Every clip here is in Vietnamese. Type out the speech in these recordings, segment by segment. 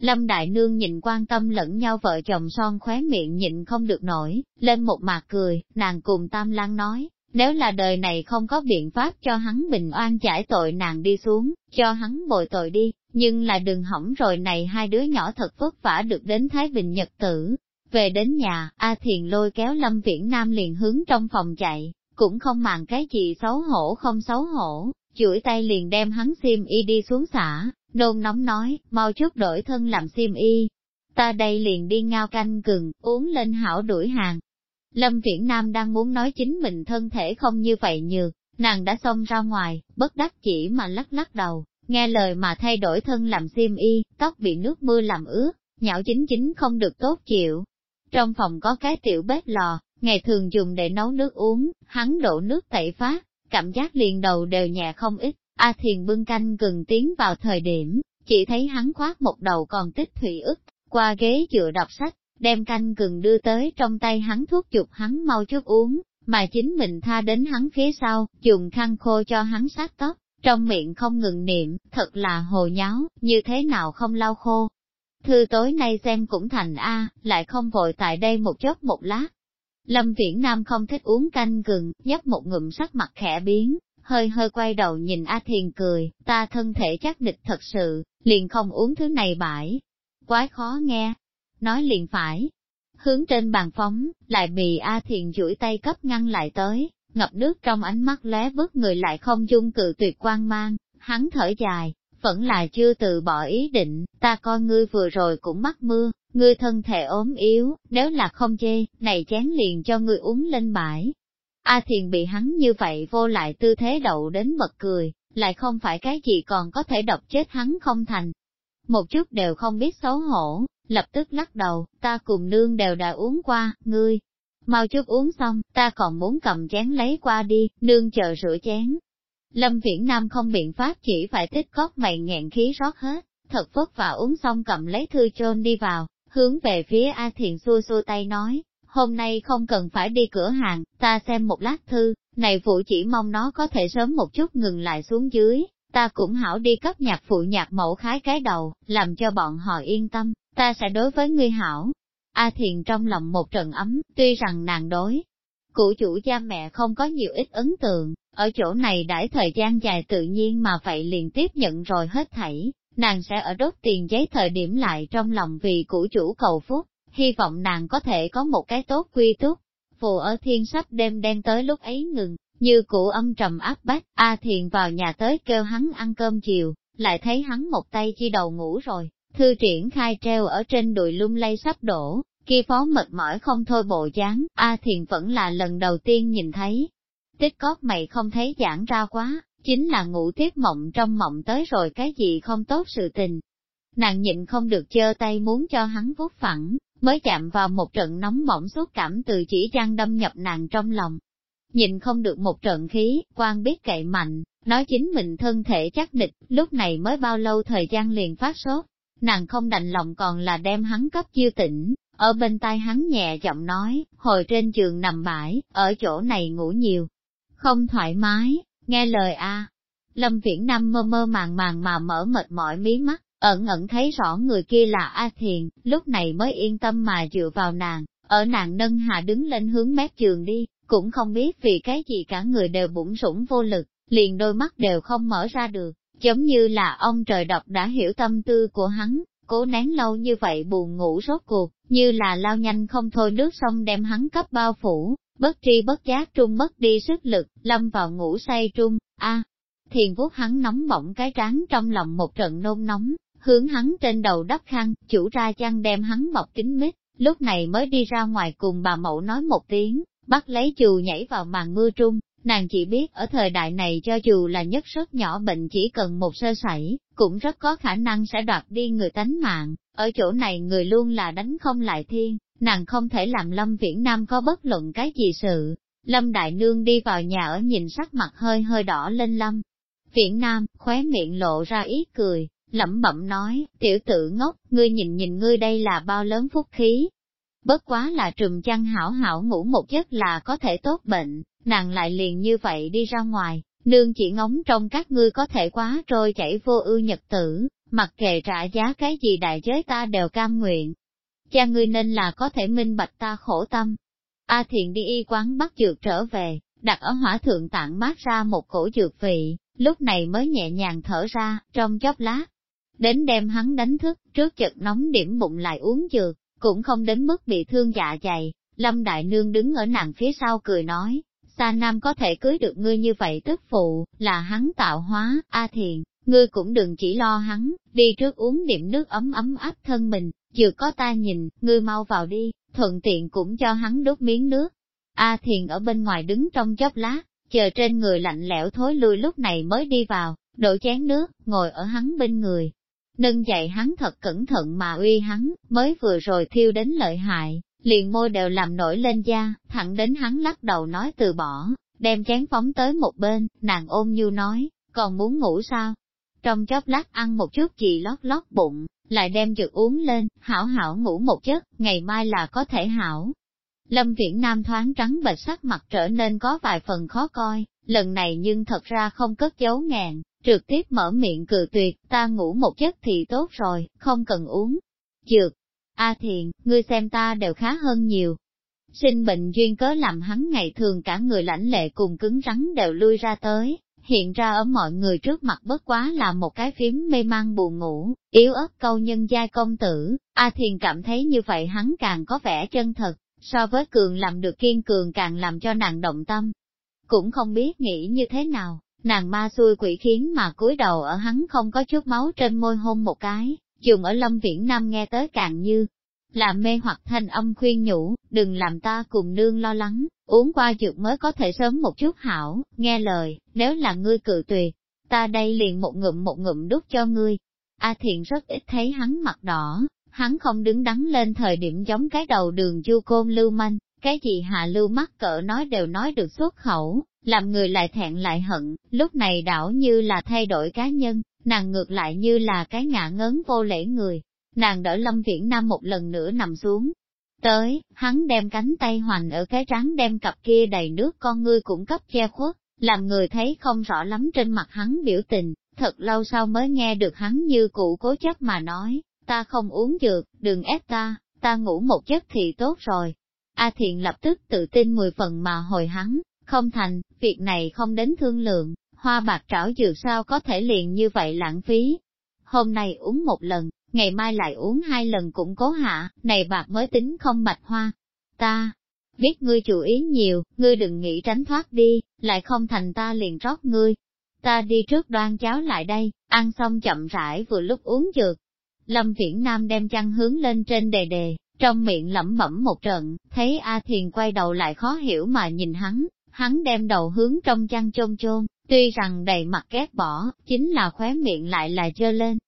Lâm Đại Nương nhìn quan tâm lẫn nhau vợ chồng son khóe miệng nhịn không được nổi, lên một mặt cười, nàng cùng Tam Lan nói, nếu là đời này không có biện pháp cho hắn bình oan giải tội nàng đi xuống, cho hắn bồi tội đi, nhưng là đừng hỏng rồi này hai đứa nhỏ thật vất vả được đến Thái Bình Nhật tử. Về đến nhà, A Thiền lôi kéo Lâm Viễn Nam liền hướng trong phòng chạy, cũng không màng cái gì xấu hổ không xấu hổ, chuỗi tay liền đem hắn xiêm y đi xuống xả, nôn nóng nói, mau chút đổi thân làm xiêm y. Ta đây liền đi ngao canh gừng, uống lên hảo đuổi hàng. Lâm Viễn Nam đang muốn nói chính mình thân thể không như vậy nhược, nàng đã xông ra ngoài, bất đắc chỉ mà lắc lắc đầu, nghe lời mà thay đổi thân làm xiêm y, tóc bị nước mưa làm ướt, nhão chính chính không được tốt chịu. Trong phòng có cái tiểu bếp lò, ngày thường dùng để nấu nước uống, hắn đổ nước tẩy phát, cảm giác liền đầu đều nhẹ không ít. A Thiền bưng canh gần tiến vào thời điểm, chỉ thấy hắn khoác một đầu còn tích thủy ức, qua ghế dựa đọc sách, đem canh gừng đưa tới trong tay hắn thuốc chụp hắn mau chút uống, mà chính mình tha đến hắn phía sau, dùng khăn khô cho hắn sát tóc, trong miệng không ngừng niệm, thật là hồ nháo, như thế nào không lau khô. Thư tối nay xem cũng thành A, lại không vội tại đây một chốc một lát. Lâm Viễn Nam không thích uống canh gừng, nhấp một ngụm sắc mặt khẽ biến, hơi hơi quay đầu nhìn A Thiền cười, ta thân thể chắc địch thật sự, liền không uống thứ này bãi. quá khó nghe, nói liền phải. Hướng trên bàn phóng, lại bị A Thiền duỗi tay cấp ngăn lại tới, ngập nước trong ánh mắt lóe bước người lại không dung cự tuyệt quan mang, hắn thở dài, vẫn là chưa từ bỏ ý định, ta coi ngươi vừa rồi cũng mắc mưa, ngươi thân thể ốm yếu, nếu là không chê, này chén liền cho ngươi uống lên bãi. A Thiền bị hắn như vậy vô lại tư thế đậu đến bật cười, lại không phải cái gì còn có thể độc chết hắn không thành. Một chút đều không biết xấu hổ, lập tức lắc đầu, ta cùng nương đều đã uống qua, ngươi. Mau chút uống xong, ta còn muốn cầm chén lấy qua đi, nương chờ rửa chén. Lâm Viễn Nam không biện pháp chỉ phải tích cóc mày nghẹn khí rót hết, thật vất vả uống xong cầm lấy thư chôn đi vào, hướng về phía A Thiền xua xua tay nói, hôm nay không cần phải đi cửa hàng, ta xem một lát thư, này phụ chỉ mong nó có thể sớm một chút ngừng lại xuống dưới, ta cũng hảo đi cấp nhạc phụ nhạc mẫu khái cái đầu, làm cho bọn họ yên tâm, ta sẽ đối với ngươi hảo. A Thiền trong lòng một trận ấm, tuy rằng nàng đối. Cụ chủ cha mẹ không có nhiều ít ấn tượng, ở chỗ này đãi thời gian dài tự nhiên mà vậy liền tiếp nhận rồi hết thảy, nàng sẽ ở đốt tiền giấy thời điểm lại trong lòng vì cụ chủ cầu phúc hy vọng nàng có thể có một cái tốt quy túc. Phù ở thiên sắp đêm đen tới lúc ấy ngừng, như cụ âm trầm áp bách, A Thiền vào nhà tới kêu hắn ăn cơm chiều, lại thấy hắn một tay chi đầu ngủ rồi, thư triển khai treo ở trên đùi lung lay sắp đổ, kia phó mệt mỏi không thôi bộ dáng, A Thiền vẫn là lần đầu tiên nhìn thấy. Tích cóp mày không thấy giãn ra quá, chính là ngủ tiếp mộng trong mộng tới rồi cái gì không tốt sự tình. Nàng nhịn không được chơ tay muốn cho hắn vuốt phẳng, mới chạm vào một trận nóng bỏng xúc cảm từ chỉ trang đâm nhập nàng trong lòng. Nhìn không được một trận khí, quan biết cậy mạnh, nói chính mình thân thể chắc địch, lúc này mới bao lâu thời gian liền phát sốt, nàng không đành lòng còn là đem hắn cấp chiêu tỉnh, ở bên tai hắn nhẹ giọng nói, hồi trên giường nằm bãi, ở chỗ này ngủ nhiều, không thoải mái, nghe lời a. Lâm Viễn Nam mơ mơ màng màng mà mở mệt mỏi mí mắt, Ẩn ẩn thấy rõ người kia là A Thiền, lúc này mới yên tâm mà dựa vào nàng, ở nàng nâng hạ đứng lên hướng mép giường đi, cũng không biết vì cái gì cả người đều bụng sủng vô lực, liền đôi mắt đều không mở ra được, giống như là ông trời đọc đã hiểu tâm tư của hắn, cố nén lâu như vậy buồn ngủ rốt cuộc, như là lao nhanh không thôi nước sông đem hắn cấp bao phủ, bất tri bất giác trung mất đi sức lực, lâm vào ngủ say trung, a. À, thiền vuốt hắn nóng bỏng cái trán trong lòng một trận nôn nóng, hướng hắn trên đầu đắp khăn, chủ ra chăn đem hắn bọc kín mít, lúc này mới đi ra ngoài cùng bà mẫu nói một tiếng, bắt lấy dù nhảy vào màn mưa trung, nàng chỉ biết ở thời đại này cho dù là nhất rất nhỏ bệnh chỉ cần một sơ sẩy, cũng rất có khả năng sẽ đoạt đi người tánh mạng, ở chỗ này người luôn là đánh không lại thiên, nàng không thể làm Lâm Viễn Nam có bất luận cái gì sự. Lâm Đại Nương đi vào nhà ở nhìn sắc mặt hơi hơi đỏ lên Lâm. Viễn Nam khóe miệng lộ ra ý cười, lẩm bẩm nói, tiểu tử ngốc, ngươi nhìn nhìn ngươi đây là bao lớn phúc khí. Bất quá là trùm chăn hảo hảo ngủ một giấc là có thể tốt bệnh, nàng lại liền như vậy đi ra ngoài, nương chỉ ngóng trong các ngươi có thể quá trôi chảy vô ưu nhật tử, mặc kệ trả giá cái gì đại giới ta đều cam nguyện. Cha ngươi nên là có thể minh bạch ta khổ tâm. A thiện đi y quán bắt dược trở về, đặt ở hỏa thượng tạng mát ra một cổ dược vị, lúc này mới nhẹ nhàng thở ra, trong chốc lát, đến đem hắn đánh thức, trước chợt nóng điểm bụng lại uống dược, cũng không đến mức bị thương dạ dày. Lâm Đại Nương đứng ở nàng phía sau cười nói, xa Nam có thể cưới được ngươi như vậy tức phụ, là hắn tạo hóa, A Thiền, ngươi cũng đừng chỉ lo hắn, đi trước uống điểm nước ấm ấm áp thân mình, vừa có ta nhìn, ngươi mau vào đi, thuận tiện cũng cho hắn đốt miếng nước. A Thiền ở bên ngoài đứng trong chóp lá, chờ trên người lạnh lẽo thối lui lúc này mới đi vào, đổ chén nước, ngồi ở hắn bên người, nâng dậy hắn thật cẩn thận mà uy hắn, mới vừa rồi thiêu đến lợi hại, liền môi đều làm nổi lên da, thẳng đến hắn lắc đầu nói từ bỏ, đem chén phóng tới một bên, nàng ôm như nói, còn muốn ngủ sao? Trong chóp lát ăn một chút gì lót lót bụng, lại đem dược uống lên, hảo hảo ngủ một giấc, ngày mai là có thể hảo. Lâm Viễn Nam thoáng trắng bệch sắc mặt trở nên có vài phần khó coi, lần này nhưng thật ra không cất giấu ngàn, trực tiếp mở miệng cự tuyệt, ta ngủ một giấc thì tốt rồi, không cần uống. Dược, A à Thiền, ngươi xem ta đều khá hơn nhiều. Sinh bệnh duyên cớ làm hắn ngày thường cả người lãnh lệ cùng cứng rắn đều lui ra tới, hiện ra ở mọi người trước mặt bất quá là một cái phím mê mang buồn ngủ, yếu ớt câu nhân giai công tử, A Thiền cảm thấy như vậy hắn càng có vẻ chân thật, so với cường làm được kiên cường càng làm cho nàng động tâm. Cũng không biết nghĩ như thế nào, Nàng ma xui quỷ khiến mà cúi đầu ở hắn không có chút máu trên môi hôn một cái, dùng ở lâm viễn nam nghe tới càng như là mê hoặc thanh âm khuyên nhủ, đừng làm ta cùng nương lo lắng, uống qua dược mới có thể sớm một chút hảo, nghe lời, nếu là ngươi cự tuyệt, ta đây liền một ngụm một ngụm đút cho ngươi. A thiện rất ít thấy hắn mặt đỏ, hắn không đứng đắn lên thời điểm giống cái đầu đường du côn lưu manh, cái gì hạ lưu mắc cỡ nói đều nói được xuất khẩu, làm người lại thẹn lại hận, lúc này đảo như là thay đổi cá nhân, nàng ngược lại như là cái ngạ ngớn vô lễ người. Nàng đỡ Lâm Viễn Nam một lần nữa nằm xuống. Tới, hắn đem cánh tay hoành ở cái rắn đem cặp kia đầy nước con ngươi cũng cấp che khuất, làm người thấy không rõ lắm trên mặt hắn biểu tình, thật lâu sau mới nghe được hắn như cụ cố chấp mà nói, ta không uống dược, đừng ép ta, ta ngủ một giấc thì tốt rồi. A Thiện lập tức tự tin mười phần mà hồi hắn, không thành, việc này không đến thương lượng, hoa bạc trảo dược sao có thể liền như vậy lãng phí. Hôm nay uống một lần, ngày mai lại uống hai lần cũng cố hạ, này bạc mới tính không bạch hoa. Ta, biết ngươi chủ ý nhiều, ngươi đừng nghĩ tránh thoát đi, lại không thành ta liền rót ngươi. Ta đi trước đoan cháo lại đây, ăn xong chậm rãi vừa lúc uống dược. Lâm Viễn Nam đem chăn hướng lên trên đề đề, trong miệng lẩm bẩm một trận, thấy A Thiền quay đầu lại khó hiểu mà nhìn hắn, Hắn đem đầu hướng trong chăn chôn chôn, tuy rằng đầy mặt ghét bỏ, chính là khóe miệng lại là dơ lên.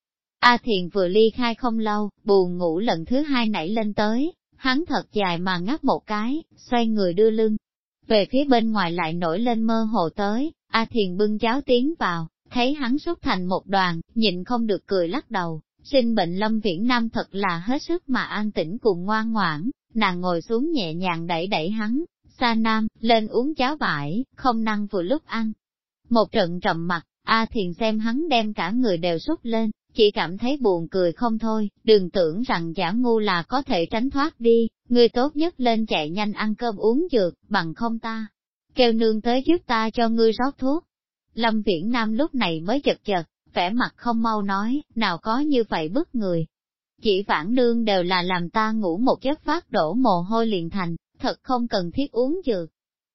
A Thiền vừa ly khai không lâu, buồn ngủ lần thứ hai nảy lên tới, hắn thật dài mà ngáp một cái, xoay người đưa lưng. Về phía bên ngoài lại nổi lên mơ hồ tới, A Thiền bưng cháo tiến vào, thấy hắn xúc thành một đoàn, nhịn không được cười lắc đầu. Sinh bệnh Lâm Viễn Nam thật là hết sức mà an tĩnh cùng ngoan ngoãn, nàng ngồi xuống nhẹ nhàng đẩy đẩy hắn, Sa Nam, lên uống cháo vải, không năng vừa lúc ăn. Một trận trầm mặt, A Thiền xem hắn đem cả người đều sút lên, chỉ cảm thấy buồn cười không thôi, đừng tưởng rằng giả ngu là có thể tránh thoát đi, người tốt nhất lên chạy nhanh ăn cơm uống dược, bằng không ta. Kêu nương tới giúp ta cho ngươi rót thuốc. Lâm Viễn Nam lúc này mới chật chật, vẻ mặt không mau nói, nào có như vậy bức người. Chỉ vãn nương đều là làm ta ngủ một giấc phát đổ mồ hôi liền thành, thật không cần thiết uống dược.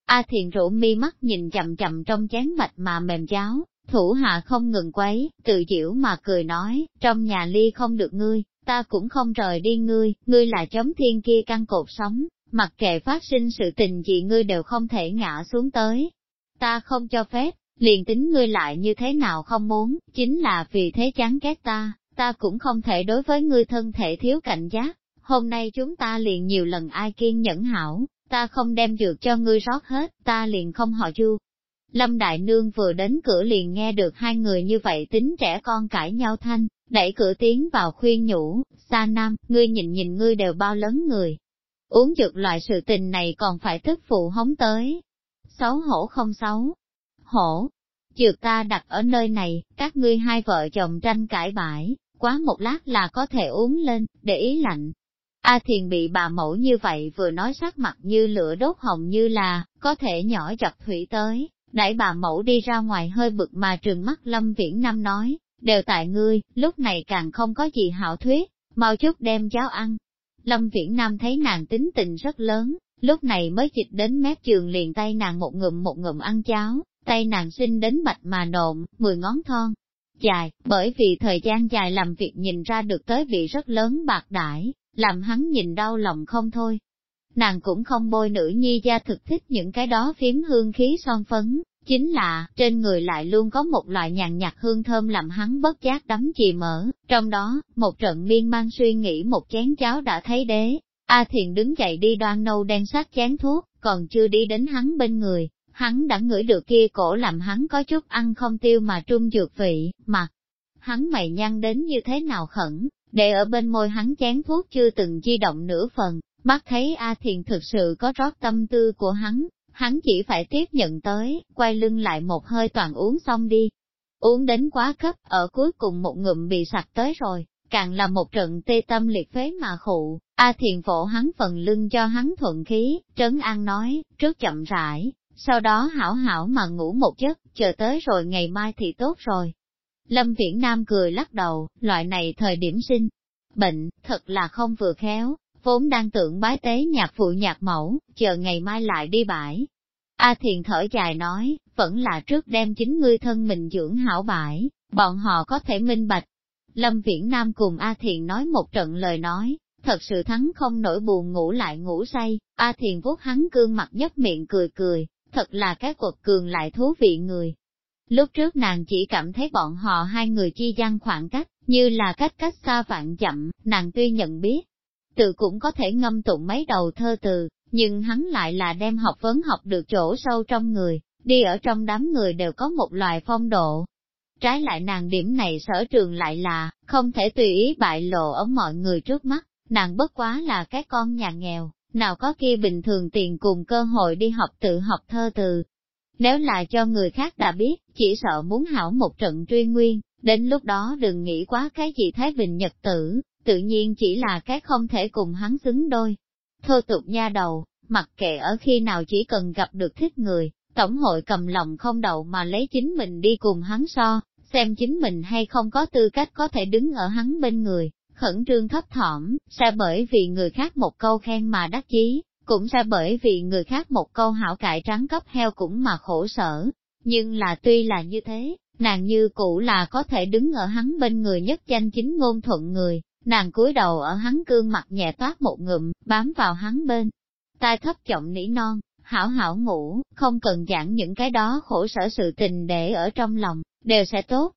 A thiền rũ mi mắt nhìn chậm chậm trong chén mạch mà mềm cháo, thủ hạ không ngừng quấy, tự diễu mà cười nói, trong nhà ly không được ngươi, ta cũng không rời đi ngươi, ngươi là chống thiên kia căn cột sống, mặc kệ phát sinh sự tình gì ngươi đều không thể ngã xuống tới. Ta không cho phép, liền tính ngươi lại như thế nào không muốn, chính là vì thế chán ghét ta, ta cũng không thể đối với ngươi thân thể thiếu cảnh giác, hôm nay chúng ta liền nhiều lần ai kiên nhẫn hảo, ta không đem dược cho ngươi rót hết, ta liền không họ chu. Lâm Đại Nương vừa đến cửa liền nghe được hai người như vậy tính trẻ con cãi nhau thanh, đẩy cửa tiến vào khuyên nhủ, Sa Nam, ngươi nhìn nhìn ngươi đều bao lớn người. Uống dược loại sự tình này còn phải tức phụ hống tới. Xấu hổ không xấu. Hổ, dược ta đặt ở nơi này, các ngươi hai vợ chồng tranh cãi bãi, quá một lát là có thể uống lên, để ý lạnh, A Thiền bị bà mẫu như vậy vừa nói sắc mặt như lửa đốt hồng như là, có thể nhỏ giọt thủy tới, nãy bà mẫu đi ra ngoài hơi bực mà trừng mắt Lâm Viễn năm nói, đều tại ngươi, lúc này càng không có gì hảo thuyết, mau chút đem cháo ăn. Lâm Viễn Nam thấy nàng tính tình rất lớn, lúc này mới dịch đến mép trường liền tay nàng một ngụm một ngụm ăn cháo, tay nàng sinh đến bạch mà nộn, mười ngón thon. Dài, bởi vì thời gian dài làm việc nhìn ra được tới vị rất lớn bạc đãi, làm hắn nhìn đau lòng không thôi. Nàng cũng không bôi nữ nhi ra thực thích những cái đó phím hương khí son phấn, chính là, trên người lại luôn có một loại nhàn nhạt hương thơm làm hắn bất giác đắm chìm mở, trong đó, một trận miên man suy nghĩ một chén cháo đã thấy đế. A Thiền đứng dậy đi đoan nâu đen sát chén thuốc, còn chưa đi đến hắn bên người, hắn đã ngửi được kia cổ làm hắn có chút ăn không tiêu mà trung dược vị, mặt. Hắn mày nhăn đến như thế nào khẩn, để ở bên môi hắn chén thuốc chưa từng di động nửa phần, mắt thấy A Thiền thực sự có rót tâm tư của hắn, hắn chỉ phải tiếp nhận tới, quay lưng lại một hơi toàn uống xong đi. Uống đến quá cấp, ở cuối cùng một ngụm bị sặc tới rồi, càng là một trận tê tâm liệt phế mà khụ, A Thiền vỗ hắn phần lưng cho hắn thuận khí, trấn an nói, trước chậm rãi, sau đó hảo hảo mà ngủ một giấc, chờ tới rồi ngày mai thì tốt rồi. Lâm Viễn Nam cười lắc đầu, loại này thời điểm sinh. Bệnh, thật là không vừa khéo, vốn đang tưởng bái tế nhạc phụ nhạc mẫu, chờ ngày mai lại đi bãi. A à Thiền thở dài nói, vẫn là trước đem chính ngươi thân mình dưỡng hảo bãi, bọn họ có thể minh bạch. Lâm Viễn Nam cùng A Thiền nói một trận lời nói, thật sự thắng không nổi buồn ngủ lại ngủ say, A Thiền vuốt hắn cương mặt nhấp miệng cười cười, thật là cái quật cường lại thú vị người, Lúc trước nàng chỉ cảm thấy bọn họ hai người chi gian khoảng cách, như là cách cách xa vạn dặm, nàng tuy nhận biết. Tự cũng có thể ngâm tụng mấy đầu thơ từ, nhưng hắn lại là đem học vấn học được chỗ sâu trong người, đi ở trong đám người đều có một loài phong độ. Trái lại nàng điểm này sở trường lại là, không thể tùy ý bại lộ ở mọi người trước mắt, nàng bất quá là cái con nhà nghèo, nào có kia bình thường tiền cùng cơ hội đi học tự học thơ từ, nếu là cho người khác đã biết, chỉ sợ muốn hảo một trận truy nguyên, đến lúc đó đừng nghĩ quá cái gì Thái Bình Nhật tử, tự nhiên chỉ là cái không thể cùng hắn xứng đôi. Thô tục nha đầu, mặc kệ ở khi nào chỉ cần gặp được thích người, tổng hội cầm lòng không đậu mà lấy chính mình đi cùng hắn so, xem chính mình hay không có tư cách có thể đứng ở hắn bên người, khẩn trương thấp thỏm, sẽ bởi vì người khác một câu khen mà đắc chí, cũng sẽ bởi vì người khác một câu hảo cải trắng cấp heo cũng mà khổ sở. Nhưng là tuy là như thế, nàng như cũ là có thể đứng ở hắn bên người nhất danh chính ngôn thuận người, nàng cúi đầu ở hắn cương mặt nhẹ toát một ngụm, bám vào hắn bên. Tai thấp giọng nỉ non, hảo hảo ngủ, không cần giảng những cái đó khổ sở sự tình để ở trong lòng, đều sẽ tốt.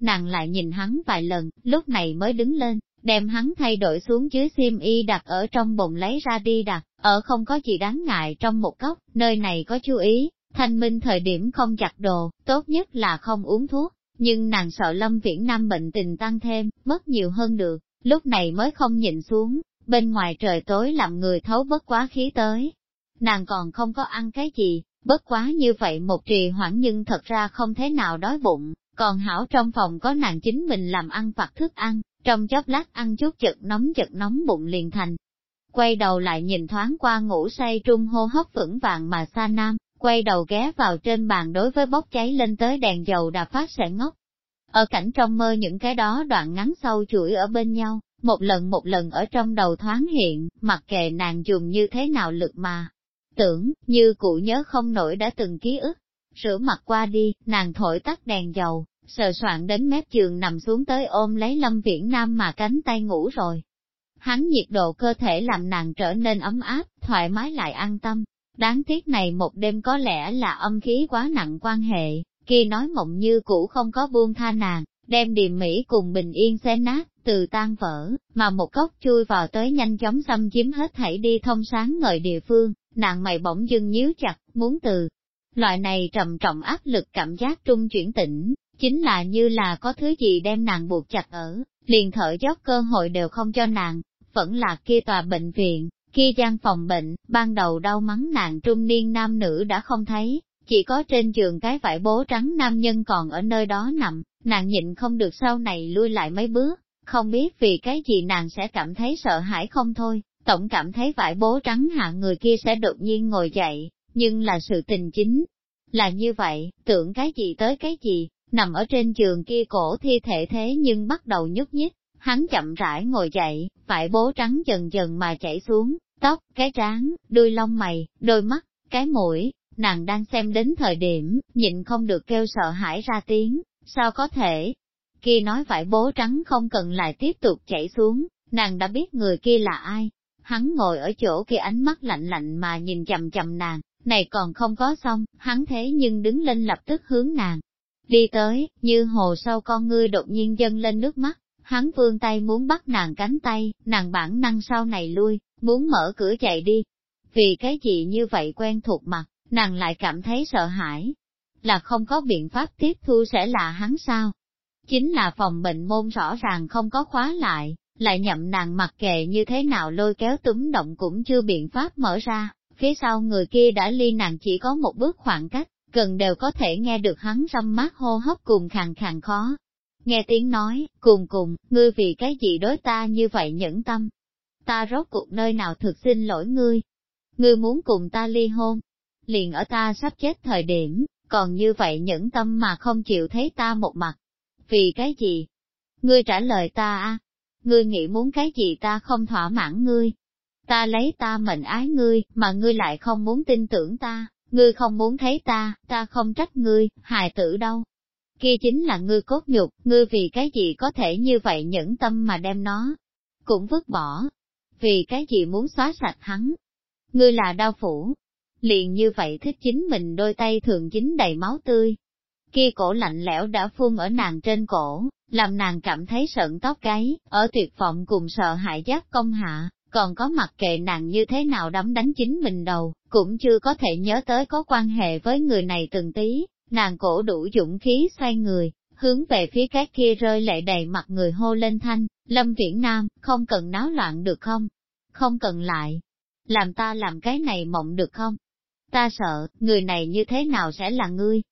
Nàng lại nhìn hắn vài lần, lúc này mới đứng lên, đem hắn thay đổi xuống dưới xiêm y đặt ở trong bụng lấy ra đi đặt, ở không có gì đáng ngại trong một góc, nơi này có chú ý, thanh minh thời điểm không chặt đồ, tốt nhất là không uống thuốc, nhưng nàng sợ lâm viễn nam bệnh tình tăng thêm, mất nhiều hơn được, lúc này mới không nhịn xuống, bên ngoài trời tối làm người thấu bất quá khí tới. Nàng còn không có ăn cái gì, bất quá như vậy một trì hoãn nhưng thật ra không thế nào đói bụng, còn hảo trong phòng có nàng chính mình làm ăn vặt thức ăn, trong chớp lát ăn chút chật nóng chật nóng bụng liền thành. Quay đầu lại nhìn thoáng qua ngủ say trung hô hấp vững vàng mà xa nam, quay đầu ghé vào trên bàn đối với bốc cháy lên tới đèn dầu đã phát sẽ ngốc. Ở cảnh trong mơ những cái đó đoạn ngắn sâu chuỗi ở bên nhau, một lần một lần ở trong đầu thoáng hiện, mặc kệ nàng dùng như thế nào lực mà. Tưởng, như cụ nhớ không nổi đã từng ký ức. Rửa mặt qua đi, nàng thổi tắt đèn dầu, sờ soạn đến mép giường nằm xuống tới ôm lấy Lâm Viễn Nam mà cánh tay ngủ rồi. Hắn nhiệt độ cơ thể làm nàng trở nên ấm áp, thoải mái lại an tâm. Đáng tiếc này một đêm có lẽ là âm khí quá nặng quan hệ, khi nói mộng như cũ không có buông tha nàng, đem điềm mỹ cùng bình yên xé nát, từ tan vỡ, mà một góc chui vào tới nhanh chóng xâm chiếm hết thảy đi thông sáng ngời địa phương, nàng mày bỗng dưng nhíu chặt, muốn từ. Loại này trầm trọng áp lực cảm giác trung chuyển tỉnh, chính là như là có thứ gì đem nàng buộc chặt ở, liền thở dốc cơ hội đều không cho nàng, vẫn là kia tòa bệnh viện, kia gian phòng bệnh, ban đầu đau mắng nàng trung niên nam nữ đã không thấy, chỉ có trên giường cái vải bố trắng nam nhân còn ở nơi đó nằm, nàng nhịn không được sau này lui lại mấy bước, không biết vì cái gì nàng sẽ cảm thấy sợ hãi không thôi, tổng cảm thấy vải bố trắng hạ người kia sẽ đột nhiên ngồi dậy, nhưng là sự tình chính. Là như vậy, tưởng cái gì tới cái gì, nằm ở trên giường kia cổ thi thể thế nhưng bắt đầu nhúc nhích, hắn chậm rãi ngồi dậy, phải bố trắng dần dần mà chảy xuống, tóc, cái trán, đuôi lông mày, đôi mắt, cái mũi, nàng đang xem đến thời điểm, nhịn không được kêu sợ hãi ra tiếng, sao có thể? Khi nói phải bố trắng không cần lại tiếp tục chảy xuống, nàng đã biết người kia là ai. Hắn ngồi ở chỗ kia ánh mắt lạnh lạnh mà nhìn chầm chầm nàng, này còn không có xong, hắn thế nhưng đứng lên lập tức hướng nàng, Đi tới, như hồ sau con ngươi đột nhiên dâng lên nước mắt, hắn vươn tay muốn bắt nàng cánh tay, nàng bản năng sau này lui, muốn mở cửa chạy đi. Vì cái gì như vậy quen thuộc mặt, nàng lại cảm thấy sợ hãi. Là không có biện pháp tiếp thu sẽ là hắn sao? Chính là phòng bệnh môn rõ ràng không có khóa lại, lại nhậm nàng mặc kệ như thế nào lôi kéo túm động cũng chưa biện pháp mở ra, phía sau người kia đã ly nàng chỉ có một bước khoảng cách gần đều có thể nghe được hắn râm mát hô hấp cùng khàn khàn khó. Nghe tiếng nói, cùng cùng, ngươi vì cái gì đối ta như vậy nhẫn tâm. Ta rốt cuộc nơi nào thực xin lỗi ngươi. Ngươi muốn cùng ta ly hôn. Liền ở ta sắp chết thời điểm, còn như vậy nhẫn tâm mà không chịu thấy ta một mặt. Vì cái gì? Ngươi trả lời ta a? Ngươi nghĩ muốn cái gì ta không thỏa mãn ngươi. Ta lấy ta mệnh ái ngươi, mà ngươi lại không muốn tin tưởng ta ngươi không muốn thấy ta, ta không trách ngươi, hài tử đâu. Kia chính là ngươi cốt nhục, ngươi vì cái gì có thể như vậy nhẫn tâm mà đem nó, cũng vứt bỏ. Vì cái gì muốn xóa sạch hắn? Ngươi là đau phủ. Liền như vậy thích chính mình đôi tay thường dính đầy máu tươi. Kia cổ lạnh lẽo đã phun ở nàng trên cổ, làm nàng cảm thấy sợn tóc gáy, ở tuyệt vọng cùng sợ hại giác công hạ, còn có mặc kệ nàng như thế nào đấm đánh chính mình đầu, cũng chưa có thể nhớ tới có quan hệ với người này từng tí, nàng cổ đủ dũng khí xoay người, hướng về phía các kia rơi lệ đầy mặt người hô lên thanh, Lâm Viễn Nam, không cần náo loạn được không? Không cần lại. Làm ta làm cái này mộng được không? Ta sợ, người này như thế nào sẽ là ngươi?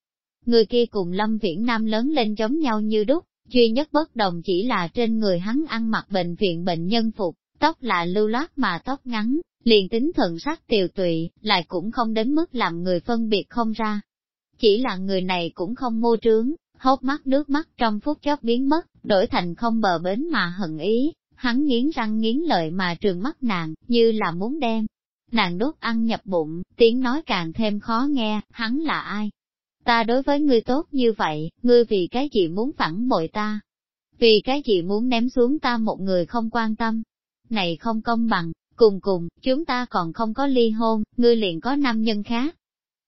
Người kia cùng Lâm Viễn Nam lớn lên giống nhau như đúc, duy nhất bất đồng chỉ là trên người hắn ăn mặc bệnh viện bệnh nhân phục, tóc là lưu loát mà tóc ngắn, liền tính thần sắc tiều tụy, lại cũng không đến mức làm người phân biệt không ra. Chỉ là người này cũng không mô trướng, hốc mắt nước mắt trong phút chốc biến mất, đổi thành không bờ bến mà hận ý, hắn nghiến răng nghiến lợi mà trường mắt nàng, như là muốn đem. Nàng đốt ăn nhập bụng, tiếng nói càng thêm khó nghe, hắn là ai? Ta đối với ngươi tốt như vậy, ngươi vì cái gì muốn phản bội ta? Vì cái gì muốn ném xuống ta một người không quan tâm? Này không công bằng, Cùng cùng, chúng ta còn không có ly hôn, ngươi liền có nam nhân khác.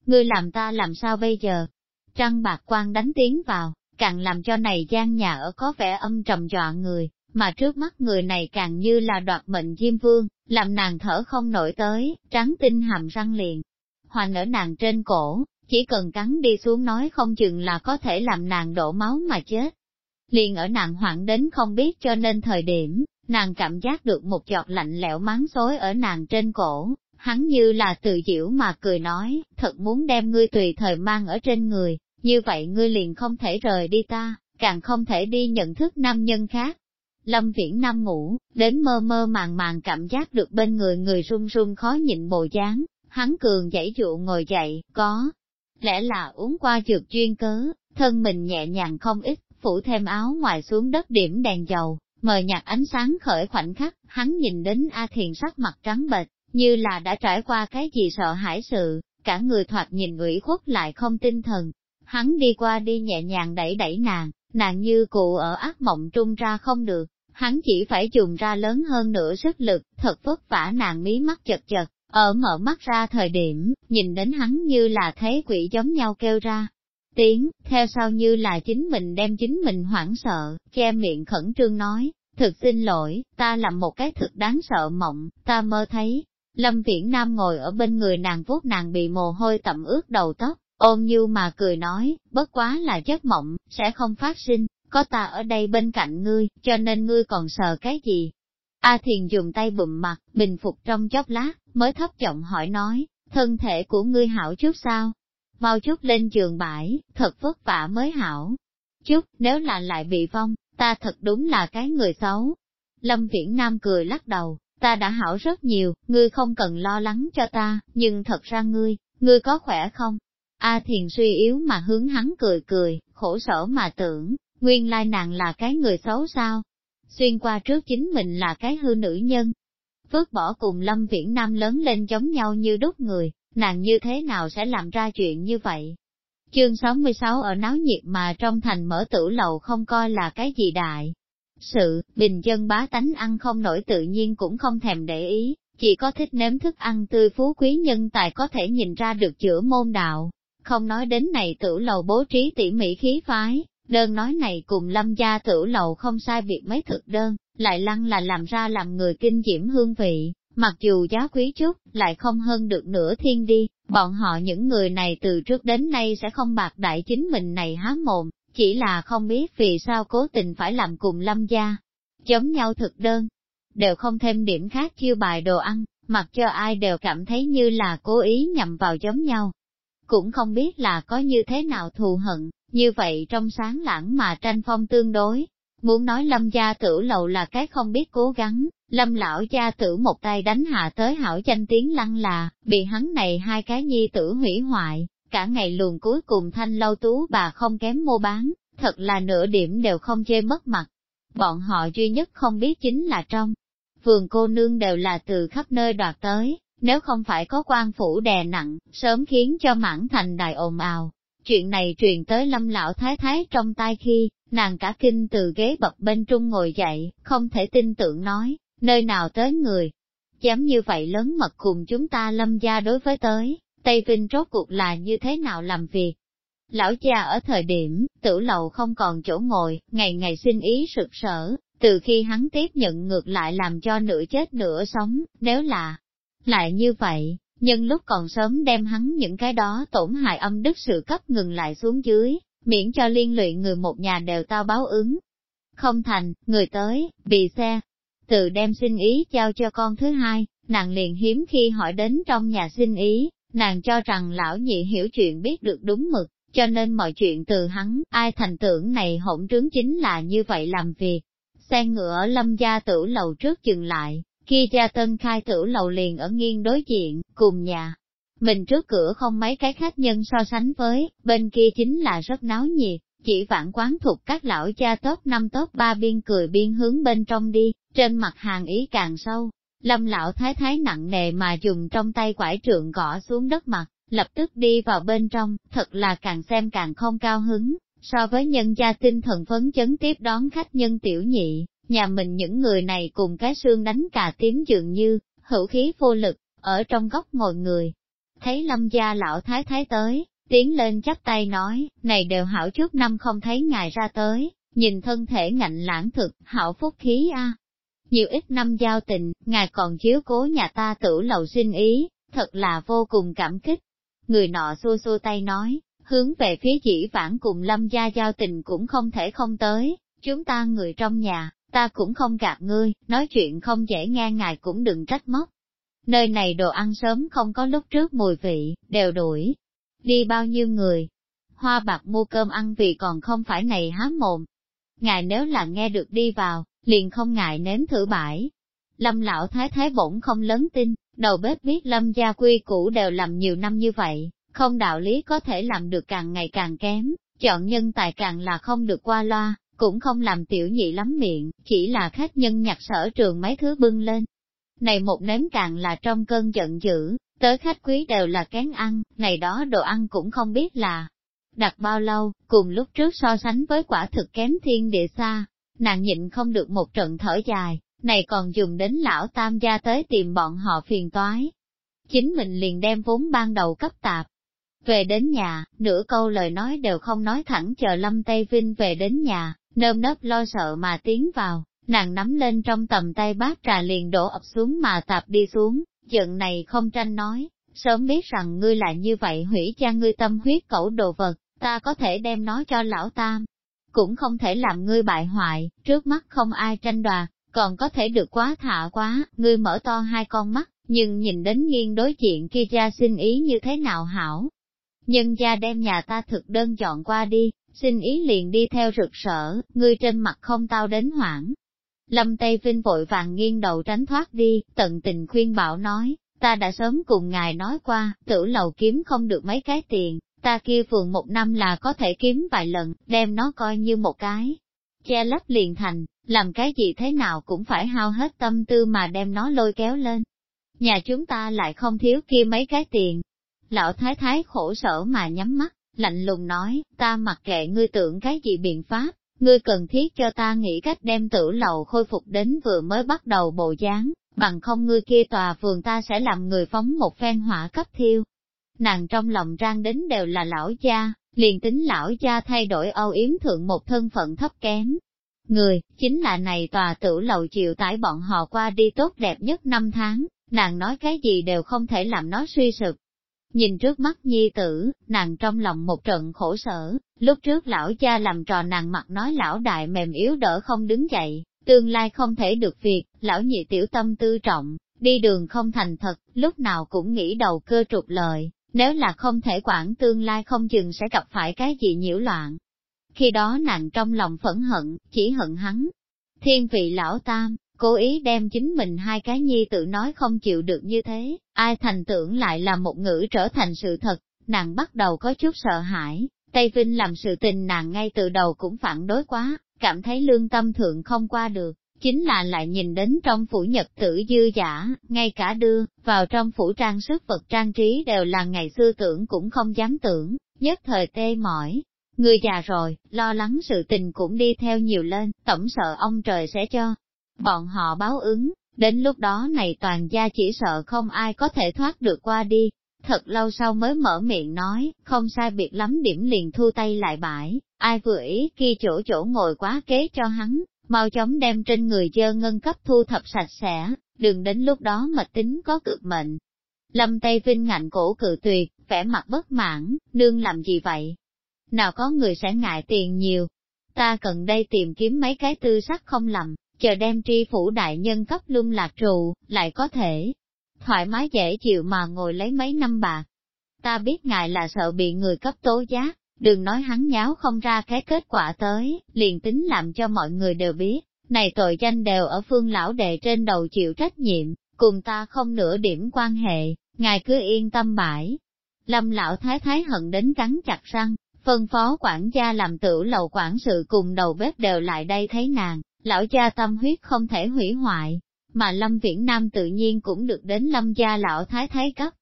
Ngươi làm ta làm sao bây giờ? Trăng bạc Quang đánh tiếng vào, càng làm cho này gian nhà ở có vẻ âm trầm dọa người, mà trước mắt người này càng như là đoạt mệnh diêm vương, làm nàng thở không nổi tới, trắng tinh hàm răng liền. Hoàng ở nàng trên cổ, chỉ cần cắn đi xuống nói không chừng là có thể làm nàng đổ máu mà chết. Liền ở nàng hoảng đến không biết cho nên thời điểm, nàng cảm giác được một giọt lạnh lẽo mắng xối ở nàng trên cổ, hắn như là tự diễu mà cười nói, thật muốn đem ngươi tùy thời mang ở trên người, như vậy ngươi liền không thể rời đi ta, càng không thể đi nhận thức nam nhân khác. Lâm Viễn Nam ngủ, đến mơ mơ màng màng cảm giác được bên người người run run khó nhịn bồ dáng, hắn cường dãy dụ ngồi dậy, có. Lẽ là uống qua dược chuyên cớ, thân mình nhẹ nhàng không ít, phủ thêm áo ngoài xuống đất điểm đèn dầu, mờ nhạt ánh sáng khởi khoảnh khắc, hắn nhìn đến A Thiền sắc mặt trắng bệch, như là đã trải qua cái gì sợ hãi sự, cả người thoạt nhìn ủy khuất lại không tinh thần. Hắn đi qua đi nhẹ nhàng đẩy đẩy nàng, nàng như cụ ở ác mộng trung ra không được, hắn chỉ phải dùng ra lớn hơn nửa sức lực, thật vất vả nàng mí mắt chật chật, ở mở mắt ra thời điểm, nhìn đến hắn như là thế quỷ giống nhau kêu ra, tiếng, theo sau như là chính mình đem chính mình hoảng sợ, che miệng khẩn trương nói, thực xin lỗi, ta làm một cái thực đáng sợ mộng, ta mơ thấy. Lâm Viễn Nam ngồi ở bên người nàng vuốt nàng bị mồ hôi tẩm ướt đầu tóc, ôm như mà cười nói, bất quá là giấc mộng, sẽ không phát sinh, có ta ở đây bên cạnh ngươi, cho nên ngươi còn sợ cái gì? A Thiền dùng tay bụm mặt, bình phục trong chốc lát, mới thấp giọng hỏi nói, thân thể của ngươi hảo chút sao, mau chút lên giường bãi, thật vất vả mới hảo. Chút, nếu là lại bị vong, ta thật đúng là cái người xấu. Lâm Viễn Nam cười lắc đầu, ta đã hảo rất nhiều, ngươi không cần lo lắng cho ta, nhưng thật ra ngươi, ngươi có khỏe không? A à, Thiền suy yếu mà hướng hắn cười cười, khổ sở mà tưởng, nguyên lai nàng là cái người xấu sao? Xuyên qua trước chính mình là cái hư nữ nhân. Vứt bỏ cùng Lâm Viễn Nam lớn lên giống nhau như đúc người, nàng như thế nào sẽ làm ra chuyện như vậy? Chương 66 ở náo nhiệt mà trong thành mở tử lầu không coi là cái gì đại. Sự, bình dân bá tánh ăn không nổi tự nhiên cũng không thèm để ý, chỉ có thích nếm thức ăn tươi phú quý nhân tài có thể nhìn ra được chữa môn đạo. Không nói đến này tử lầu bố trí tỉ mỉ khí phái, đơn nói này cùng lâm gia tử lầu không sai việc mấy thực đơn, lại lăng là làm ra làm người kinh diễm hương vị, Mặc dù giá quý chút, lại không hơn được nửa thiên đi, bọn họ những người này từ trước đến nay sẽ không bạc đại chính mình này há mồm, chỉ là không biết vì sao cố tình phải làm cùng lâm gia. Chống nhau thực đơn, đều không thêm điểm khác chiêu bài đồ ăn, mặc cho ai đều cảm thấy như là cố ý nhầm vào giống nhau. Cũng không biết là có như thế nào thù hận, như vậy trong sáng lãng mà tranh phong tương đối, Muốn nói lâm gia tử lầu là cái không biết cố gắng, lâm lão gia tử một tay đánh hạ tới hảo tranh tiếng lăng là, bị hắn này hai cái nhi tử hủy hoại, cả ngày luồn cuối cùng thanh lâu tú bà không kém mua bán, thật là nửa điểm đều không chê mất mặt. Bọn họ duy nhất không biết chính là trong vườn cô nương đều là từ khắp nơi đoạt tới, nếu không phải có quan phủ đè nặng, sớm khiến cho mãn thành đài ồn ào, Chuyện này truyền tới lâm lão thái thái trong tai khi, nàng cả kinh từ ghế bập bên trung ngồi dậy, không thể tin tưởng nói, nơi nào tới người. Dám như vậy lớn mật cùng chúng ta lâm gia đối với tới, Tây Vinh rốt cuộc là như thế nào làm việc. Lão cha ở thời điểm, tử lầu không còn chỗ ngồi, ngày ngày sinh ý sực sở, từ khi hắn tiếp nhận ngược lại làm cho nửa chết nửa sống, nếu là lại như vậy, nhân lúc còn sớm đem hắn những cái đó tổn hại âm đức sự cấp ngừng lại xuống dưới, miễn cho liên lụy người một nhà đều tao báo ứng. Không thành, người tới, bị xe, từ đem xin ý giao cho con thứ hai, nàng liền hiếm khi hỏi đến trong nhà xin ý, nàng cho rằng lão nhị hiểu chuyện biết được đúng mực, cho nên mọi chuyện từ hắn, ai thành tưởng này hỗn trướng chính là như vậy làm việc. Xe ngựa lâm gia tử lầu trước dừng lại, Kia cha tân khai tử lầu liền ở nghiêng đối diện, cùng nhà. Mình trước cửa không mấy cái khách nhân so sánh với, bên kia chính là rất náo nhiệt, chỉ vạn quán thuộc các lão cha tốt năm tốt ba biên cười biên hướng bên trong đi, trên mặt hàng ý càng sâu. Lâm lão thái thái nặng nề mà dùng trong tay quải trượng gõ xuống đất mặt, lập tức đi vào bên trong, thật là càng xem càng không cao hứng, so với nhân gia tinh thần phấn chấn tiếp đón khách nhân tiểu nhị, Nhà mình những người này cùng cái xương đánh cả tiếng dường như, hữu khí vô lực, ở trong góc ngồi người. Thấy lâm gia lão thái thái tới, tiến lên chắp tay nói, này đều hảo trước năm không thấy ngài ra tới, nhìn thân thể ngạnh lãng thực, hảo phúc khí a. Nhiều ít năm giao tình, ngài còn chiếu cố nhà ta tử lầu sinh ý, thật là vô cùng cảm kích. Người nọ xua xua tay nói, hướng về phía dĩ vãn cùng lâm gia giao tình cũng không thể không tới, chúng ta người trong nhà, ta cũng không gạt ngươi, nói chuyện không dễ nghe ngài cũng đừng trách móc. Nơi này đồ ăn sớm không có lúc trước mùi vị, đều đuổi. Đi bao nhiêu người? Hoa bạc mua cơm ăn vì còn không phải này há mồm. Ngài nếu là nghe được đi vào, liền không ngại nếm thử bãi. Lâm lão thái thái bổn không lớn tin, đầu bếp biết lâm gia quy cũ đều làm nhiều năm như vậy, không đạo lý có thể làm được càng ngày càng kém, chọn nhân tài càng là không được qua loa, cũng không làm tiểu nhị lắm miệng, chỉ là khách nhân nhặt sở trường mấy thứ bưng lên. Này một nếm càng là trong cơn giận dữ, tới khách quý đều là kén ăn, này đó đồ ăn cũng không biết là đặt bao lâu, cùng lúc trước so sánh với quả thực kém thiên địa xa, nàng nhịn không được một trận thở dài, này còn dùng đến lão tam gia tới tìm bọn họ phiền toái. Chính mình liền đem vốn ban đầu cấp tạp. Về đến nhà, nửa câu lời nói đều không nói thẳng chờ Lâm Tây Vinh về đến nhà, nơm nớp lo sợ mà tiến vào, nàng nắm lên trong tầm tay bát trà liền đổ ập xuống mà tạp đi xuống, giận này không tranh nói, sớm biết rằng ngươi là như vậy hủy cha ngươi tâm huyết cẩu đồ vật, ta có thể đem nó cho lão tam. Cũng không thể làm ngươi bại hoại, trước mắt không ai tranh đoạt, còn có thể được quá thả quá, ngươi mở to hai con mắt, nhưng nhìn đến nghiêng đối diện kia ra xin ý như thế nào hảo, nhân gia đem nhà ta thực đơn dọn qua đi, xin ý liền đi theo rực sở, ngươi trên mặt không tao đến hoảng. Lâm Tây Vinh vội vàng nghiêng đầu tránh thoát đi, tận tình khuyên bảo nói, ta đã sớm cùng ngài nói qua, tử lầu kiếm không được mấy cái tiền, ta kia vườn một năm là có thể kiếm vài lần, đem nó coi như một cái. Che lấp liền thành, làm cái gì thế nào cũng phải hao hết tâm tư mà đem nó lôi kéo lên. Nhà chúng ta lại không thiếu kia mấy cái tiền, Lão thái thái khổ sở mà nhắm mắt, lạnh lùng nói, ta mặc kệ ngươi tưởng cái gì biện pháp, ngươi cần thiết cho ta nghĩ cách đem tử lầu khôi phục đến vừa mới bắt đầu bộ dáng, bằng không ngươi kia tòa vườn ta sẽ làm người phóng một phen hỏa cấp thiêu. Nàng trong lòng rang đến đều là lão gia, liền tính lão gia thay đổi âu yếm thượng một thân phận thấp kém. Người, chính là này tòa tử lầu chịu tải bọn họ qua đi tốt đẹp nhất năm tháng, nàng nói cái gì đều không thể làm nó suy sụp. Nhìn trước mắt nhi tử, nàng trong lòng một trận khổ sở, lúc trước lão cha làm trò nàng mặt nói lão đại mềm yếu đỡ không đứng dậy, tương lai không thể được việc, lão nhị tiểu tâm tư trọng, đi đường không thành thật, lúc nào cũng nghĩ đầu cơ trục lợi, nếu là không thể quản tương lai không chừng sẽ gặp phải cái gì nhiễu loạn. Khi đó nàng trong lòng phẫn hận, chỉ hận hắn. Thiên vị lão tam, cố ý đem chính mình hai cái nhi tử nói không chịu được như thế, ai thành tưởng lại là một ngữ trở thành sự thật, nàng bắt đầu có chút sợ hãi, Tây Vinh làm sự tình nàng ngay từ đầu cũng phản đối quá, cảm thấy lương tâm thượng không qua được, chính là lại nhìn đến trong phủ nhật tử dư giả, ngay cả đưa, vào trong phủ trang sức vật trang trí đều là ngày xưa tưởng cũng không dám tưởng, nhất thời tê mỏi. Người già rồi, lo lắng sự tình cũng đi theo nhiều lên, tổng sợ ông trời sẽ cho. Bọn họ báo ứng, Đến lúc đó này toàn gia chỉ sợ không ai có thể thoát được qua đi, thật lâu sau mới mở miệng nói, không sai biệt lắm điểm liền thu tay lại bãi, ai vừa ý khi chỗ chỗ ngồi quá kế cho hắn, mau chóng đem trên người dơ ngân cấp thu thập sạch sẽ, đừng đến lúc đó mà tính có cực mệnh. Lâm Tây Vinh ngạnh cổ cự tuyệt, vẻ mặt bất mãn, đương làm gì vậy? Nào có người sẽ ngại tiền nhiều, ta cần đây tìm kiếm mấy cái tư sắc không lầm, chờ đem tri phủ đại nhân cấp lung lạc trụ lại có thể thoải mái dễ chịu mà ngồi lấy mấy năm bạc. Ta biết ngài là sợ bị người cấp tố giác, đừng nói hắn nháo không ra cái kết quả tới, liền tính làm cho mọi người đều biết, này tội danh đều ở phương lão đệ trên đầu chịu trách nhiệm, cùng ta không nửa điểm quan hệ, ngài cứ yên tâm bãi. Lâm lão thái thái hận đến cắn chặt răng, phân phó quản gia làm tử lầu quản sự cùng đầu bếp đều lại đây thấy nàng, Lão gia tâm huyết không thể hủy hoại, mà Lâm Viễn Nam tự nhiên cũng được đến Lâm gia lão thái thái cấp.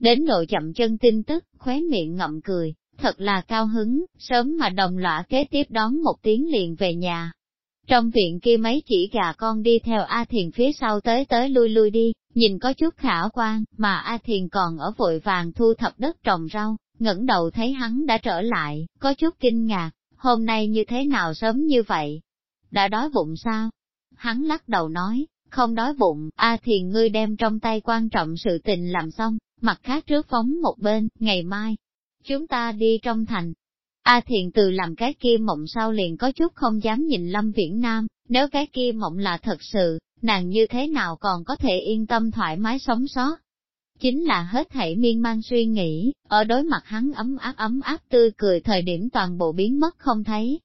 Đến độ chậm chân tin tức, khóe miệng ngậm cười, thật là cao hứng, sớm mà đồng lõa kế tiếp đón một tiếng liền về nhà. Trong viện kia mấy chỉ gà con đi theo A Thiền phía sau tới tới lui lui đi, nhìn có chút khả quan, mà A Thiền còn ở vội vàng thu thập đất trồng rau, ngẩng đầu thấy hắn đã trở lại, có chút kinh ngạc, hôm nay như thế nào sớm như vậy, đã đói bụng sao? Hắn lắc đầu nói, không đói bụng, a à thì ngươi đem trong tay quan trọng sự tình làm xong, mặt khác trước phóng một bên, ngày mai, chúng ta đi trong thành. A thiền từ làm cái kia mộng sau liền có chút không dám nhìn Lâm Viễn Nam, nếu cái kia mộng là thật sự, nàng như thế nào còn có thể yên tâm thoải mái sống sót. Chính là hết thảy miên man suy nghĩ, ở đối mặt hắn ấm áp ấm áp tươi cười thời điểm toàn bộ biến mất không thấy,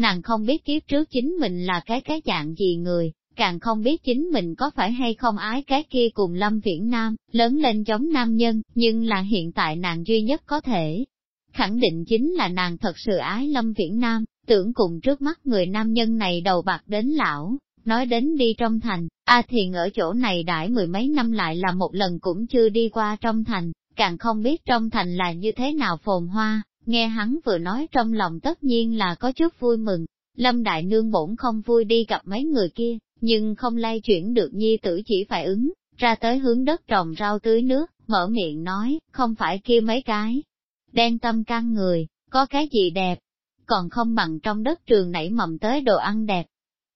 nàng không biết kiếp trước chính mình là cái cái dạng gì người, càng không biết chính mình có phải hay không ái cái kia cùng Lâm Viễn Nam, lớn lên giống nam nhân, nhưng là hiện tại nàng duy nhất có thể. Khẳng định chính là nàng thật sự ái Lâm Viễn Nam, tưởng cùng trước mắt người nam nhân này đầu bạc đến lão, nói đến đi trong thành, A à Thiền ở chỗ này đãi mười mấy năm lại là một lần cũng chưa đi qua trong thành, càng không biết trong thành là như thế nào phồn hoa, Nghe hắn vừa nói trong lòng tất nhiên là có chút vui mừng, Lâm Đại Nương bổn không vui đi gặp mấy người kia, nhưng không lay chuyển được nhi tử chỉ phải ứng, ra tới hướng đất trồng rau tưới nước, mở miệng nói, không phải kia mấy cái. Đen tâm can người, có cái gì đẹp, còn không bằng trong đất trường nảy mầm tới đồ ăn đẹp.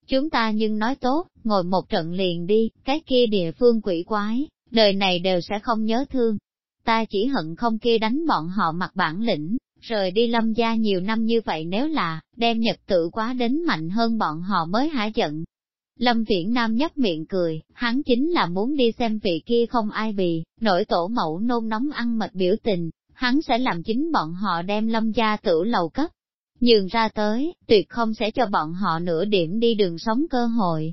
Chúng ta nhưng nói tốt, ngồi một trận liền đi, cái kia địa phương quỷ quái, đời này đều sẽ không nhớ thương. Ta chỉ hận không kia đánh bọn họ mặt bản lĩnh, rời đi lâm gia nhiều năm như vậy nếu là, đem nhật tự quá đến mạnh hơn bọn họ mới hả giận. Lâm Viễn Nam nhấp miệng cười, hắn chính là muốn đi xem vị kia không ai bị nổi tổ mẫu nôn nóng ăn mệt biểu tình, hắn sẽ làm chính bọn họ đem lâm gia tử lầu cấp. Nhường ra tới, tuyệt không sẽ cho bọn họ nửa điểm đi đường sống cơ hội.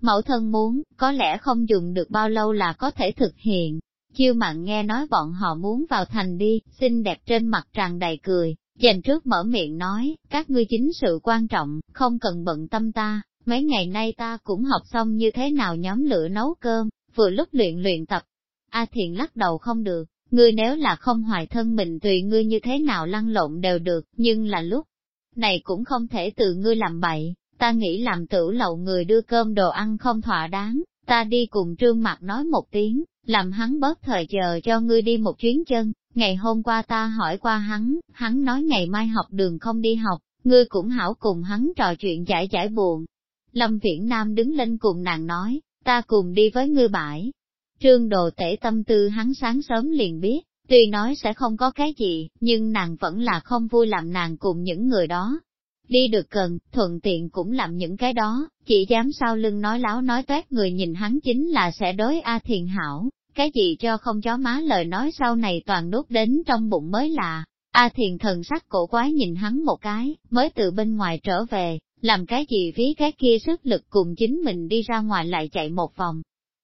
Mẫu thân muốn, có lẽ không dùng được bao lâu là có thể thực hiện, Chiêu mặn nghe nói bọn họ muốn vào thành đi, xinh đẹp trên mặt tràn đầy cười, dành trước mở miệng nói, các ngươi chính sự quan trọng, không cần bận tâm ta, mấy ngày nay ta cũng học xong như thế nào nhóm lửa nấu cơm, vừa lúc luyện luyện tập. A Thiện lắc đầu không được, ngươi nếu là không hoài thân mình tùy ngươi như thế nào lăn lộn đều được, nhưng là lúc này cũng không thể từ ngươi làm bậy, ta nghĩ làm tử lậu người đưa cơm đồ ăn không thỏa đáng, ta đi cùng trương mặt nói một tiếng, làm hắn bớt thời giờ cho ngươi đi một chuyến chân, ngày hôm qua ta hỏi qua hắn, hắn nói ngày mai học đường không đi học, ngươi cũng hảo cùng hắn trò chuyện giải giải buồn. Lâm Viễn Nam đứng lên cùng nàng nói, ta cùng đi với ngươi bãi. Trương đồ tể tâm tư hắn sáng sớm liền biết, tuy nói sẽ không có cái gì, nhưng nàng vẫn là không vui làm nàng cùng những người đó, Đi được cần, thuận tiện cũng làm những cái đó, chỉ dám sau lưng nói láo nói toét người nhìn hắn chính là sẽ đối A Thiền hảo, cái gì cho không chó má lời nói sau này toàn nuốt đến trong bụng mới là. A Thiền thần sắc cổ quái nhìn hắn một cái, mới từ bên ngoài trở về, làm cái gì phí cái kia sức lực cùng chính mình đi ra ngoài lại chạy một vòng.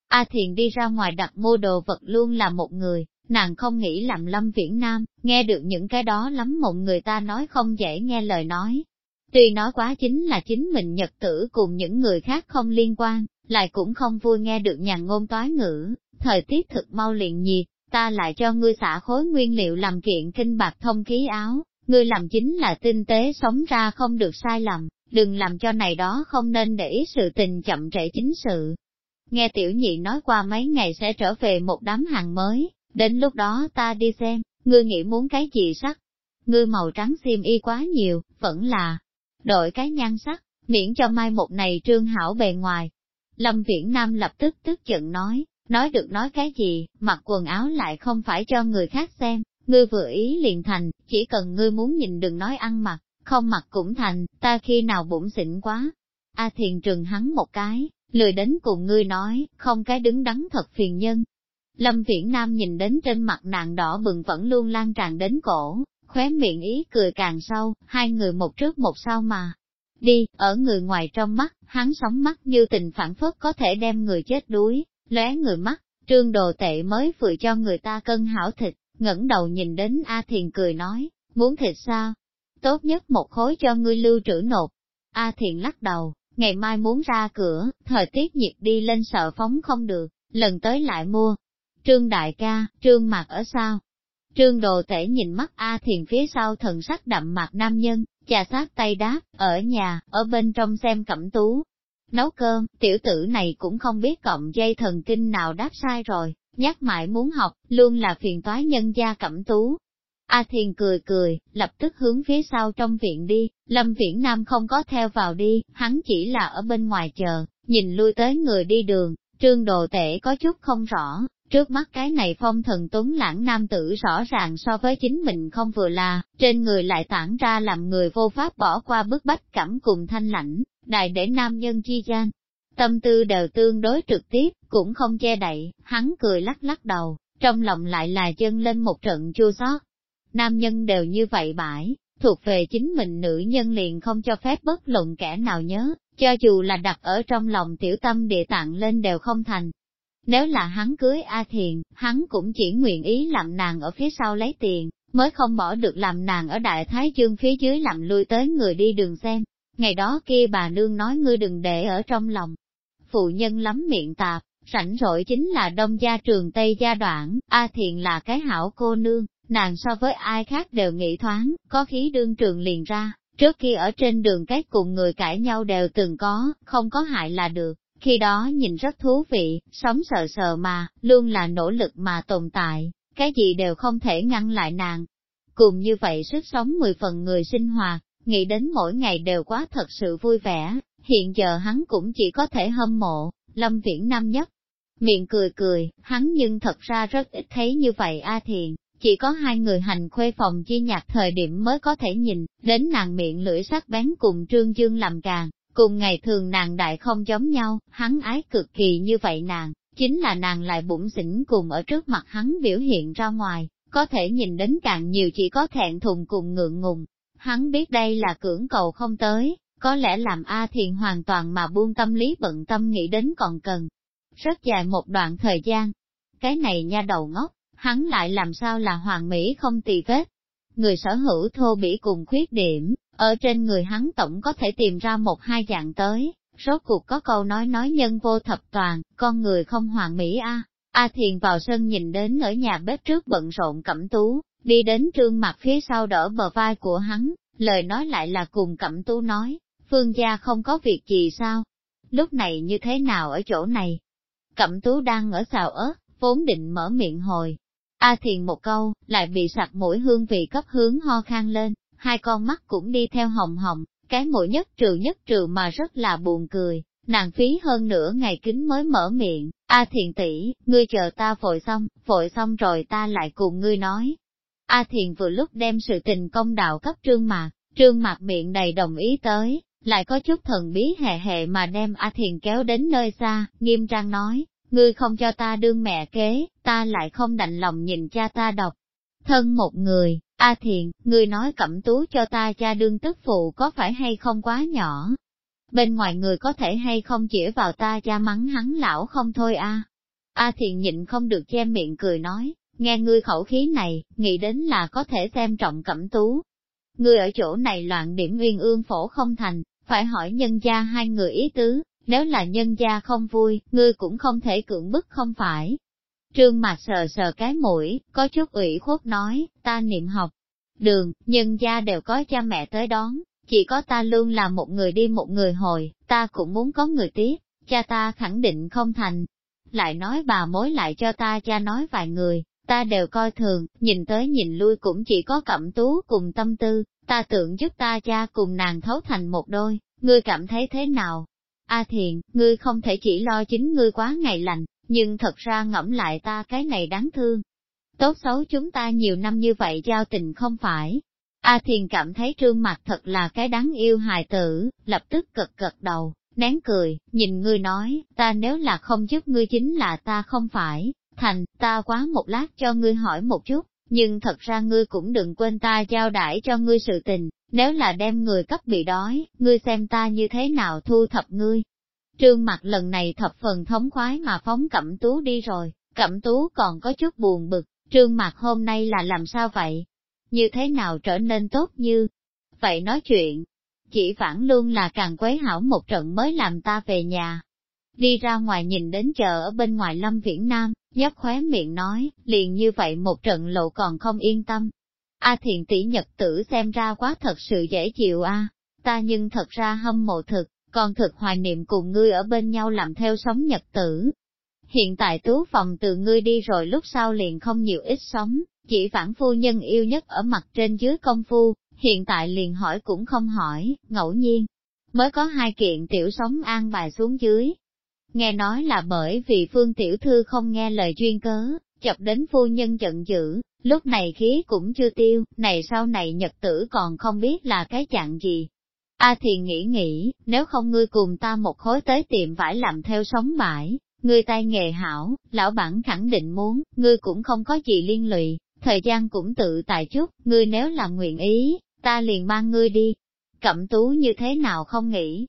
A Thiền đi ra ngoài đặt mua đồ vật luôn là một người, nàng không nghĩ làm lâm viễn nam, nghe được những cái đó lắm mộng người ta nói không dễ nghe lời nói, Tuy nói quá chính là chính mình nhật tử cùng những người khác không liên quan, lại cũng không vui nghe được nhàn ngôn toái ngữ, thời tiết thực mau liền nhiệt, ta lại cho ngươi xả khối nguyên liệu làm kiện kinh bạc thông khí áo, ngươi làm chính là tinh tế sống ra không được sai lầm, đừng làm cho này đó không nên để ý sự tình chậm trễ chính sự. Nghe tiểu nhị nói qua mấy ngày sẽ trở về một đám hàng mới, đến lúc đó ta đi xem, ngươi nghĩ muốn cái gì sắc. Ngươi màu trắng xiêm y quá nhiều, vẫn là, đổi cái nhan sắc, miễn cho mai một này trương hảo bề ngoài. Lâm Viễn Nam lập tức tức giận nói, nói được nói cái gì, mặc quần áo lại không phải cho người khác xem, ngươi vừa ý liền thành, chỉ cần ngươi muốn nhìn đừng nói ăn mặc, không mặc cũng thành, ta khi nào bụng xỉn quá. A thiền trừng hắn một cái, lười đến cùng ngươi nói, không cái đứng đắn thật phiền nhân. Lâm Viễn Nam nhìn đến trên mặt nàng đỏ bừng vẫn luôn lan tràn đến cổ, khóe miệng ý cười càng sâu, hai người một trước một sau mà. Đi, ở người ngoài trong mắt, hắn sóng mắt như tình phản phất có thể đem người chết đuối, lóe người mắt, trương đồ tệ mới vừa cho người ta cân hảo thịt, ngẩng đầu nhìn đến A Thiền cười nói, muốn thịt sao? Tốt nhất một khối cho ngươi lưu trữ nộp A Thiền lắc đầu, ngày mai muốn ra cửa, thời tiết nhiệt đi lên sợ phóng không được, lần tới lại mua. Trương đại ca, trương mặt ở sao? Trương Đồ Tể nhìn mắt A Thiền phía sau thần sắc đậm mặt nam nhân, chà sát tay đáp, ở nhà, ở bên trong xem cẩm tú. Nấu cơm, tiểu tử này cũng không biết cộng dây thần kinh nào đáp sai rồi, nhắc mãi muốn học, luôn là phiền toái nhân gia cẩm tú. A Thiền cười cười, lập tức hướng phía sau trong viện đi, Lâm Viễn Nam không có theo vào đi, hắn chỉ là ở bên ngoài chờ, nhìn lui tới người đi đường, trương đồ tể có chút không rõ, Trước mắt cái này phong thần tuấn lãng nam tử rõ ràng so với chính mình không vừa là, trên người lại tản ra làm người vô pháp bỏ qua bức bách cảm cùng thanh lãnh, đài để nam nhân chi gian. Tâm tư đều tương đối trực tiếp, cũng không che đậy, hắn cười lắc lắc đầu, trong lòng lại là chân lên một trận chua xót. Nam nhân đều như vậy bãi, thuộc về chính mình nữ nhân liền không cho phép bất luận kẻ nào nhớ, cho dù là đặt ở trong lòng tiểu tâm địa tạng lên đều không thành, nếu là hắn cưới A Thiền, hắn cũng chỉ nguyện ý làm nàng ở phía sau lấy tiền, mới không bỏ được làm nàng ở Đại Thái Dương phía dưới làm lui tới người đi đường xem. Ngày đó kia bà nương nói ngươi đừng để ở trong lòng. Phụ nhân lắm miệng tạp, rảnh rỗi chính là đông gia trường Tây gia đoạn, A Thiền là cái hảo cô nương, nàng so với ai khác đều nghĩ thoáng, có khí đương trường liền ra, trước khi ở trên đường cách cùng người cãi nhau đều từng có, không có hại là được khi đó nhìn rất thú vị, sống sợ sợ mà, luôn là nỗ lực mà tồn tại, cái gì đều không thể ngăn lại nàng. Cùng như vậy sức sống mười phần người sinh hoạt, nghĩ đến mỗi ngày đều quá thật sự vui vẻ, hiện giờ hắn cũng chỉ có thể hâm mộ, Lâm Viễn Nam nhất. Miệng cười cười, hắn nhưng thật ra rất ít thấy như vậy A thiện, chỉ có hai người hành khuê phòng chi nhạc thời điểm mới có thể nhìn, đến nàng miệng lưỡi sắc bén cùng Trương Dương làm càng, Cùng ngày thường nàng đại không giống nhau, hắn ái cực kỳ như vậy nàng, chính là nàng lại bụng xỉn cùng ở trước mặt hắn biểu hiện ra ngoài, có thể nhìn đến càng nhiều chỉ có thẹn thùng cùng ngượng ngùng. Hắn biết đây là cưỡng cầu không tới, có lẽ làm A Thiền hoàn toàn mà buông tâm lý bận tâm nghĩ đến còn cần. Rất dài một đoạn thời gian, cái này nha đầu ngốc, hắn lại làm sao là hoàng mỹ không tì vết người sở hữu thô bỉ cùng khuyết điểm, ở trên người hắn tổng có thể tìm ra một hai dạng tới, rốt cuộc có câu nói nói nhân vô thập toàn, con người không hoàn mỹ a. A Thiền vào sân nhìn đến ở nhà bếp trước bận rộn cẩm tú, đi đến trương mặt phía sau đỡ bờ vai của hắn, lời nói lại là cùng cẩm tú nói, phương gia không có việc gì sao? Lúc này như thế nào ở chỗ này? Cẩm tú đang ở xào ớt, vốn định mở miệng hồi, A thiền một câu, lại bị sặc mũi hương vị cấp hướng ho khang lên, hai con mắt cũng đi theo hồng hồng, cái mũi nhất trừ nhất trừ mà rất là buồn cười, nàng phí hơn nửa ngày kính mới mở miệng, A thiền tỷ, ngươi chờ ta vội xong, vội xong rồi ta lại cùng ngươi nói. A thiền vừa lúc đem sự tình công đạo cấp trương mạc, trương mạc miệng đầy đồng ý tới, lại có chút thần bí hệ hệ mà đem A thiền kéo đến nơi xa, nghiêm trang nói, ngươi không cho ta đương mẹ kế, ta lại không đành lòng nhìn cha ta độc. Thân một người, A Thiện, ngươi nói cẩm tú cho ta cha đương tức phụ có phải hay không quá nhỏ? Bên ngoài người có thể hay không chỉ vào ta cha mắng hắn lão không thôi a à? A Thiện nhịn không được che miệng cười nói, nghe ngươi khẩu khí này, nghĩ đến là có thể xem trọng cẩm tú. Ngươi ở chỗ này loạn điểm uyên ương phổ không thành, phải hỏi nhân gia hai người ý tứ, nếu là nhân gia không vui, ngươi cũng không thể cưỡng bức không phải. Trương mặt sờ sờ cái mũi, có chút ủy khuất nói, ta niệm học. Đường, nhân gia đều có cha mẹ tới đón, chỉ có ta luôn là một người đi một người hồi, ta cũng muốn có người tiếp, cha ta khẳng định không thành. Lại nói bà mối lại cho ta cha nói vài người, ta đều coi thường, nhìn tới nhìn lui cũng chỉ có cẩm tú cùng tâm tư, ta tưởng giúp ta cha cùng nàng thấu thành một đôi, ngươi cảm thấy thế nào? A à Thiền, ngươi không thể chỉ lo chính ngươi quá ngày lành, nhưng thật ra ngẫm lại ta cái này đáng thương. Tốt xấu chúng ta nhiều năm như vậy giao tình không phải. A Thiền cảm thấy trương mặt thật là cái đáng yêu hài tử, lập tức cật cật đầu, nén cười, nhìn ngươi nói, ta nếu là không giúp ngươi chính là ta không phải, thành, ta quá một lát cho ngươi hỏi một chút, nhưng thật ra ngươi cũng đừng quên ta giao đãi cho ngươi sự tình, nếu là đem người cấp bị đói, ngươi xem ta như thế nào thu thập ngươi. Trương mặt lần này thập phần thống khoái mà phóng cẩm tú đi rồi, cẩm tú còn có chút buồn bực, trương mặt hôm nay là làm sao vậy? Như thế nào trở nên tốt như? Vậy nói chuyện, chỉ vãn luôn là càng quấy hảo một trận mới làm ta về nhà. Đi ra ngoài nhìn đến chợ ở bên ngoài Lâm Viễn Nam, nhấp khóe miệng nói, liền như vậy một trận lộ còn không yên tâm, A thiện tỷ nhật tử xem ra quá thật sự dễ chịu a ta nhưng thật ra hâm mộ thực, còn thực hoài niệm cùng ngươi ở bên nhau làm theo sống nhật tử. Hiện tại tú phòng từ ngươi đi rồi lúc sau liền không nhiều ít sống, chỉ vãn phu nhân yêu nhất ở mặt trên dưới công phu, hiện tại liền hỏi cũng không hỏi, ngẫu nhiên. Mới có hai kiện tiểu sống an bài xuống dưới. Nghe nói là bởi vì phương tiểu thư không nghe lời duyên cớ, chọc đến phu nhân giận dữ, lúc này khí cũng chưa tiêu, này sau này nhật tử còn không biết là cái dạng gì. A à thì nghĩ nghĩ, nếu không ngươi cùng ta một khối tới tiệm vải làm theo sống mãi, ngươi tay nghề hảo, lão bản khẳng định muốn, ngươi cũng không có gì liên lụy, thời gian cũng tự tại chút, ngươi nếu là nguyện ý, ta liền mang ngươi đi. Cẩm tú như thế nào không nghĩ?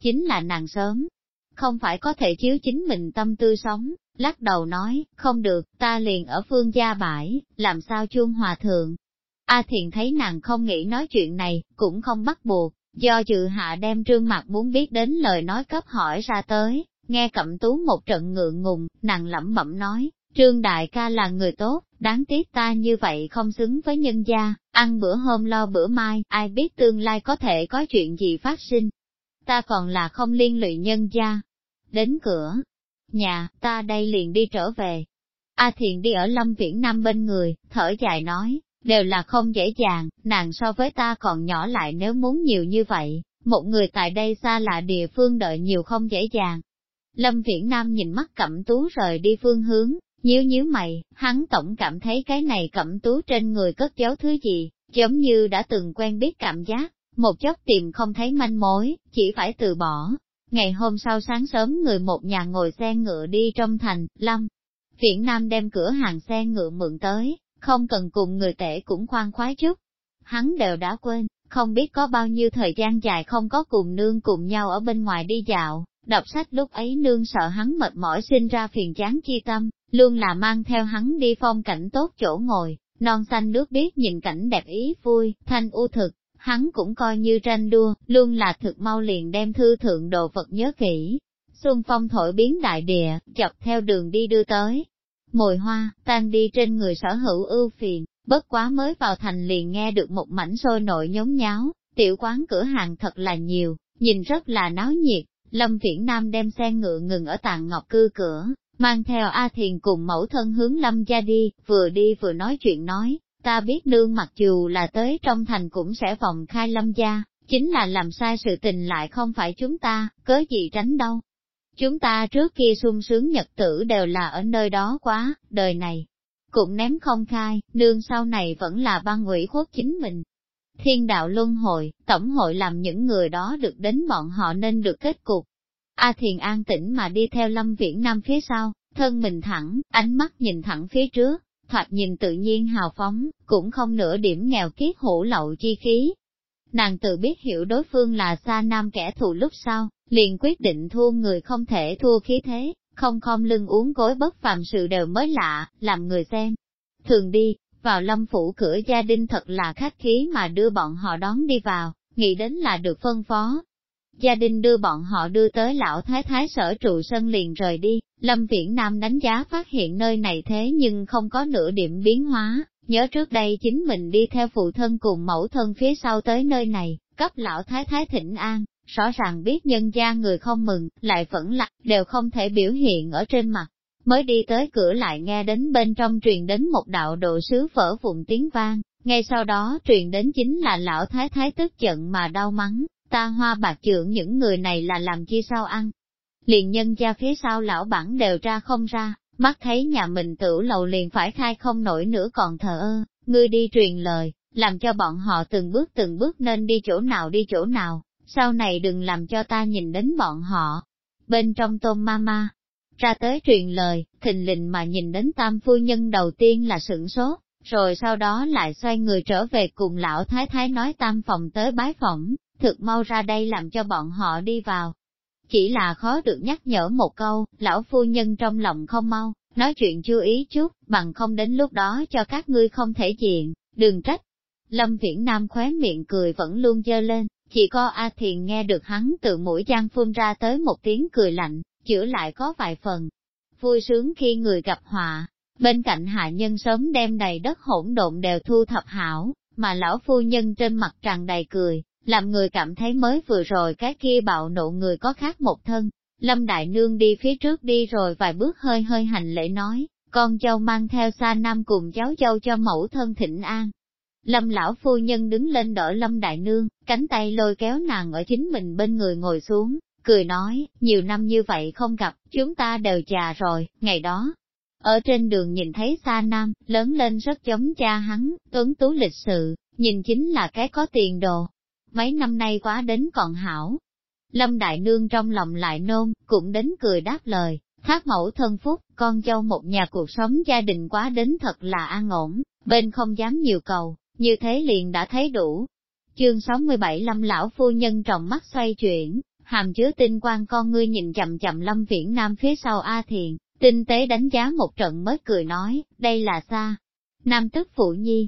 Chính là nàng sớm, không phải có thể chiếu chính mình tâm tư sống, lắc đầu nói, không được, ta liền ở phương gia bãi, làm sao chuông hòa thượng. A à thiền thấy nàng không nghĩ nói chuyện này, cũng không bắt buộc, do dự hạ đem trương mặt muốn biết đến lời nói cấp hỏi ra tới, nghe cẩm tú một trận ngượng ngùng, nàng lẩm bẩm nói, trương đại ca là người tốt, đáng tiếc ta như vậy không xứng với nhân gia, ăn bữa hôm lo bữa mai, ai biết tương lai có thể có chuyện gì phát sinh. Ta còn là không liên lụy nhân gia. Đến cửa, nhà, ta đây liền đi trở về. A Thiện đi ở Lâm Viễn Nam bên người, thở dài nói, đều là không dễ dàng, nàng so với ta còn nhỏ lại nếu muốn nhiều như vậy, một người tại đây xa lạ địa phương đợi nhiều không dễ dàng. Lâm Viễn Nam nhìn mắt cẩm tú rời đi phương hướng, nhíu nhíu mày, hắn tổng cảm thấy cái này cẩm tú trên người cất giấu thứ gì, giống như đã từng quen biết cảm giác, một chốc tìm không thấy manh mối, chỉ phải từ bỏ, Ngày hôm sau sáng sớm người một nhà ngồi xe ngựa đi trong thành, lâm. Viễn Nam đem cửa hàng xe ngựa mượn tới, không cần cùng người tể cũng khoan khoái chút. Hắn đều đã quên, không biết có bao nhiêu thời gian dài không có cùng nương cùng nhau ở bên ngoài đi dạo, đọc sách lúc ấy nương sợ hắn mệt mỏi sinh ra phiền chán chi tâm, luôn là mang theo hắn đi phong cảnh tốt chỗ ngồi, non xanh nước biếc nhìn cảnh đẹp ý vui, thanh u thực, hắn cũng coi như tranh đua, luôn là thực mau liền đem thư thượng đồ vật nhớ kỹ. Xuân phong thổi biến đại địa, dọc theo đường đi đưa tới. Mùi hoa, tan đi trên người sở hữu ưu phiền, bất quá mới vào thành liền nghe được một mảnh sôi nổi nhốn nháo, tiểu quán cửa hàng thật là nhiều, nhìn rất là náo nhiệt. Lâm Viễn Nam đem xe ngựa ngừng ở tàng ngọc cư cửa, mang theo A Thiền cùng mẫu thân hướng Lâm gia đi, vừa đi vừa nói chuyện nói, ta biết nương mặc dù là tới trong thành cũng sẽ vòng khai lâm gia, chính là làm sai sự tình lại không phải chúng ta, cớ gì tránh đâu. Chúng ta trước kia sung sướng nhật tử đều là ở nơi đó quá, đời này cũng ném không khai, nương sau này vẫn là ban ngụy khuất chính mình. Thiên đạo luân hồi, tổng hội làm những người đó được đến bọn họ nên được kết cục. A à thiền an tĩnh mà đi theo lâm viễn nam phía sau, thân mình thẳng, ánh mắt nhìn thẳng phía trước, thoạt nhìn tự nhiên hào phóng, cũng không nửa điểm nghèo kiết hổ lậu chi khí. Nàng tự biết hiểu đối phương là xa nam kẻ thù lúc sau, liền quyết định thua người không thể thua khí thế, không khom lưng uống gối bất phàm sự đều mới lạ, làm người xem. Thường đi, vào lâm phủ cửa gia đình thật là khách khí mà đưa bọn họ đón đi vào, nghĩ đến là được phân phó, Gia đình đưa bọn họ đưa tới lão thái thái sở trụ sân liền rời đi, Lâm Viễn Nam đánh giá phát hiện nơi này thế nhưng không có nửa điểm biến hóa, nhớ trước đây chính mình đi theo phụ thân cùng mẫu thân phía sau tới nơi này, cấp lão thái thái thịnh an, rõ ràng biết nhân gia người không mừng, lại vẫn lặng, đều không thể biểu hiện ở trên mặt. Mới đi tới cửa lại nghe đến bên trong truyền đến một đạo độ sứ phở vụn tiếng vang, ngay sau đó truyền đến chính là lão thái thái tức giận mà đau mắng, Ta hoa bạc trưởng những người này là làm chi sao ăn. Liền nhân gia phía sau lão bản đều ra không ra, mắt thấy nhà mình tử lầu liền phải khai không nổi nữa còn thờ ơ, ngươi đi truyền lời, làm cho bọn họ từng bước từng bước nên đi chỗ nào đi chỗ nào, sau này đừng làm cho ta nhìn đến bọn họ. Bên trong tôm ma ra tới truyền lời, thình lình mà nhìn đến tam phu nhân đầu tiên là sửng sốt, rồi sau đó lại xoay người trở về cùng lão thái thái nói tam phòng tới bái phỏng, thực mau ra đây làm cho bọn họ đi vào. Chỉ là khó được nhắc nhở một câu, lão phu nhân trong lòng không mau, nói chuyện chưa ý chút, bằng không đến lúc đó cho các ngươi không thể diện, đừng trách. Lâm Viễn Nam khóe miệng cười vẫn luôn dơ lên, chỉ có A Thiền nghe được hắn từ mũi gian phun ra tới một tiếng cười lạnh, chữa lại có vài phần. Vui sướng khi người gặp họa, bên cạnh hạ nhân sớm đem đầy đất hỗn độn đều thu thập hảo, mà lão phu nhân trên mặt tràn đầy cười, làm người cảm thấy mới vừa rồi cái kia bạo nộ người có khác một thân. Lâm Đại Nương đi phía trước đi rồi vài bước hơi hơi hành lễ nói, con châu mang theo xa nam cùng cháu châu cho mẫu thân thịnh an. Lâm lão phu nhân đứng lên đỡ Lâm Đại Nương, cánh tay lôi kéo nàng ở chính mình bên người ngồi xuống, cười nói, nhiều năm như vậy không gặp, chúng ta đều già rồi, ngày đó. Ở trên đường nhìn thấy xa nam, lớn lên rất giống cha hắn, tuấn tú lịch sự, nhìn chính là cái có tiền đồ, mấy năm nay quá đến còn hảo. Lâm Đại Nương trong lòng lại nôn, cũng đến cười đáp lời, khác mẫu thân phúc, con dâu một nhà cuộc sống gia đình quá đến thật là an ổn, bên không dám nhiều cầu, như thế liền đã thấy đủ. Chương 67 Lâm Lão Phu Nhân trọng mắt xoay chuyển, hàm chứa tinh quang con ngươi nhìn chậm chậm Lâm Viễn Nam phía sau A Thiền, tinh tế đánh giá một trận mới cười nói, đây là xa. Nam tức phụ nhi,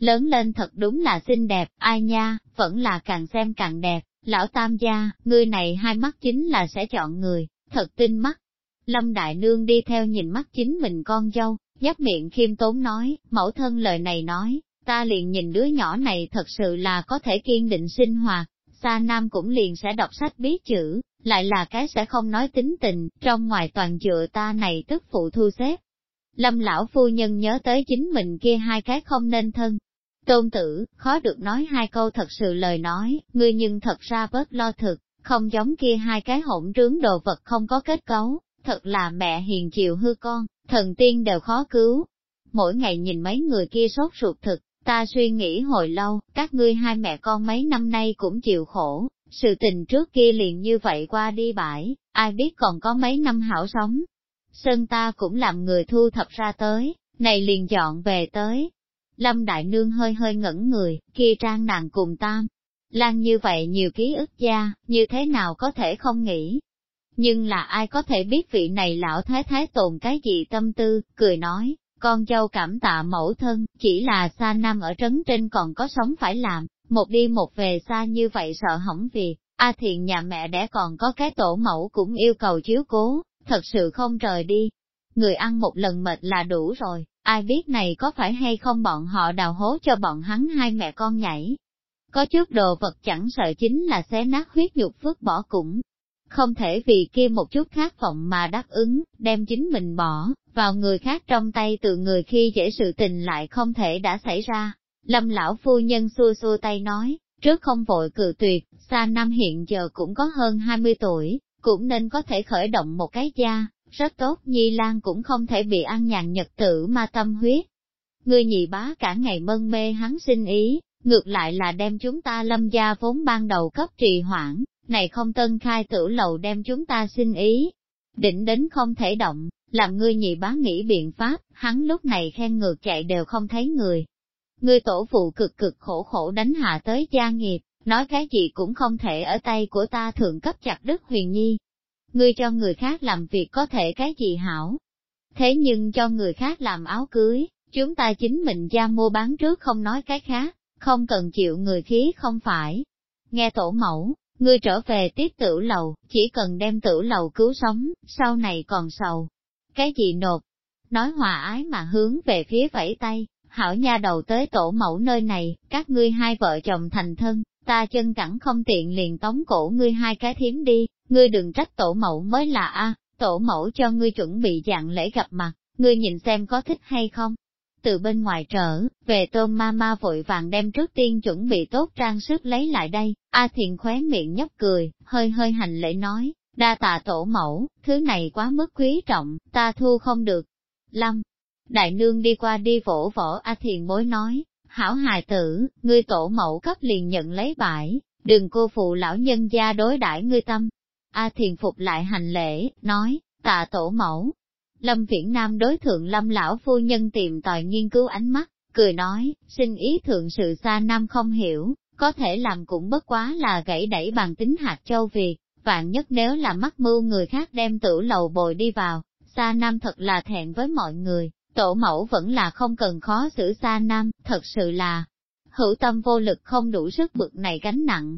lớn lên thật đúng là xinh đẹp, ai nha, vẫn là càng xem càng đẹp, lão tam gia, người này hai mắt chính là sẽ chọn người, thật tinh mắt. Lâm Đại Nương đi theo nhìn mắt chính mình con dâu, giáp miệng khiêm tốn nói, mẫu thân lời này nói, ta liền nhìn đứa nhỏ này thật sự là có thể kiên định sinh hoạt, xa nam cũng liền sẽ đọc sách biết chữ, lại là cái sẽ không nói tính tình, trong ngoài toàn dựa ta này tức phụ thu xếp. Lâm lão phu nhân nhớ tới chính mình kia hai cái không nên thân, Tôn tử, khó được nói hai câu thật sự lời nói, ngươi nhưng thật ra bớt lo thực, không giống kia hai cái hỗn trướng đồ vật không có kết cấu, thật là mẹ hiền chiều hư con, thần tiên đều khó cứu. Mỗi ngày nhìn mấy người kia sốt ruột thực, ta suy nghĩ hồi lâu, các ngươi hai mẹ con mấy năm nay cũng chịu khổ, sự tình trước kia liền như vậy qua đi bãi, ai biết còn có mấy năm hảo sống. Sơn ta cũng làm người thu thập ra tới, này liền dọn về tới, Lâm Đại Nương hơi hơi ngẩn người, kia trang nàng cùng tam. Lan như vậy nhiều ký ức gia, như thế nào có thể không nghĩ. Nhưng là ai có thể biết vị này lão thái thái tồn cái gì tâm tư, cười nói, con dâu cảm tạ mẫu thân, chỉ là xa nam ở trấn trên còn có sống phải làm, một đi một về xa như vậy sợ hỏng việc. A thiện nhà mẹ đẻ còn có cái tổ mẫu cũng yêu cầu chiếu cố, thật sự không rời đi. Người ăn một lần mệt là đủ rồi, Ai biết này có phải hay không bọn họ đào hố cho bọn hắn hai mẹ con nhảy. Có chút đồ vật chẳng sợ chính là xé nát huyết nhục phước bỏ cũng. Không thể vì kia một chút khát vọng mà đáp ứng, đem chính mình bỏ, vào người khác trong tay từ người khi dễ sự tình lại không thể đã xảy ra. Lâm lão phu nhân xua xua tay nói, trước không vội cự tuyệt, xa năm hiện giờ cũng có hơn 20 tuổi, cũng nên có thể khởi động một cái gia, rất tốt, Nhi Lan cũng không thể bị ăn nhàn nhật tử mà tâm huyết. Người nhị bá cả ngày mân mê hắn sinh ý, ngược lại là đem chúng ta lâm gia vốn ban đầu cấp trì hoãn, này không tân khai tử lầu đem chúng ta sinh ý. Định đến không thể động, làm ngươi nhị bá nghĩ biện pháp, hắn lúc này khen ngược chạy đều không thấy người. Ngươi tổ phụ cực cực khổ khổ đánh hạ tới gia nghiệp, nói cái gì cũng không thể ở tay của ta thượng cấp chặt đức huyền nhi, ngươi cho người khác làm việc có thể cái gì hảo. Thế nhưng cho người khác làm áo cưới, chúng ta chính mình ra mua bán trước không nói cái khác, không cần chịu người khí không phải. Nghe tổ mẫu, ngươi trở về tiếp tử lầu, chỉ cần đem tử lầu cứu sống, sau này còn sầu. Cái gì nộp? Nói hòa ái mà hướng về phía vẫy tay, hảo nha đầu tới tổ mẫu nơi này, các ngươi hai vợ chồng thành thân, ta chân cẳng không tiện liền tống cổ ngươi hai cái thiếm đi, ngươi đừng trách tổ mẫu mới là a, tổ mẫu cho ngươi chuẩn bị dạng lễ gặp mặt, ngươi nhìn xem có thích hay không. Từ bên ngoài trở, về tôm ma ma vội vàng đem trước tiên chuẩn bị tốt trang sức lấy lại đây, A Thiền khóe miệng nhấp cười, hơi hơi hành lễ nói, đa tạ tổ mẫu, thứ này quá mức quý trọng, ta thu không được. Lâm, đại nương đi qua đi vỗ vỗ A Thiền bối nói, hảo hài tử, ngươi tổ mẫu cấp liền nhận lấy bãi, đừng cô phụ lão nhân gia đối đãi ngươi tâm. A thiền phục lại hành lễ, nói, tạ tổ mẫu. Lâm Viễn Nam đối thượng Lâm lão phu nhân tìm tòi nghiên cứu ánh mắt, cười nói, xin ý thượng sự xa Nam không hiểu, có thể làm cũng bất quá là gãy đẩy bằng tính hạt châu Việt, vạn nhất nếu là mắc mưu người khác đem tử lầu bồi đi vào, sa Nam thật là thẹn với mọi người, Tổ mẫu vẫn là không cần khó xử xa nam, thật sự là hữu tâm vô lực không đủ sức bực này gánh nặng.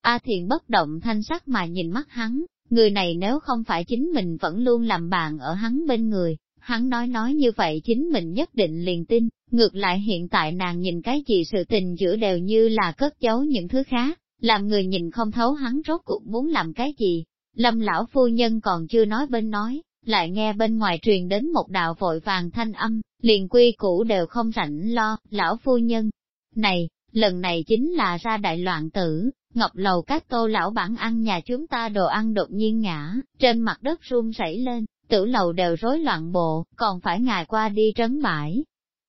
A Thiền bất động thanh sắc mà nhìn mắt hắn, người này nếu không phải chính mình vẫn luôn làm bạn ở hắn bên người, hắn nói nói như vậy chính mình nhất định liền tin, ngược lại hiện tại nàng nhìn cái gì sự tình giữa đều như là cất giấu những thứ khác, làm người nhìn không thấu hắn rốt cuộc muốn làm cái gì. Lâm lão phu nhân còn chưa nói bên nói, lại nghe bên ngoài truyền đến một đạo vội vàng thanh âm, liền quy cũ đều không rảnh lo, lão phu nhân. Này, lần này chính là ra đại loạn tử, ngọc lầu các tô lão bản ăn nhà chúng ta đồ ăn đột nhiên ngã, trên mặt đất run rẩy lên, tử lầu đều rối loạn bộ, còn phải ngài qua đi trấn bãi.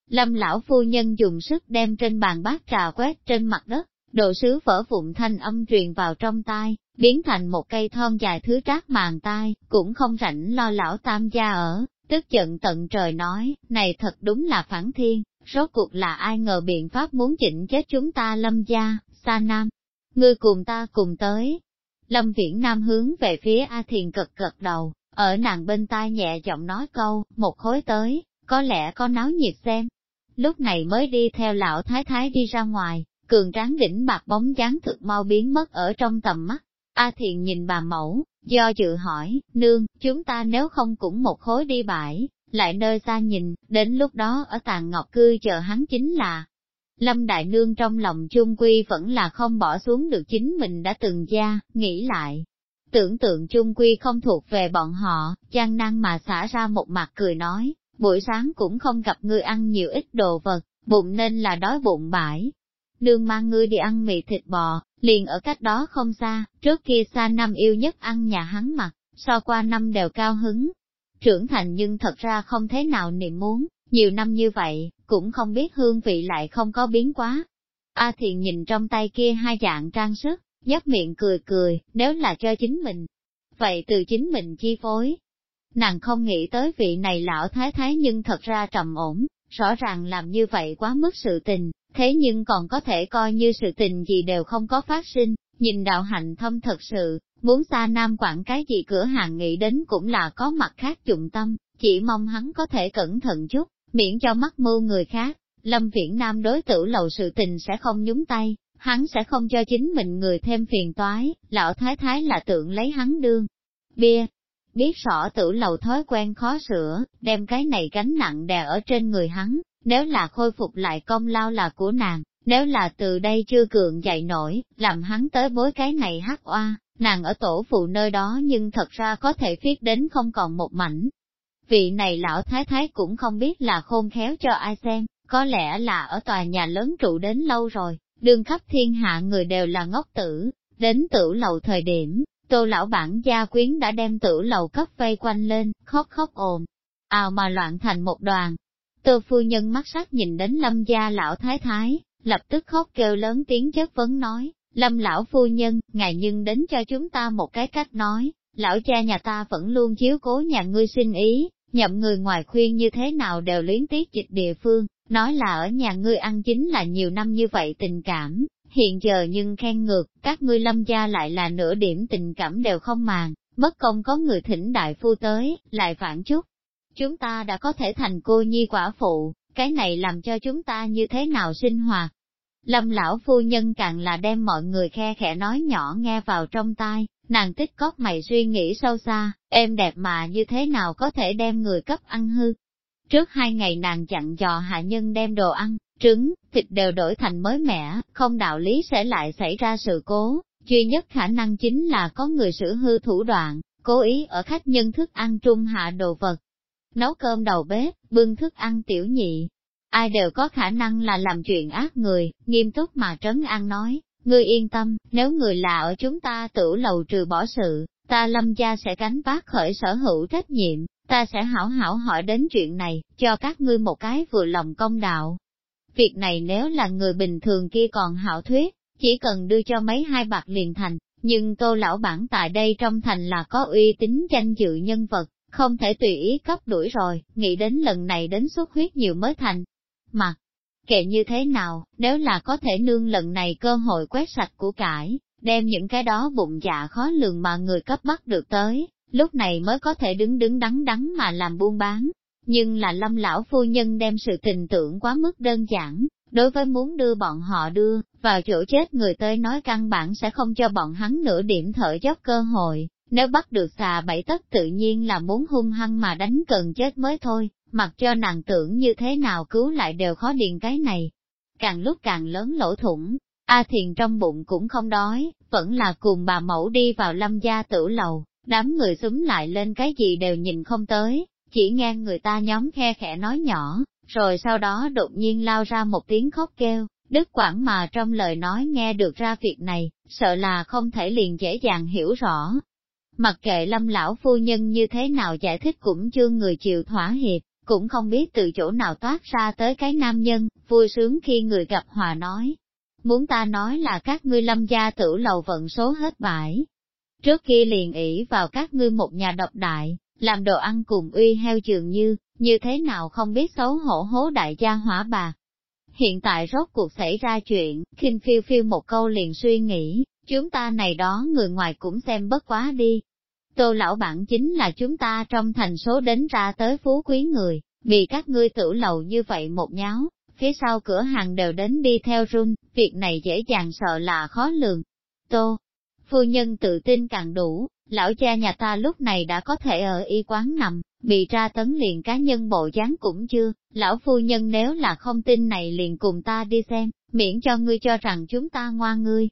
Lâm lão phu nhân dùng sức đem trên bàn bát trà quét trên mặt đất, đồ sứ vỡ vụn thanh âm truyền vào trong tai, biến thành một cây thon dài thứ trác màn tai, cũng không rảnh lo lão tam gia ở, tức giận tận trời nói, này thật đúng là phản thiên, rốt cuộc là ai ngờ biện pháp muốn chỉnh chết chúng ta lâm gia, sa nam, ngươi cùng ta cùng tới. Lâm Viễn Nam hướng về phía A Thiền cực gật đầu, ở nàng bên tai nhẹ giọng nói câu, một khối tới, có lẽ có náo nhiệt xem. Lúc này mới đi theo lão thái thái đi ra ngoài, cường tráng đỉnh mặt bóng dáng thực mau biến mất ở trong tầm mắt. A Thiện nhìn bà mẫu, do dự hỏi, nương, chúng ta nếu không cũng một khối đi bãi, lại nơi xa nhìn, đến lúc đó ở tàn ngọc cư chờ hắn chính là. Lâm Đại Nương trong lòng chung quy vẫn là không bỏ xuống được chính mình đã từng gia, nghĩ lại. Tưởng tượng chung quy không thuộc về bọn họ, gian năng mà xả ra một mặt cười nói, buổi sáng cũng không gặp người ăn nhiều ít đồ vật, bụng nên là đói bụng bãi, nương mang ngươi đi ăn mì thịt bò, liền ở cách đó không xa, trước kia xa năm yêu nhất ăn nhà hắn mặt, so qua năm đều cao hứng. Trưởng thành nhưng thật ra không thế nào niệm muốn, nhiều năm như vậy, cũng không biết hương vị lại không có biến quá. A à thiện nhìn trong tay kia hai dạng trang sức, nhấp miệng cười cười, nếu là cho chính mình. Vậy từ chính mình chi phối. Nàng không nghĩ tới vị này lão thái thái nhưng thật ra trầm ổn, rõ ràng làm như vậy quá mức sự tình, Thế nhưng còn có thể coi như sự tình gì đều không có phát sinh, nhìn đạo hạnh thâm thật sự, muốn xa nam quản cái gì cửa hàng nghĩ đến cũng là có mặt khác dụng tâm, chỉ mong hắn có thể cẩn thận chút, miễn cho mắc mưu người khác. Lâm Viễn Nam đối tử lầu sự tình sẽ không nhúng tay, hắn sẽ không cho chính mình người thêm phiền toái, lão thái thái là tượng lấy hắn đương. Bia, biết rõ tử lầu thói quen khó sửa, đem cái này gánh nặng đè ở trên người hắn, nếu là khôi phục lại công lao là của nàng, nếu là từ đây chưa cường dậy nổi, làm hắn tới bối cái này hát oa, nàng ở tổ phụ nơi đó nhưng thật ra có thể viết đến không còn một mảnh. Vị này lão thái thái cũng không biết là khôn khéo cho ai xem, có lẽ là ở tòa nhà lớn trụ đến lâu rồi, đường khắp thiên hạ người đều là ngốc tử, đến tử lầu thời điểm, tô lão bản gia quyến đã đem tử lầu cấp vây quanh lên, khóc khóc ồn, ào mà loạn thành một đoàn, Tô phu nhân mắt sắc nhìn đến lâm gia lão thái thái, lập tức khóc kêu lớn tiếng chất vấn nói, lâm lão phu nhân, ngài nhưng đến cho chúng ta một cái cách nói, lão cha nhà ta vẫn luôn chiếu cố nhà ngươi xin ý, nhậm người ngoài khuyên như thế nào đều luyến tiếc dịch địa phương, nói là ở nhà ngươi ăn chính là nhiều năm như vậy tình cảm, hiện giờ nhưng khen ngược, các ngươi lâm gia lại là nửa điểm tình cảm đều không màng, bất công có người thỉnh đại phu tới, lại phản chút chúng ta đã có thể thành cô nhi quả phụ, cái này làm cho chúng ta như thế nào sinh hoạt. Lâm lão phu nhân càng là đem mọi người khe khẽ nói nhỏ nghe vào trong tai, nàng tích cóp mày suy nghĩ sâu xa, êm đẹp mà như thế nào có thể đem người cấp ăn hư. Trước hai ngày nàng chặn dò hạ nhân đem đồ ăn, trứng, thịt đều đổi thành mới mẻ, không đạo lý sẽ lại xảy ra sự cố, duy nhất khả năng chính là có người sử hư thủ đoạn, cố ý ở khách nhân thức ăn trung hạ đồ vật, nấu cơm đầu bếp, bưng thức ăn tiểu nhị. Ai đều có khả năng là làm chuyện ác người, nghiêm túc mà trấn an nói, ngươi yên tâm, nếu người là ở chúng ta tử lầu trừ bỏ sự, ta lâm gia sẽ gánh vác khởi sở hữu trách nhiệm, ta sẽ hảo hảo hỏi đến chuyện này, cho các ngươi một cái vừa lòng công đạo. Việc này nếu là người bình thường kia còn hảo thuyết, chỉ cần đưa cho mấy hai bạc liền thành, nhưng tô lão bản tại đây trong thành là có uy tín danh dự nhân vật, không thể tùy ý cấp đuổi rồi, nghĩ đến lần này đến xuất huyết nhiều mới thành. Mà, kệ như thế nào, nếu là có thể nương lần này cơ hội quét sạch của cải, đem những cái đó bụng dạ khó lường mà người cấp bắt được tới, lúc này mới có thể đứng đứng đắn đắn mà làm buôn bán. Nhưng là lâm lão phu nhân đem sự tình tưởng quá mức đơn giản, đối với muốn đưa bọn họ đưa, vào chỗ chết người tới nói căn bản sẽ không cho bọn hắn nửa điểm thở dốc cơ hội, nếu bắt được xà bảy tất tự nhiên là muốn hung hăng mà đánh cần chết mới thôi, mặc cho nàng tưởng như thế nào cứu lại đều khó điền cái này. Càng lúc càng lớn lỗ thủng, A Thiền trong bụng cũng không đói, vẫn là cùng bà mẫu đi vào lâm gia tử lầu, đám người xúm lại lên cái gì đều nhìn không tới, chỉ nghe người ta nhóm khe khẽ nói nhỏ, rồi sau đó đột nhiên lao ra một tiếng khóc kêu, Đức Quảng mà trong lời nói nghe được ra việc này, sợ là không thể liền dễ dàng hiểu rõ, mặc kệ lâm lão phu nhân như thế nào giải thích cũng chưa người chịu thỏa hiệp, cũng không biết từ chỗ nào toát ra tới cái nam nhân, vui sướng khi người gặp hòa nói. Muốn ta nói là các ngươi lâm gia tử lầu vận số hết bãi. Trước kia liền ỷ vào các ngươi một nhà độc đại, làm đồ ăn cùng uy heo trường như, như thế nào không biết xấu hổ hố đại gia hỏa bà. Hiện tại rốt cuộc xảy ra chuyện, khinh phiêu phiêu một câu liền suy nghĩ, chúng ta này đó người ngoài cũng xem bất quá đi, Tô lão bản chính là chúng ta trong thành số đến ra tới phú quý người, vì các ngươi tử lầu như vậy một nháo, phía sau cửa hàng đều đến đi theo run, việc này dễ dàng sợ là khó lường. Tô, phu nhân tự tin càng đủ, lão cha nhà ta lúc này đã có thể ở y quán nằm, bị tra tấn liền cá nhân bộ dáng cũng chưa, lão phu nhân nếu là không tin này liền cùng ta đi xem, miễn cho ngươi cho rằng chúng ta ngoan ngươi.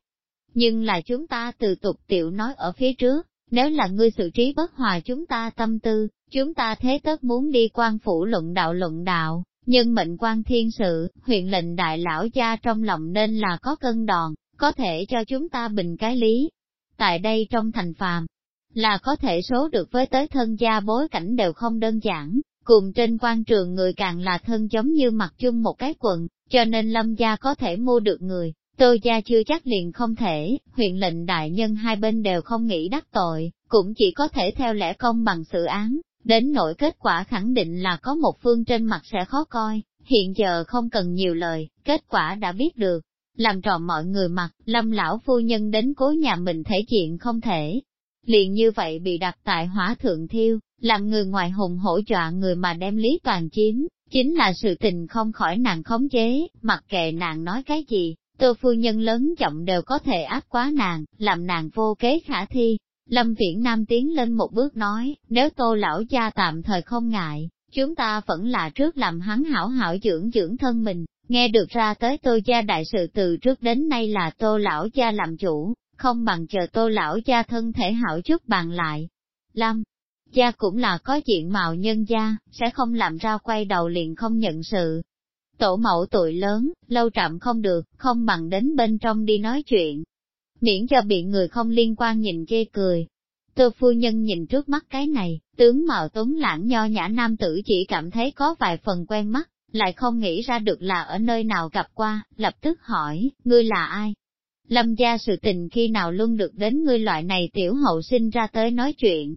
Nhưng là chúng ta từ tục tiểu nói ở phía trước, nếu là ngươi xử trí bất hòa chúng ta tâm tư, chúng ta thế tất muốn đi quan phủ luận đạo luận đạo, nhưng mệnh quan thiên sự, huyện lệnh đại lão gia trong lòng nên là có cân đòn, có thể cho chúng ta bình cái lý. Tại đây trong thành phàm, là có thể số được với tới thân gia bối cảnh đều không đơn giản, cùng trên quan trường người càng là thân giống như mặt chung một cái quần, cho nên lâm gia có thể mua được người, Tô gia chưa chắc liền không thể, huyện lệnh đại nhân hai bên đều không nghĩ đắc tội, cũng chỉ có thể theo lẽ công bằng sự án, đến nỗi kết quả khẳng định là có một phương trên mặt sẽ khó coi, hiện giờ không cần nhiều lời, kết quả đã biết được. Làm tròn mọi người mặt, lâm lão phu nhân đến cố nhà mình thể chuyện không thể. Liền như vậy bị đặt tại hỏa thượng thiêu, làm người ngoài hùng hỗ trợ người mà đem lý toàn chiếm, chính là sự tình không khỏi nàng khống chế, mặc kệ nàng nói cái gì, Tô phu nhân lớn giọng đều có thể áp quá nàng, làm nàng vô kế khả thi. Lâm Viễn Nam tiến lên một bước nói, nếu tô lão gia tạm thời không ngại, chúng ta vẫn là trước làm hắn hảo hảo dưỡng dưỡng thân mình, nghe được ra tới tô gia đại sự từ trước đến nay là tô lão gia làm chủ, không bằng chờ tô lão gia thân thể hảo chút bàn lại. Lâm, gia cũng là có diện mạo nhân gia, sẽ không làm ra quay đầu liền không nhận sự, Tổ mẫu tuổi lớn, lâu trạm không được, không bằng đến bên trong đi nói chuyện. Miễn cho bị người không liên quan nhìn chê cười. Tô phu nhân nhìn trước mắt cái này, tướng mạo tuấn lãng nho nhã nam tử chỉ cảm thấy có vài phần quen mắt, lại không nghĩ ra được là ở nơi nào gặp qua, lập tức hỏi, ngươi là ai? Lâm gia sự tình khi nào luôn được đến ngươi loại này tiểu hậu sinh ra tới nói chuyện.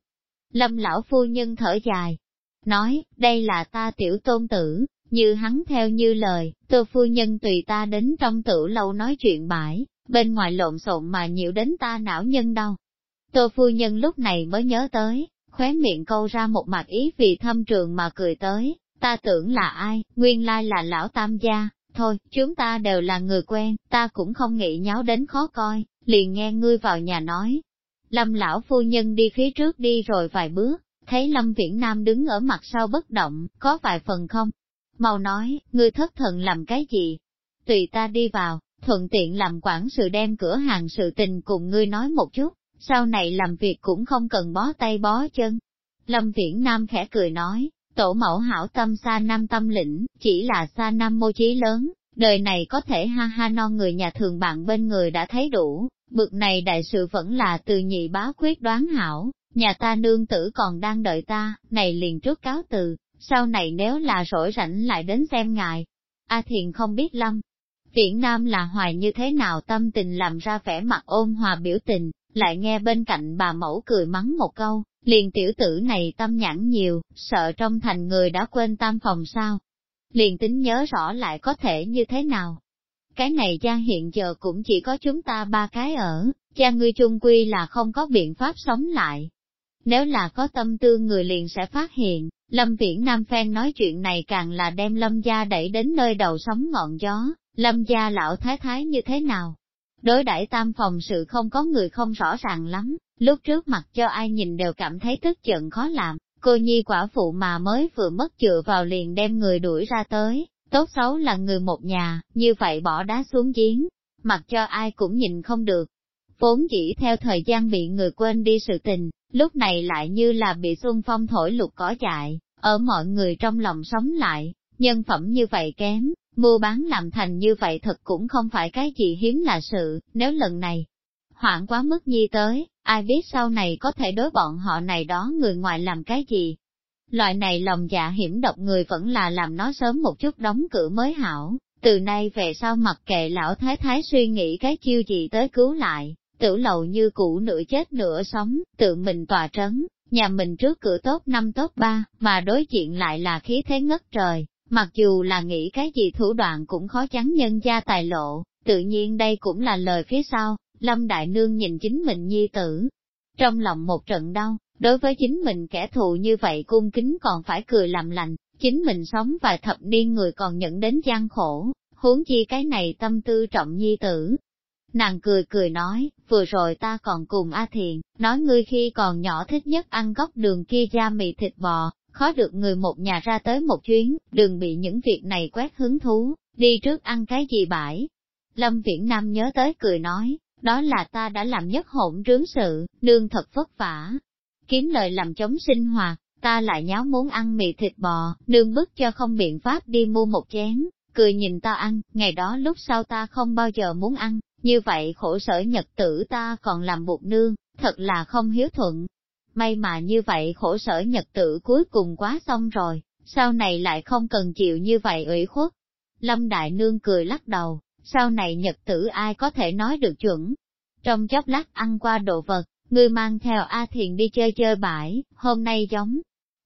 Lâm lão phu nhân thở dài, nói, đây là ta tiểu tôn tử, như hắn theo như lời, tô phu nhân tùy ta đến trong tử lâu nói chuyện bãi, bên ngoài lộn xộn mà nhiễu đến ta não nhân đau. Tô phu nhân lúc này mới nhớ tới, khóe miệng câu ra một mặt ý vì thâm trường mà cười tới, ta tưởng là ai, nguyên lai là lão tam gia, thôi, chúng ta đều là người quen, ta cũng không nghĩ nháo đến khó coi, liền nghe ngươi vào nhà nói. Lâm lão phu nhân đi phía trước đi rồi vài bước, thấy Lâm Viễn Nam đứng ở mặt sau bất động, có vài phần không, mau nói, ngươi thất thần làm cái gì? Tùy ta đi vào, thuận tiện làm quản sự đem cửa hàng sự tình cùng ngươi nói một chút, sau này làm việc cũng không cần bó tay bó chân. Lâm Viễn Nam khẽ cười nói, tổ mẫu hảo tâm xa nam tâm lĩnh, chỉ là xa nam mô chí lớn, đời này có thể ha ha non người nhà thường bạn bên người đã thấy đủ, bực này đại sự vẫn là từ nhị bá quyết đoán hảo, nhà ta nương tử còn đang đợi ta, này liền trước cáo từ, sau này nếu là rỗi rảnh lại đến xem ngài. A Thiền không biết Lâm. Viễn Nam là hoài như thế nào tâm tình làm ra vẻ mặt ôn hòa biểu tình, lại nghe bên cạnh bà mẫu cười mắng một câu, liền tiểu tử này tâm nhãn nhiều, sợ trong thành người đã quên tam phòng sao. Liền tính nhớ rõ lại có thể như thế nào. Cái này cha hiện giờ cũng chỉ có chúng ta ba cái ở, cha ngươi chung quy là không có biện pháp sống lại, nếu là có tâm tư người liền sẽ phát hiện, Lâm Viễn Nam Phen nói chuyện này càng là đem Lâm gia đẩy đến nơi đầu sóng ngọn gió, Lâm gia lão thái thái như thế nào? Đối đãi tam phòng sự không có người không rõ ràng lắm, lúc trước mặt cho ai nhìn đều cảm thấy tức giận khó làm, cô nhi quả phụ mà mới vừa mất chừa vào liền đem người đuổi ra tới, tốt xấu là người một nhà, như vậy bỏ đá xuống giếng, mặc cho ai cũng nhìn không được, vốn dĩ theo thời gian bị người quên đi sự tình, lúc này lại như là bị xuân phong thổi lục cỏ chạy, ở mọi người trong lòng sống lại, nhân phẩm như vậy kém, mua bán làm thành như vậy thật cũng không phải cái gì hiếm là sự, nếu lần này hoạn quá mức nhi tới, ai biết sau này có thể đối bọn họ này đó người ngoài làm cái gì. Loại này lòng dạ hiểm độc người vẫn là làm nó sớm một chút đóng cửa mới hảo, từ nay về sau mặc kệ lão thái thái suy nghĩ cái chiêu gì tới cứu lại, tử lầu như cũ nửa chết nửa sống, tự mình tòa trấn, nhà mình trước cửa tốt năm tốt ba, mà đối diện lại là khí thế ngất trời, mặc dù là nghĩ cái gì thủ đoạn cũng khó chắn nhân gia tài lộ, tự nhiên đây cũng là lời phía sau, Lâm Đại Nương nhìn chính mình nhi tử. Trong lòng một trận đau, đối với chính mình kẻ thù như vậy cung kính còn phải cười làm lành, chính mình sống vài thập niên người còn nhận đến gian khổ, huống chi cái này tâm tư trọng nhi tử. Nàng cười cười nói, vừa rồi ta còn cùng A Thiện, nói ngươi khi còn nhỏ thích nhất ăn góc đường kia da mì thịt bò, khó được người một nhà ra tới một chuyến, đừng bị những việc này quét hứng thú, đi trước ăn cái gì bãi. Lâm Viễn Nam nhớ tới cười nói, đó là ta đã làm nhất hỗn trướng sự, nương thật vất vả. Kiếm lời làm chống sinh hoạt, ta lại nháo muốn ăn mì thịt bò, nương bức cho không biện pháp đi mua một chén, cười nhìn ta ăn, ngày đó lúc sau ta không bao giờ muốn ăn, như vậy khổ sở nhật tử ta còn làm bụt nương, thật là không hiếu thuận. May mà như vậy khổ sở nhật tử cuối cùng quá xong rồi, sau này lại không cần chịu như vậy ủy khuất. Lâm Đại Nương cười lắc đầu, sau này nhật tử ai có thể nói được chuẩn. Trong chốc lát ăn qua đồ vật, người mang theo A Thiền đi chơi chơi bãi, hôm nay giống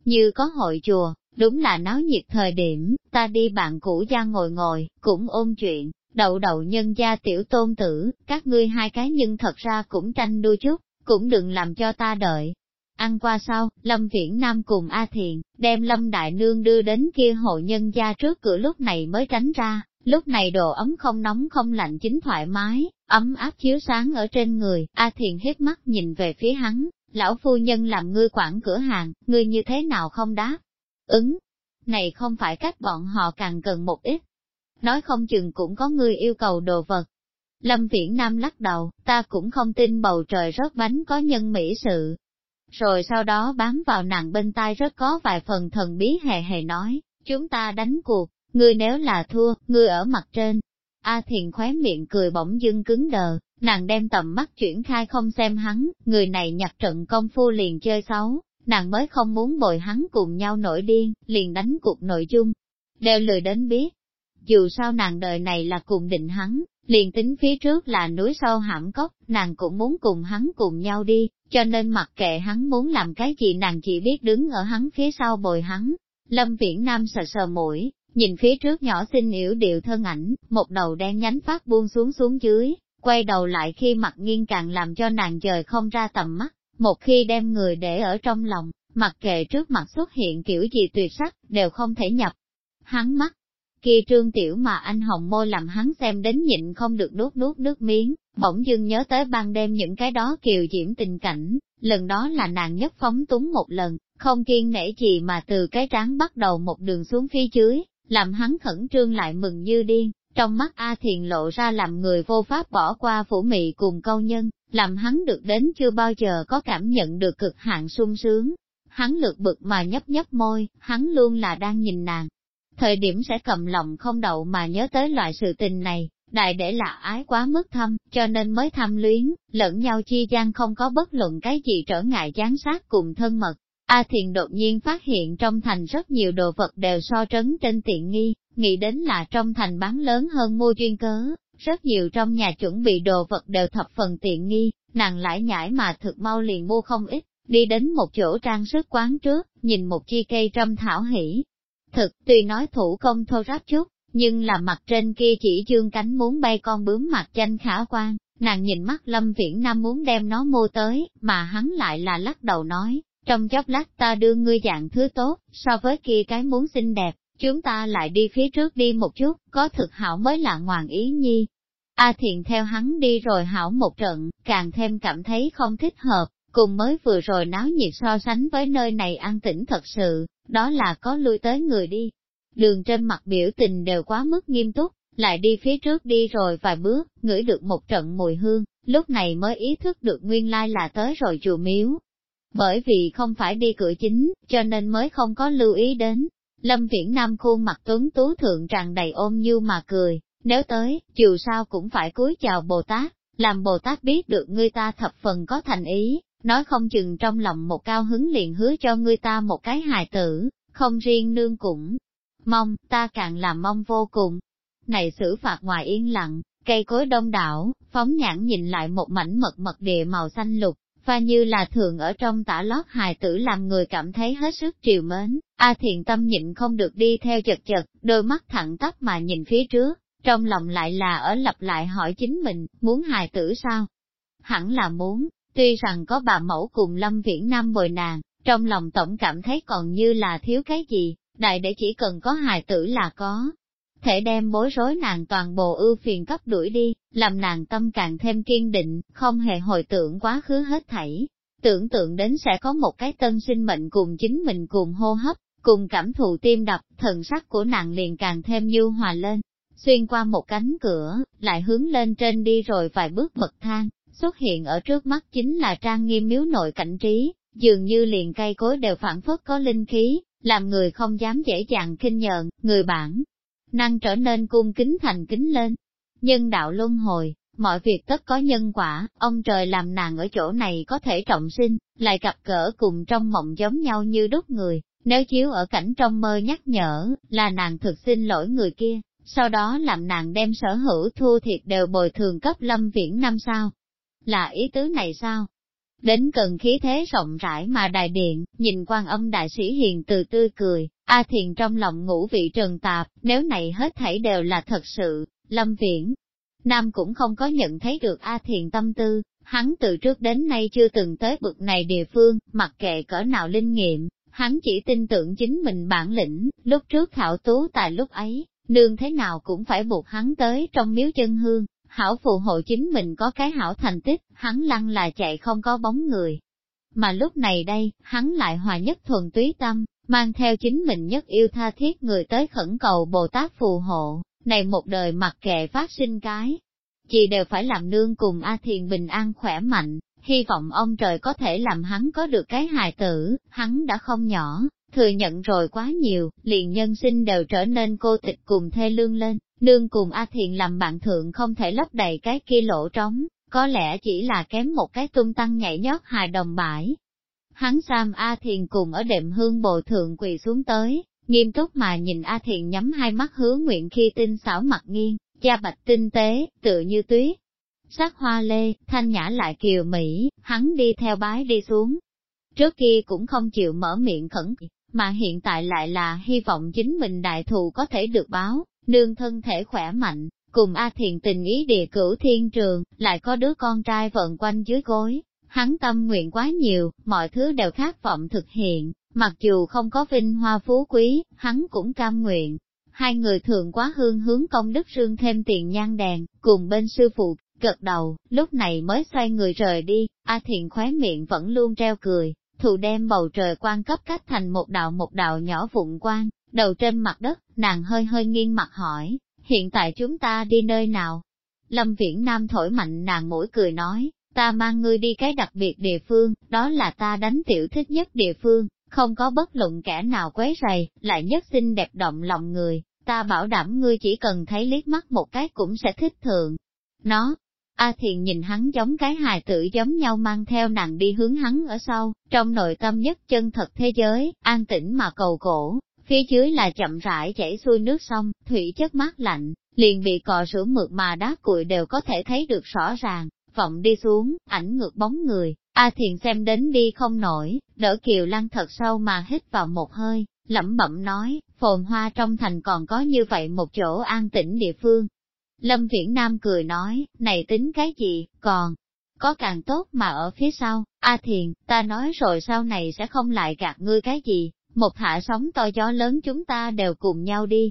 như có hội chùa, đúng là náo nhiệt thời điểm, ta đi bạn cũ ra ngồi ngồi, cũng ôn chuyện, đậu đậu nhân gia tiểu tôn tử, các ngươi hai cái nhân thật ra cũng tranh đua chút, cũng đừng làm cho ta đợi. Ăn qua sau, Lâm Viễn Nam cùng A Thiền, đem Lâm Đại Nương đưa đến kia hộ nhân gia trước cửa lúc này mới tránh ra, lúc này đồ ấm không nóng không lạnh chính thoải mái, ấm áp chiếu sáng ở trên người, A Thiền hết mắt nhìn về phía hắn, lão phu nhân làm ngươi quản cửa hàng, ngươi như thế nào không đáp? Ứng, này không phải cách bọn họ càng cần một ít, nói không chừng cũng có người yêu cầu đồ vật. Lâm Viễn Nam lắc đầu, ta cũng không tin bầu trời rớt bánh có nhân mỹ sự. Rồi sau đó bám vào nàng bên tai rất có vài phần thần bí hề hề nói, chúng ta đánh cuộc, ngươi nếu là thua, ngươi ở mặt trên. A à Thiền khóe miệng cười bỗng dưng cứng đờ, nàng đem tầm mắt chuyển khai không xem hắn, người này nhặt trận công phu liền chơi xấu, nàng mới không muốn bồi hắn cùng nhau nổi điên, liền đánh cuộc nội dung. Đều lười đến biết, dù sao nàng đời này là cùng định hắn, liền tính phía trước là núi sâu hãm cốc, nàng cũng muốn cùng hắn cùng nhau đi, cho nên mặc kệ hắn muốn làm cái gì nàng chỉ biết đứng ở hắn phía sau bồi hắn. Lâm Viễn Nam sờ sờ mũi, nhìn phía trước nhỏ xinh yếu điệu thân ảnh, một đầu đen nhánh phát buông xuống xuống dưới, quay đầu lại khi mặt nghiêng càng làm cho nàng trời không ra tầm mắt, một khi đem người để ở trong lòng, mặc kệ trước mặt xuất hiện kiểu gì tuyệt sắc, đều không thể nhập. Hắn mắt, kia trương tiểu mà anh hồng môi làm hắn xem đến nhịn không được đốt đốt nước miếng, bỗng dưng nhớ tới ban đêm những cái đó kiều diễm tình cảnh, lần đó là nàng nhất phóng túng một lần, không kiên nể gì mà từ cái trán bắt đầu một đường xuống phía dưới, làm hắn khẩn trương lại mừng như điên, trong mắt A Thiền lộ ra làm người vô pháp bỏ qua phủ mị cùng câu nhân, làm hắn được đến chưa bao giờ có cảm nhận được cực hạn sung sướng. Hắn lượt bực mà nhấp nhấp môi, hắn luôn là đang nhìn nàng, thời điểm sẽ cầm lòng không đậu mà nhớ tới loại sự tình này, đại để là ái quá mức thâm, cho nên mới tham luyến, lẫn nhau chi gian không có bất luận cái gì trở ngại gián sát cùng thân mật. A Thiền đột nhiên phát hiện trong thành rất nhiều đồ vật đều so trấn trên tiện nghi, nghĩ đến là trong thành bán lớn hơn mua chuyên cớ, rất nhiều trong nhà chuẩn bị đồ vật đều thập phần tiện nghi, nàng lại nhảy mà thực mau liền mua không ít, đi đến một chỗ trang sức quán trước, nhìn một chi cây trăm thảo hỷ, Thực, tuy nói thủ công thô ráp chút, nhưng là mặt trên kia chỉ dương cánh muốn bay con bướm mặt tranh khả quan, nàng nhìn mắt Lâm Viễn Nam muốn đem nó mua tới, mà hắn lại là lắc đầu nói, trong chốc lát ta đưa ngươi dạng thứ tốt, so với kia cái muốn xinh đẹp, chúng ta lại đi phía trước đi một chút, có thực hảo mới là ngoạn ý nhi. A thiện theo hắn đi rồi hảo một trận, càng thêm cảm thấy không thích hợp, cùng mới vừa rồi náo nhiệt so sánh với nơi này an tĩnh thật sự, đó là có lui tới người đi. Đường trên mặt biểu tình đều quá mức nghiêm túc, lại đi phía trước đi rồi vài bước, ngửi được một trận mùi hương, lúc này mới ý thức được nguyên lai là tới rồi chùa miếu. Bởi vì không phải đi cửa chính, cho nên mới không có lưu ý đến. Lâm Viễn Nam khuôn mặt tuấn tú thượng tràn đầy ôm nhu mà cười, nếu tới, dù sao cũng phải cúi chào Bồ Tát, làm Bồ Tát biết được người ta thập phần có thành ý, nói không chừng trong lòng một cao hứng liền hứa cho ngươi ta một cái hài tử, không riêng nương cũng. Mong, ta càng làm mong vô cùng. Này xử phạt ngoài yên lặng, cây cối đông đảo, phóng nhãn nhìn lại một mảnh mật mật địa màu xanh lục, và như là thường ở trong tả lót hài tử làm người cảm thấy hết sức triều mến. A à thiền tâm nhịn không được đi theo chật chật, đôi mắt thẳng tắp mà nhìn phía trước, trong lòng lại là ở lặp lại hỏi chính mình, muốn hài tử sao? Hẳn là muốn, Tuy rằng có bà mẫu cùng Lâm Viễn Nam bồi nàng, trong lòng tổng cảm thấy còn như là thiếu cái gì, đại để chỉ cần có hài tử là có. Thể đem bối rối nàng toàn bộ ưu phiền cấp đuổi đi, làm nàng tâm càng thêm kiên định, không hề hồi tưởng quá khứ hết thảy. Tưởng tượng đến sẽ có một cái tân sinh mệnh cùng chính mình cùng hô hấp, cùng cảm thụ tim đập, thần sắc của nàng liền càng thêm nhu hòa lên. Xuyên qua một cánh cửa, lại hướng lên trên đi rồi vài bước bậc thang, xuất hiện ở trước mắt chính là trang nghiêm miếu nội cảnh trí, dường như liền cây cối đều phản phất có linh khí, làm người không dám dễ dàng kinh nhận người bản năng trở nên cung kính thành kính lên. Nhân đạo luân hồi, mọi việc tất có nhân quả, ông trời làm nàng ở chỗ này có thể trọng sinh, lại gặp cỡ cùng trong mộng giống nhau như đúc người, nếu chiếu ở cảnh trong mơ nhắc nhở, là nàng thực xin lỗi người kia, sau đó làm nàng đem sở hữu thua thiệt đều bồi thường cấp lâm viễn năm sao, là ý tứ này sao? Đến gần khí thế rộng rãi mà đại điện, nhìn quan âm đại sĩ hiền từ tươi cười, A Thiền trong lòng ngũ vị trần tạp, nếu này hết thảy đều là thật sự, Lâm Viễn. Nam cũng không có nhận thấy được A Thiền tâm tư, hắn từ trước đến nay chưa từng tới bực này địa phương, mặc kệ cỡ nào linh nghiệm, hắn chỉ tin tưởng chính mình bản lĩnh, lúc trước khảo tú tại lúc ấy, nương thế nào cũng phải buộc hắn tới trong miếu chân hương, hảo phù hộ chính mình có cái hảo thành tích, hắn lăn là chạy không có bóng người. Mà lúc này đây, hắn lại hòa nhất thuần túy tâm, mang theo chính mình nhất yêu tha thiết người tới khẩn cầu Bồ Tát phù hộ, này một đời mặc kệ phát sinh cái. Chị đều phải làm nương cùng A Thiền bình an khỏe mạnh, hy vọng ông trời có thể làm hắn có được cái hài tử, hắn đã không nhỏ, thừa nhận rồi quá nhiều, liền nhân sinh đều trở nên cô tịch cùng thê lương lên, nương cùng A Thiện làm bạn thượng không thể lấp đầy cái kia lỗ trống, có lẽ chỉ là kém một cái tung tăng nhảy nhót hài đồng bãi. Hắn Sam A Thiền cùng ở đệm hương bồ thượng quỳ xuống tới, nghiêm túc mà nhìn A Thiền nhắm hai mắt hứa nguyện khi tinh xảo mặt nghiêng, da bạch tinh tế, tựa như tuyết. Sắc hoa lê, thanh nhã lại kiều Mỹ, hắn đi theo bái đi xuống. Trước kia cũng không chịu mở miệng khẩn, mà hiện tại lại là hy vọng chính mình đại thù có thể được báo, nương thân thể khỏe mạnh, cùng A Thiền tình ý địa cửu thiên trường, lại có đứa con trai vận quanh dưới gối, hắn tâm nguyện quá nhiều, mọi thứ đều khát vọng thực hiện, mặc dù không có vinh hoa phú quý, hắn cũng cam nguyện. Hai người thường quá hương hướng công đức sương thêm tiền nhang đèn, cùng bên sư phụ, gật đầu, lúc này mới xoay người rời đi, A Thiền khóe miệng vẫn luôn treo cười, thù đem bầu trời quan cấp cách thành một đạo một đạo nhỏ vụn quang, đầu trên mặt đất, nàng hơi hơi nghiêng mặt hỏi, hiện tại chúng ta đi nơi nào? Lâm Viễn Nam thổi mạnh nàng mũi cười nói, ta mang ngươi đi cái đặc biệt địa phương, đó là ta đánh tiểu thích nhất địa phương, không có bất luận kẻ nào quấy rầy, lại nhất xinh đẹp động lòng người, ta bảo đảm ngươi chỉ cần thấy liếc mắt một cái cũng sẽ thích thượng. Nó, A Thiền nhìn hắn giống cái hài tử giống nhau mang theo nàng đi hướng hắn ở sau, trong nội tâm nhất chân thật thế giới, an tĩnh mà cầu cổ, phía dưới là chậm rãi chảy xuôi nước sông, thủy chất mát lạnh, liền bị cò sữa mượt mà đá cuội đều có thể thấy được rõ ràng, vọng đi xuống, ảnh ngược bóng người, A Thiền xem đến đi không nổi, đỡ Kiều Lăng thật sâu mà hít vào một hơi, lẩm bẩm nói, phồn hoa trong thành còn có như vậy một chỗ an tĩnh địa phương. Lâm Viễn Nam cười nói, này tính cái gì, còn, có càng tốt mà ở phía sau, A Thiền, ta nói rồi sau này sẽ không lại gạt ngươi cái gì, một hạ sóng to gió lớn chúng ta đều cùng nhau đi.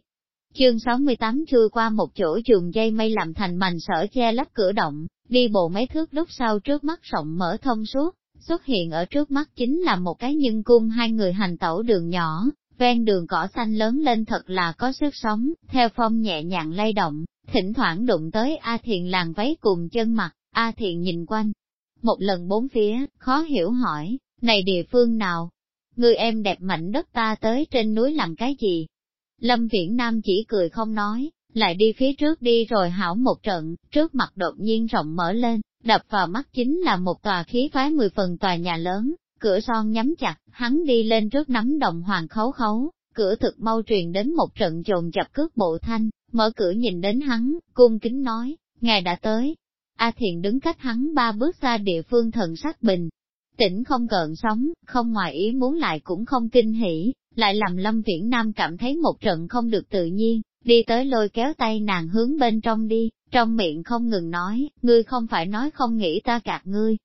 Chương 68 chui qua một chỗ trường dây mây làm thành mảnh sở che lắp cửa động, đi bộ mấy thước lúc sau trước mắt rộng mở thông suốt, xuất hiện ở trước mắt chính là một cái nhân cung hai người hành tẩu đường nhỏ, ven đường cỏ xanh lớn lên thật là có sức sống, theo phong nhẹ nhàng lay động, thỉnh thoảng đụng tới A Thiện làng váy cùng chân mặt, A Thiện nhìn quanh. Một lần bốn phía, khó hiểu hỏi, này địa phương nào, ngươi em đẹp mảnh đất ta tới trên núi làm cái gì? Lâm Viễn Nam chỉ cười không nói, lại đi phía trước đi rồi hảo một trận, trước mặt đột nhiên rộng mở lên, đập vào mắt chính là một tòa khí phái mười phần tòa nhà lớn, cửa son nhắm chặt, hắn đi lên trước nắm đồng hoàng khấu khấu, cửa thực mau truyền đến một trận trồn chập cước bộ thanh, mở cửa nhìn đến hắn, cung kính nói, ngài đã tới. A Thiện đứng cách hắn ba bước xa địa phương thần sắc bình, Tỉnh không gợn sóng, không ngoài ý muốn lại cũng không kinh hỉ, lại làm Lâm Viễn Nam cảm thấy một trận không được tự nhiên, đi tới lôi kéo tay nàng hướng bên trong đi, trong miệng không ngừng nói, ngươi không phải nói không nghĩ ta gạt ngươi.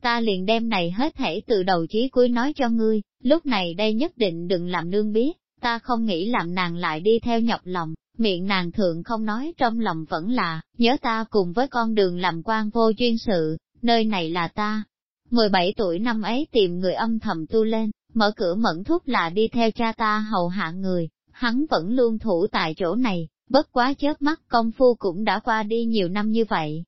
Ta liền đem này hết thể từ đầu chí cuối nói cho ngươi, lúc này đây nhất định đừng làm nương biết, ta không nghĩ làm nàng lại đi theo nhọc lòng, miệng nàng thượng không nói trong lòng vẫn là, nhớ ta cùng với con đường làm quan vô chuyên sự, nơi này là ta, 17 tuổi năm ấy tìm người âm thầm tu lên, mở cửa mẫn thúc là đi theo cha ta hầu hạ người, hắn vẫn luôn thủ tại chỗ này, bất quá chớp mắt công phu cũng đã qua đi nhiều năm như vậy.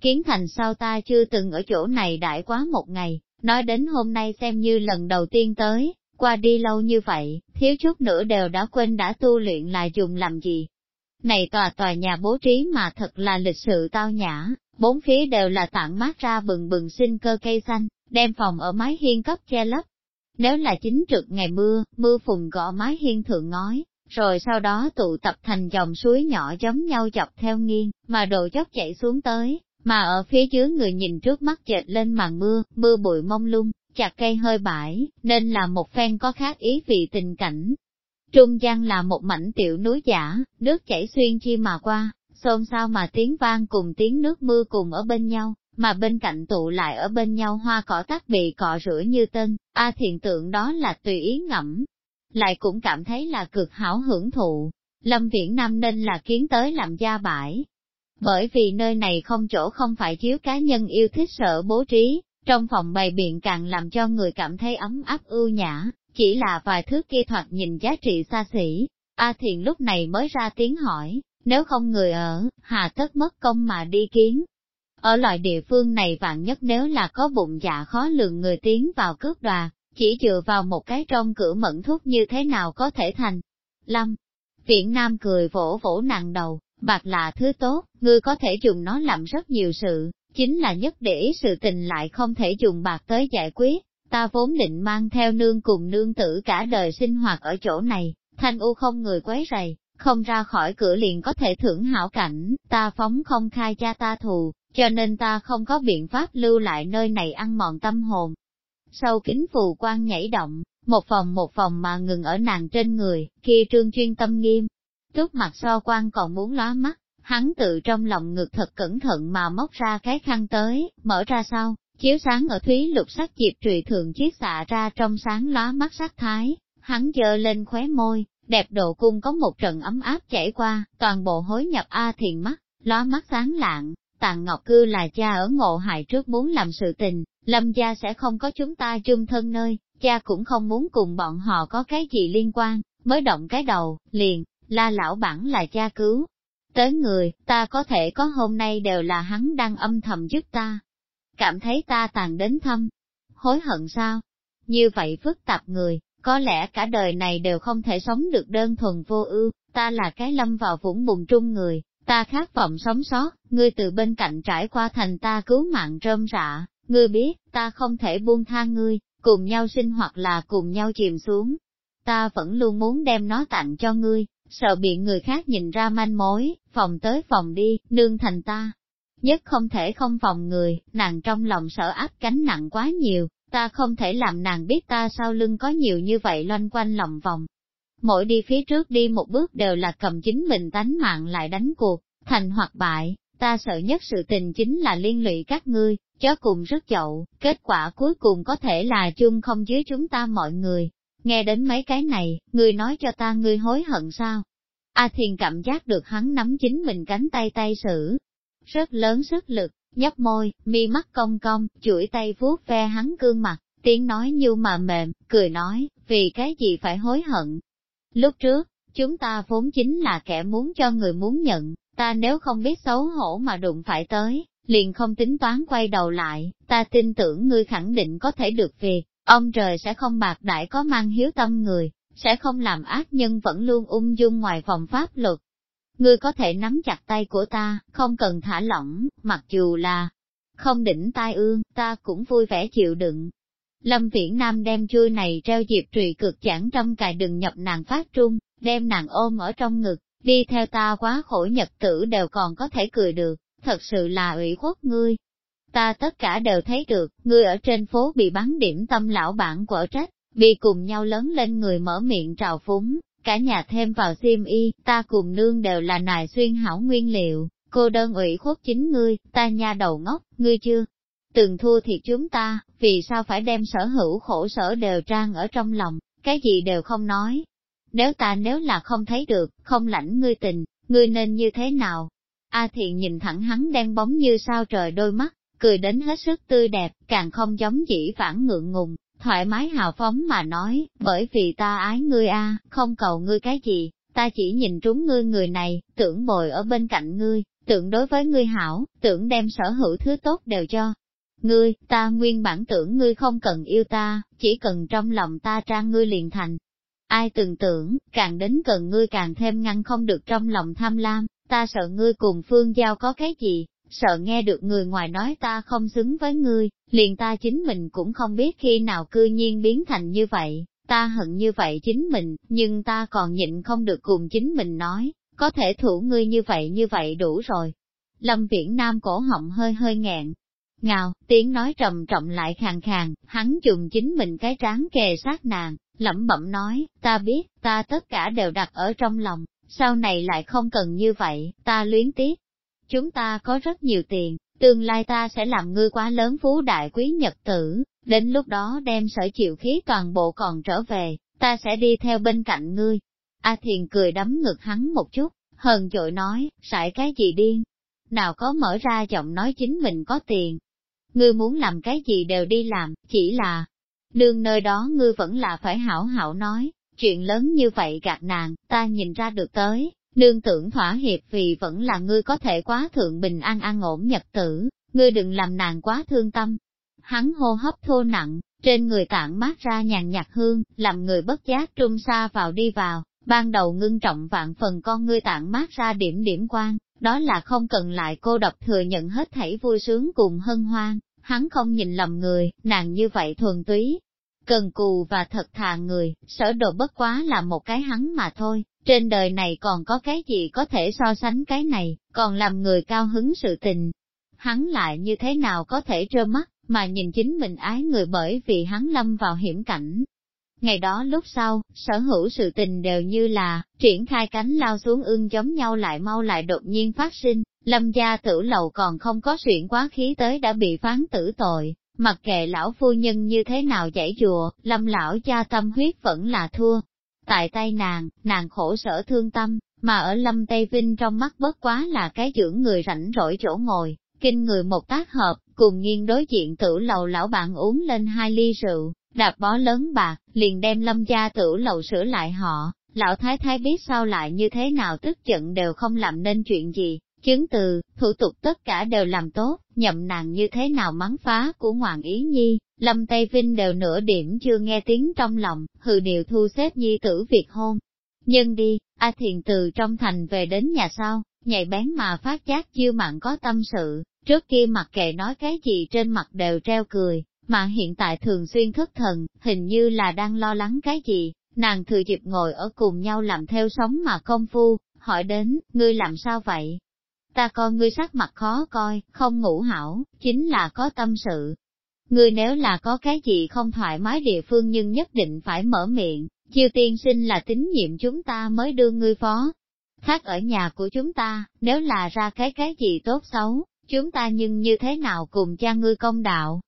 Kiến thành sao ta chưa từng ở chỗ này đại quá một ngày, nói đến hôm nay xem như lần đầu tiên tới, qua đi lâu như vậy, thiếu chút nữa đều đã quên đã tu luyện là dùng làm gì. Này tòa tòa nhà bố trí mà thật là lịch sự tao nhã, bốn phía đều là tảng mát ra bừng bừng sinh cơ cây xanh, đem phòng ở mái hiên cấp che lấp. Nếu là chính trực ngày mưa, mưa phùng gõ mái hiên thượng ngói, rồi sau đó tụ tập thành dòng suối nhỏ giống nhau dọc theo nghiêng, mà đồ chốc chạy xuống tới, mà ở phía dưới người nhìn trước mắt chệch lên màn mưa, mưa bụi mông lung, chặt cây hơi bãi, nên là một phen có khác ý vị tình cảnh. Trung gian là một mảnh tiểu núi giả, nước chảy xuyên chi mà qua, xôn xao mà tiếng vang cùng tiếng nước mưa cùng ở bên nhau, mà bên cạnh tụ lại ở bên nhau hoa cỏ tác bị cọ rửa như tên, a thiện tượng đó là tùy ý ngẫm, lại cũng cảm thấy là cực hảo hưởng thụ. Lâm Viễn Nam nên là kiến tới làm gia bãi. Bởi vì nơi này không chỗ không phải chiếu cá nhân yêu thích sợ bố trí, trong phòng bày biện càng làm cho người cảm thấy ấm áp ưu nhã, chỉ là vài thứ kia thoạt nhìn giá trị xa xỉ. A Thiện lúc này mới ra tiếng hỏi, nếu không người ở, hà tất mất công mà đi kiến. Ở loại địa phương này vạn nhất nếu là có bụng dạ khó lường người tiến vào cướp đoạt, chỉ dựa vào một cái trong cửa mẫn thuốc như thế nào có thể thành. Lâm, viễn nam cười vỗ vỗ nàng đầu, bạc là thứ tốt, ngươi có thể dùng nó làm rất nhiều sự, chính là nhất để sự tình lại không thể dùng bạc tới giải quyết. Ta vốn định mang theo nương cùng nương tử cả đời sinh hoạt ở chỗ này, thanh u không người quấy rầy, không ra khỏi cửa liền có thể thưởng hảo cảnh, ta phóng không khai cha ta thù, cho nên ta không có biện pháp lưu lại nơi này ăn mòn tâm hồn. Sau kính phù quan nhảy động, một phòng một phòng mà ngừng ở nàng trên người, kia trương chuyên tâm nghiêm. Trước mặt so quan còn muốn lóa mắt, hắn tự trong lòng ngực thật cẩn thận mà móc ra cái khăn tới, mở ra sau, chiếu sáng ở thúy lục sắc dịp trùy thường chiếc xạ ra trong sáng lóa mắt sắc thái, hắn dơ lên khóe môi, đẹp độ cung có một trận ấm áp chảy qua, toàn bộ hối nhập A thiền mắt, lóa mắt sáng lạng, tàn ngọc cư là cha ở ngộ hại trước muốn làm sự tình, lâm gia sẽ không có chúng ta chung thân nơi, cha cũng không muốn cùng bọn họ có cái gì liên quan, mới động cái đầu, liền, la lão bản là cha cứu. Tới người, ta có thể có hôm nay đều là hắn đang âm thầm giúp ta. Cảm thấy ta tàn đến thăm. Hối hận sao? Như vậy phức tạp người, có lẽ cả đời này đều không thể sống được đơn thuần vô ưu, ta là cái lâm vào vũng bùn trung người, ta khát vọng sống sót, ngươi từ bên cạnh trải qua thành ta cứu mạng rơm rạ, ngươi biết, ta không thể buông tha ngươi, cùng nhau sinh hoặc là cùng nhau chìm xuống. Ta vẫn luôn muốn đem nó tặng cho ngươi, sợ bị người khác nhìn ra manh mối, phòng tới phòng đi, nương thành ta. Nhất không thể không phòng người, nàng trong lòng sợ áp cánh nặng quá nhiều, ta không thể làm nàng biết ta sau lưng có nhiều như vậy loanh quanh lòng vòng. Mỗi đi phía trước đi một bước đều là cầm chính mình tánh mạng lại đánh cuộc, thành hoặc bại, ta sợ nhất sự tình chính là liên lụy các ngươi, chó cùng rất dậu, kết quả cuối cùng có thể là chung không dưới chúng ta mọi người. Nghe đến mấy cái này, ngươi nói cho ta ngươi hối hận sao? A thiền cảm giác được hắn nắm chính mình cánh tay tay xử, rất lớn sức lực, nhấp môi, mi mắt cong cong, chuỗi tay vuốt ve hắn gương mặt, tiếng nói như mà mềm, cười nói, vì cái gì phải hối hận. Lúc trước, chúng ta vốn chính là kẻ muốn cho người muốn nhận, ta nếu không biết xấu hổ mà đụng phải tới, liền không tính toán quay đầu lại, ta tin tưởng ngươi khẳng định có thể được việc, ông trời sẽ không bạc đại có mang hiếu tâm người, sẽ không làm ác nhân vẫn luôn ung dung ngoài vòng pháp luật, ngươi có thể nắm chặt tay của ta, không cần thả lỏng, mặc dù là không đỉnh tai ương, ta cũng vui vẻ chịu đựng. Lâm Viễn Nam đem chui này treo diệp trùy cực chẳng trong cài đừng nhập nàng phát trung, đem nàng ôm ở trong ngực, đi theo ta quá khổ nhật tử đều còn có thể cười được, thật sự là ủy khuất ngươi. Ta tất cả đều thấy được, ngươi ở trên phố bị bắn điểm tâm lão bản quở trách, bị cùng nhau lớn lên người mở miệng trào phúng, Cả nhà thêm vào xiêm y, ta cùng nương đều là nài xuyên hảo nguyên liệu, cô đơn ủy khuất chính ngươi, ta nha đầu ngốc, ngươi chưa? Từng thua thiệt chúng ta, vì sao phải đem sở hữu khổ sở đều trang ở trong lòng, cái gì đều không nói. Nếu ta nếu là không thấy được, không lãnh ngươi tình, ngươi nên như thế nào? A thiện nhìn thẳng hắn đen bóng như sao trời đôi mắt, cười đến hết sức tươi đẹp, càng không giống dĩ vãng ngượng ngùng, thoải mái hào phóng mà nói, bởi vì ta ái ngươi a, không cầu ngươi cái gì, ta chỉ nhìn trúng ngươi người này, tưởng bồi ở bên cạnh ngươi, tưởng đối với ngươi hảo, tưởng đem sở hữu thứ tốt đều cho. Ngươi, ta nguyên bản tưởng ngươi không cần yêu ta, chỉ cần trong lòng ta trang ngươi liền thành. Ai từng tưởng, càng đến cần ngươi càng thêm ngăn không được trong lòng tham lam, ta sợ ngươi cùng phương giao có cái gì, sợ nghe được người ngoài nói ta không xứng với ngươi, liền ta chính mình cũng không biết khi nào cư nhiên biến thành như vậy, ta hận như vậy chính mình, nhưng ta còn nhịn không được cùng chính mình nói, có thể thủ ngươi như vậy như vậy đủ rồi. Lâm Viễn Nam cổ họng hơi hơi nghẹn, ngào, tiếng nói trầm trọng lại khàn khàn, hắn dùng chính mình cái trán kề sát nàng, lẩm bẩm nói, ta biết, ta tất cả đều đặt ở trong lòng, sau này lại không cần như vậy, ta luyến tiếc, chúng ta có rất nhiều tiền, tương lai ta sẽ làm ngươi quá lớn phú đại quý nhật tử, đến lúc đó đem sở chịu khí toàn bộ còn trở về, ta sẽ đi theo bên cạnh ngươi. A Thiền cười đấm ngực hắn một chút, hờn dội nói, sải cái gì điên? Nào có mở ra giọng nói chính mình có tiền. Ngươi muốn làm cái gì đều đi làm, chỉ là, đương nơi đó ngươi vẫn là phải hảo hảo nói, chuyện lớn như vậy gạt nàng, ta nhìn ra được tới, nương tưởng thỏa hiệp vì vẫn là ngươi có thể quá thượng bình an an ổn nhật tử, ngươi đừng làm nàng quá thương tâm. Hắn hô hấp thô nặng, trên người tản mát ra nhàn nhạt hương, làm người bất giác trung xa vào đi vào, ban đầu ngưng trọng vạn phần con ngươi tản mát ra điểm điểm quan, đó là không cần lại cô độc thừa nhận hết thảy vui sướng cùng hân hoan, hắn không nhìn lầm người, nàng như vậy thuần túy. Cần cù và thật thà người, sở đồ bất quá là một cái hắn mà thôi, trên đời này còn có cái gì có thể so sánh cái này, còn làm người cao hứng sự tình. Hắn lại như thế nào có thể trơ mắt, mà nhìn chính mình ái người bởi vì hắn lâm vào hiểm cảnh. Ngày đó lúc sau, sở hữu sự tình đều như là, triển khai cánh lao xuống ương giống nhau lại mau lại đột nhiên phát sinh, lâm gia tử lầu còn không có chuyện quá khí tới đã bị phán tử tội, mặc kệ lão phu nhân như thế nào giải dùa, lâm lão cha tâm huyết vẫn là thua, Tại tay nàng, nàng khổ sở thương tâm, mà ở Lâm Tây Vinh trong mắt bất quá là cái dưỡng người rảnh rỗi chỗ ngồi, kinh người một tác hợp, cùng nghiêng đối diện tử lầu lão bạn uống lên hai ly rượu, đạp bó lớn bạc, liền đem lâm gia tử lầu sửa lại họ, lão thái thái biết sao lại như thế nào tức giận đều không làm nên chuyện gì, Chứng từ, thủ tục tất cả đều làm tốt, nhậm nàng như thế nào mắng phá của Hoàng Ý Nhi, Lâm Tây Vinh đều nửa điểm chưa nghe tiếng trong lòng, hừ điều thu xếp nhi tử việc hôn. Nhưng đi, A Thiền từ trong thành về đến nhà sau, nhạy bén mà phát giác chiêu mạng có tâm sự, trước kia mặc kệ nói cái gì trên mặt đều treo cười, mà hiện tại thường xuyên thất thần, hình như là đang lo lắng cái gì, nàng thừa dịp ngồi ở cùng nhau làm theo sống mà công phu, hỏi đến, ngươi làm sao vậy, ta coi ngươi sắc mặt khó coi, không ngủ hảo, chính là có tâm sự. Ngươi nếu là có cái gì không thoải mái địa phương nhưng nhất định phải mở miệng, chiêu tiên sinh là tín nhiệm chúng ta mới đưa ngươi phó. Khác ở nhà của chúng ta, nếu là ra cái cái gì tốt xấu, chúng ta nhưng như thế nào cùng cha ngươi công đạo.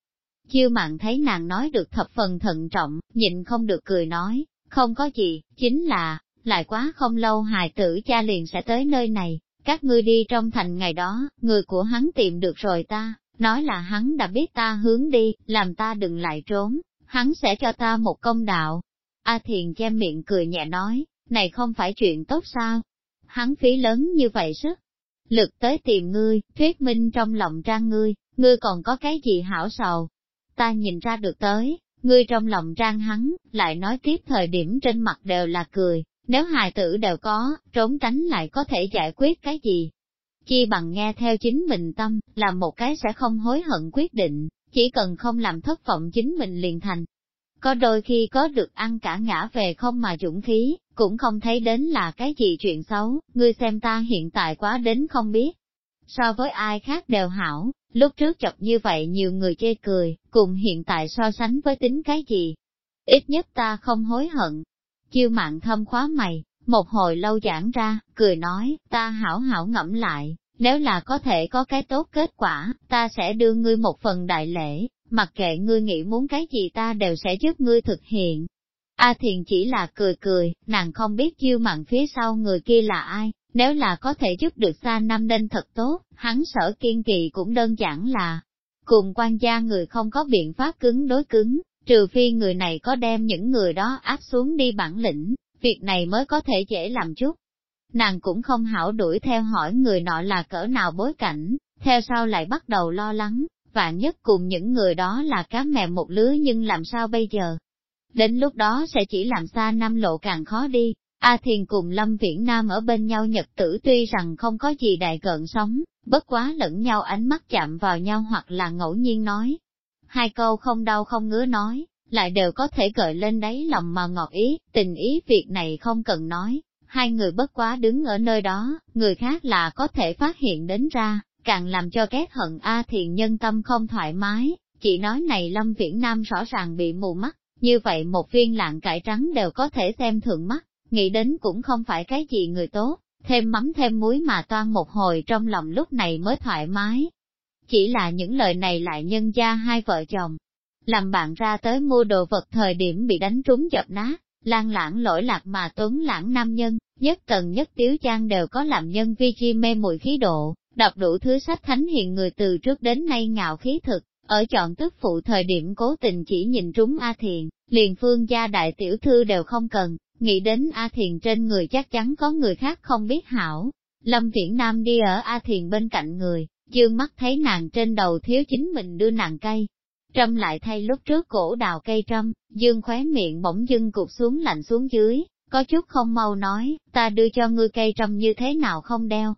Chiêu mặn thấy nàng nói được thập phần thận trọng, nhịn không được cười nói, không có gì, chính là, lại quá không lâu hài tử cha liền sẽ tới nơi này, các ngươi đi trong thành ngày đó, người của hắn tìm được rồi ta, nói là hắn đã biết ta hướng đi, làm ta đừng lại trốn, hắn sẽ cho ta một công đạo. A Thiền che miệng cười nhẹ nói, này không phải chuyện tốt sao? Hắn phí lớn như vậy sức. Lực tới tìm ngươi, thuyết minh trong lòng trang ngươi, ngươi còn có cái gì hảo sầu? Ta nhìn ra được tới, ngươi trong lòng trang hắn, lại nói tiếp thời điểm trên mặt đều là cười, nếu hài tử đều có, trốn tránh lại có thể giải quyết cái gì? Chi bằng nghe theo chính mình tâm, là một cái sẽ không hối hận quyết định, chỉ cần không làm thất vọng chính mình liền thành. Có đôi khi có được ăn cả ngã về không mà dũng khí, cũng không thấy đến là cái gì chuyện xấu, ngươi xem ta hiện tại quá đến không biết. So với ai khác đều hảo, lúc trước chọc như vậy nhiều người chê cười, cùng hiện tại so sánh với tính cái gì. Ít nhất ta không hối hận, Chiêu mạng thâm khóa mày, một hồi lâu giảng ra, cười nói, ta hảo hảo ngẫm lại, nếu là có thể có cái tốt kết quả, ta sẽ đưa ngươi một phần đại lễ, mặc kệ ngươi nghĩ muốn cái gì ta đều sẽ giúp ngươi thực hiện. A Thiền chỉ là cười cười, nàng không biết chiêu mặn phía sau người kia là ai, nếu là có thể giúp được xa năm đinh thật tốt, hắn sở kiên kỳ cũng đơn giản là cùng quan gia người không có biện pháp cứng đối cứng, trừ phi người này có đem những người đó áp xuống đi bản lĩnh, việc này mới có thể dễ làm chút. Nàng cũng không hảo đuổi theo hỏi người nọ là cỡ nào bối cảnh, theo sau lại bắt đầu lo lắng, vạn nhất cùng những người đó là cá mẹ một lứa nhưng làm sao bây giờ? Đến lúc đó sẽ chỉ làm xa năm lộ càng khó đi, A Thiền cùng Lâm Viễn Nam ở bên nhau nhật tử tuy rằng không có gì đại gợn sống, bất quá lẫn nhau ánh mắt chạm vào nhau hoặc là ngẫu nhiên nói, hai câu không đau không ngứa nói, lại đều có thể gợi lên đáy lòng mà ngọt ý, tình ý việc này không cần nói, hai người bất quá đứng ở nơi đó, người khác là có thể phát hiện đến ra, càng làm cho ghét hận A thiện nhân tâm không thoải mái, chỉ nói này Lâm Viễn Nam rõ ràng bị mù mắt, như vậy một viên lạng cải trắng đều có thể xem thường mắt, nghĩ đến cũng không phải cái gì người tốt, thêm mắm thêm muối mà toan một hồi trong lòng lúc này mới thoải mái, chỉ là những lời này lại nhân gia hai vợ chồng. Làm bạn ra tới mua đồ vật thời điểm bị đánh trúng dập nát, lan lãng lỗi lạc mà tuấn lãng nam nhân, nhất cần nhất tiếu trang đều có làm nhân vi chi mê mùi khí độ, đọc đủ thứ sách thánh hiền người từ trước đến nay ngạo khí thực, ở chọn tức phụ thời điểm cố tình chỉ nhìn trúng A Thiền, liền phương gia đại tiểu thư đều không cần, nghĩ đến A Thiền trên người chắc chắn có người khác không biết hảo. Lâm Viễn Nam đi ở A Thiền bên cạnh người, dương mắt thấy nàng trên đầu thiếu chính mình đưa nàng cây. Trâm lại thay lúc trước cổ đào cây trâm, dương khóe miệng bỗng dưng cụt xuống lạnh xuống dưới, có chút không mau nói, ta đưa cho ngươi cây trâm như thế nào không đeo.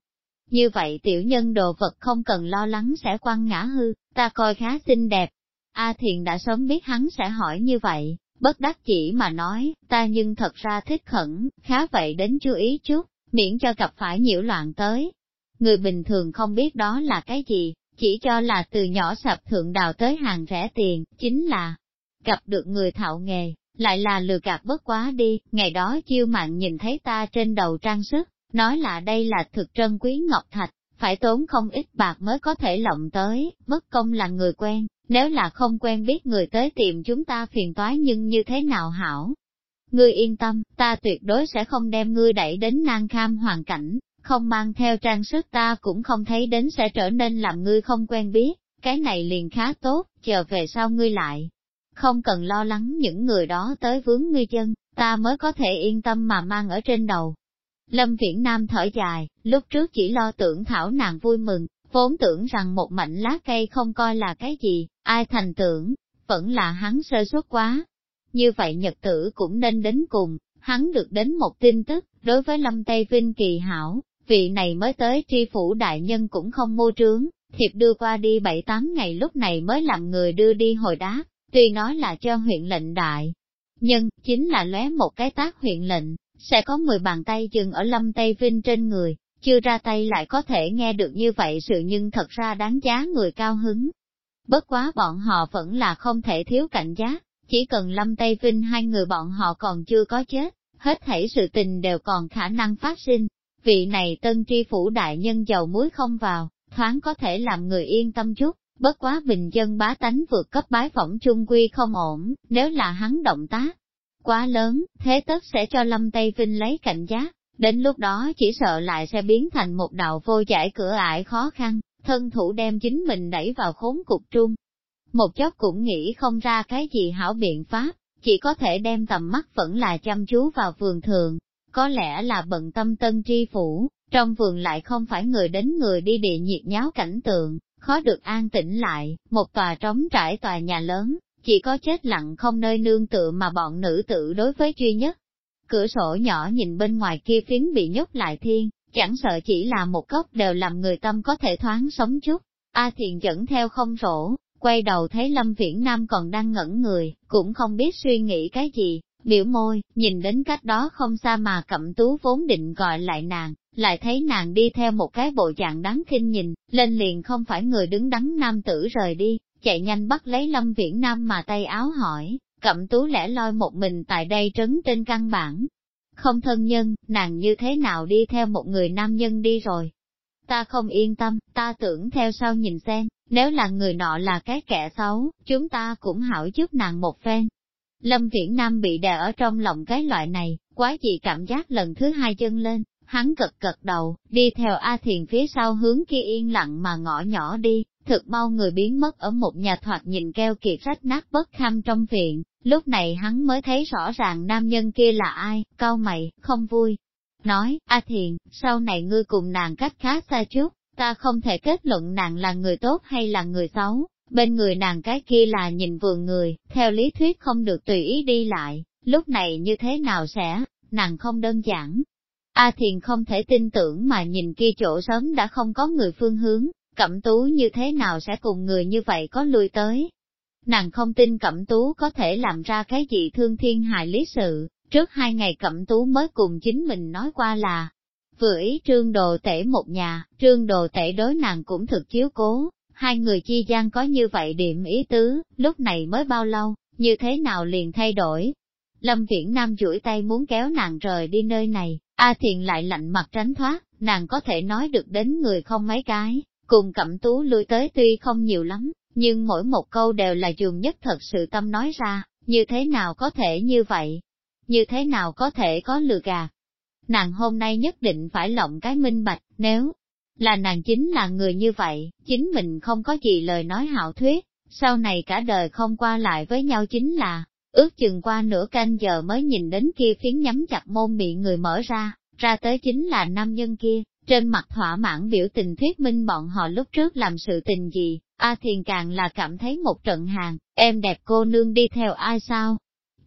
Như vậy tiểu nhân đồ vật không cần lo lắng sẽ quăng ngã hư, ta coi khá xinh đẹp. A à thiền đã sớm biết hắn sẽ hỏi như vậy, bất đắc chỉ mà nói, ta nhưng thật ra thích khẩn, khá vậy đến chú ý chút, miễn cho gặp phải nhiễu loạn tới. Người bình thường không biết đó là cái gì, chỉ cho là từ nhỏ sập thượng đào tới hàng rẻ tiền, chính là gặp được người thạo nghề, lại là lừa gạt bất quá đi, ngày đó chiêu mạng nhìn thấy ta trên đầu trang sức, nói là đây là thực trân quý ngọc thạch, phải tốn không ít bạc mới có thể lộng tới, bất công là người quen, nếu là không quen biết người tới tìm chúng ta phiền toái nhưng như thế nào hảo. Ngươi yên tâm, ta tuyệt đối sẽ không đem ngươi đẩy đến nang kham hoàn cảnh, không mang theo trang sức ta cũng không thấy đến sẽ trở nên làm ngươi không quen biết, cái này liền khá tốt, chờ về sau ngươi lại. Không cần lo lắng những người đó tới vướng ngươi chân, ta mới có thể yên tâm mà mang ở trên đầu. Lâm Viễn Nam thở dài, lúc trước chỉ lo tưởng thảo nàng vui mừng, vốn tưởng rằng một mảnh lá cây không coi là cái gì, ai thành tưởng, vẫn là hắn sơ suất quá. Như vậy nhật tử cũng nên đến cùng, hắn được đến một tin tức, đối với Lâm Tây Vinh kỳ hảo, vị này mới tới tri phủ đại nhân cũng không mô trướng, thiệp đưa qua đi bảy tám ngày lúc này mới làm người đưa đi hồi đáp, tuy nói là cho huyện lệnh đại. Nhưng, chính là lóe một cái tác huyện lệnh, sẽ có 10 bàn tay dừng ở lâm Tây Vinh trên người, chưa ra tay lại có thể nghe được như vậy sự nhưng thật ra đáng giá người cao hứng. Bất quá bọn họ vẫn là không thể thiếu cảnh giác, chỉ cần lâm Tây Vinh hai người bọn họ còn chưa có chết, hết thảy sự tình đều còn khả năng phát sinh, vị này tân tri phủ đại nhân dầu muối không vào, thoáng có thể làm người yên tâm chút, bất quá bình dân bá tánh vượt cấp bái phỏng chung quy không ổn, nếu là hắn động tác quá lớn, thế tất sẽ cho Lâm Tây Vinh lấy cảnh giác, đến lúc đó chỉ sợ lại sẽ biến thành một đạo vô giải cửa ải khó khăn, thân thủ đem chính mình đẩy vào khốn cục trung. Một chốc cũng nghĩ không ra cái gì hảo biện pháp, chỉ có thể đem tầm mắt vẫn là chăm chú vào vườn thượng có lẽ là bận tâm tân tri phủ, trong vườn lại không phải người đến người đi địa nhiệt nháo cảnh tượng, khó được an tĩnh lại, một tòa trống trải tòa nhà lớn, chỉ có chết lặng không nơi nương tựa mà bọn nữ tự đối với duy nhất. Cửa sổ nhỏ nhìn bên ngoài kia phiến bị nhốt lại thiên, chẳng sợ chỉ là một góc đều làm người tâm có thể thoáng sống chút. A Thiền dẫn theo không rổ, quay đầu thấy Lâm Viễn Nam còn đang ngẩn người, cũng không biết suy nghĩ cái gì, biểu môi, nhìn đến cách đó không xa mà cẩm tú vốn định gọi lại nàng, lại thấy nàng đi theo một cái bộ dạng đáng khinh nhìn, lên liền không phải người đứng đắn nam tử rời đi, chạy nhanh bắt lấy lâm viễn nam mà tay áo hỏi, cẩm tú lẻ loi một mình tại đây trấn trên căn bản. Không thân nhân, nàng như thế nào đi theo một người nam nhân đi rồi? Ta không yên tâm, ta tưởng theo sau nhìn xem, nếu là người nọ là cái kẻ xấu, chúng ta cũng hảo giúp nàng một phen. Lâm Viễn Nam bị đè ở trong lòng cái loại này, quá dị cảm giác lần thứ hai chân lên, hắn cực cực đầu, đi theo A Thiền phía sau hướng kia yên lặng mà ngõ nhỏ đi, thực mau người biến mất ở một nhà thoạt nhìn keo kiệt rách nát bất kham trong viện, lúc này hắn mới thấy rõ ràng nam nhân kia là ai, Cao mày, không vui. Nói, A Thiền, sau này ngươi cùng nàng cách khá xa chút, ta không thể kết luận nàng là người tốt hay là người xấu, Bên người nàng cái kia là nhìn vườn người, theo lý thuyết không được tùy ý đi lại, lúc này như thế nào sẽ, nàng không đơn giản. A Thiền không thể tin tưởng mà nhìn kia chỗ sớm đã không có người phương hướng, Cẩm Tú như thế nào sẽ cùng người như vậy có lui tới. Nàng không tin Cẩm Tú có thể làm ra cái gì thương thiên hại lý sự, trước hai ngày Cẩm Tú mới cùng chính mình nói qua là, vừa ý trương đồ tể một nhà, trương đồ tể đối nàng cũng thực chiếu cố, hai người chi gian có như vậy điểm ý tứ, lúc này mới bao lâu, như thế nào liền thay đổi. Lâm Viễn Nam duỗi tay muốn kéo nàng rời đi nơi này, A thiền lại lạnh mặt tránh thoát, nàng có thể nói được đến người không mấy cái, cùng cẩm tú lui tới tuy không nhiều lắm, nhưng mỗi một câu đều là dùng nhất thật sự tâm nói ra, như thế nào có thể như vậy, như thế nào có thể có lừa gạt. Nàng hôm nay nhất định phải lộng cái minh bạch, nếu là nàng chính là người như vậy, chính mình không có gì lời nói hạo thuyết, sau này cả đời không qua lại với nhau chính là, ước chừng qua nửa canh giờ mới nhìn đến kia phiến nhắm chặt môn miệng người mở ra, ra tới chính là nam nhân kia, trên mặt thỏa mãn biểu tình thuyết minh bọn họ lúc trước làm sự tình gì, A Thiền càng là cảm thấy một trận hàng, em đẹp cô nương đi theo ai sao?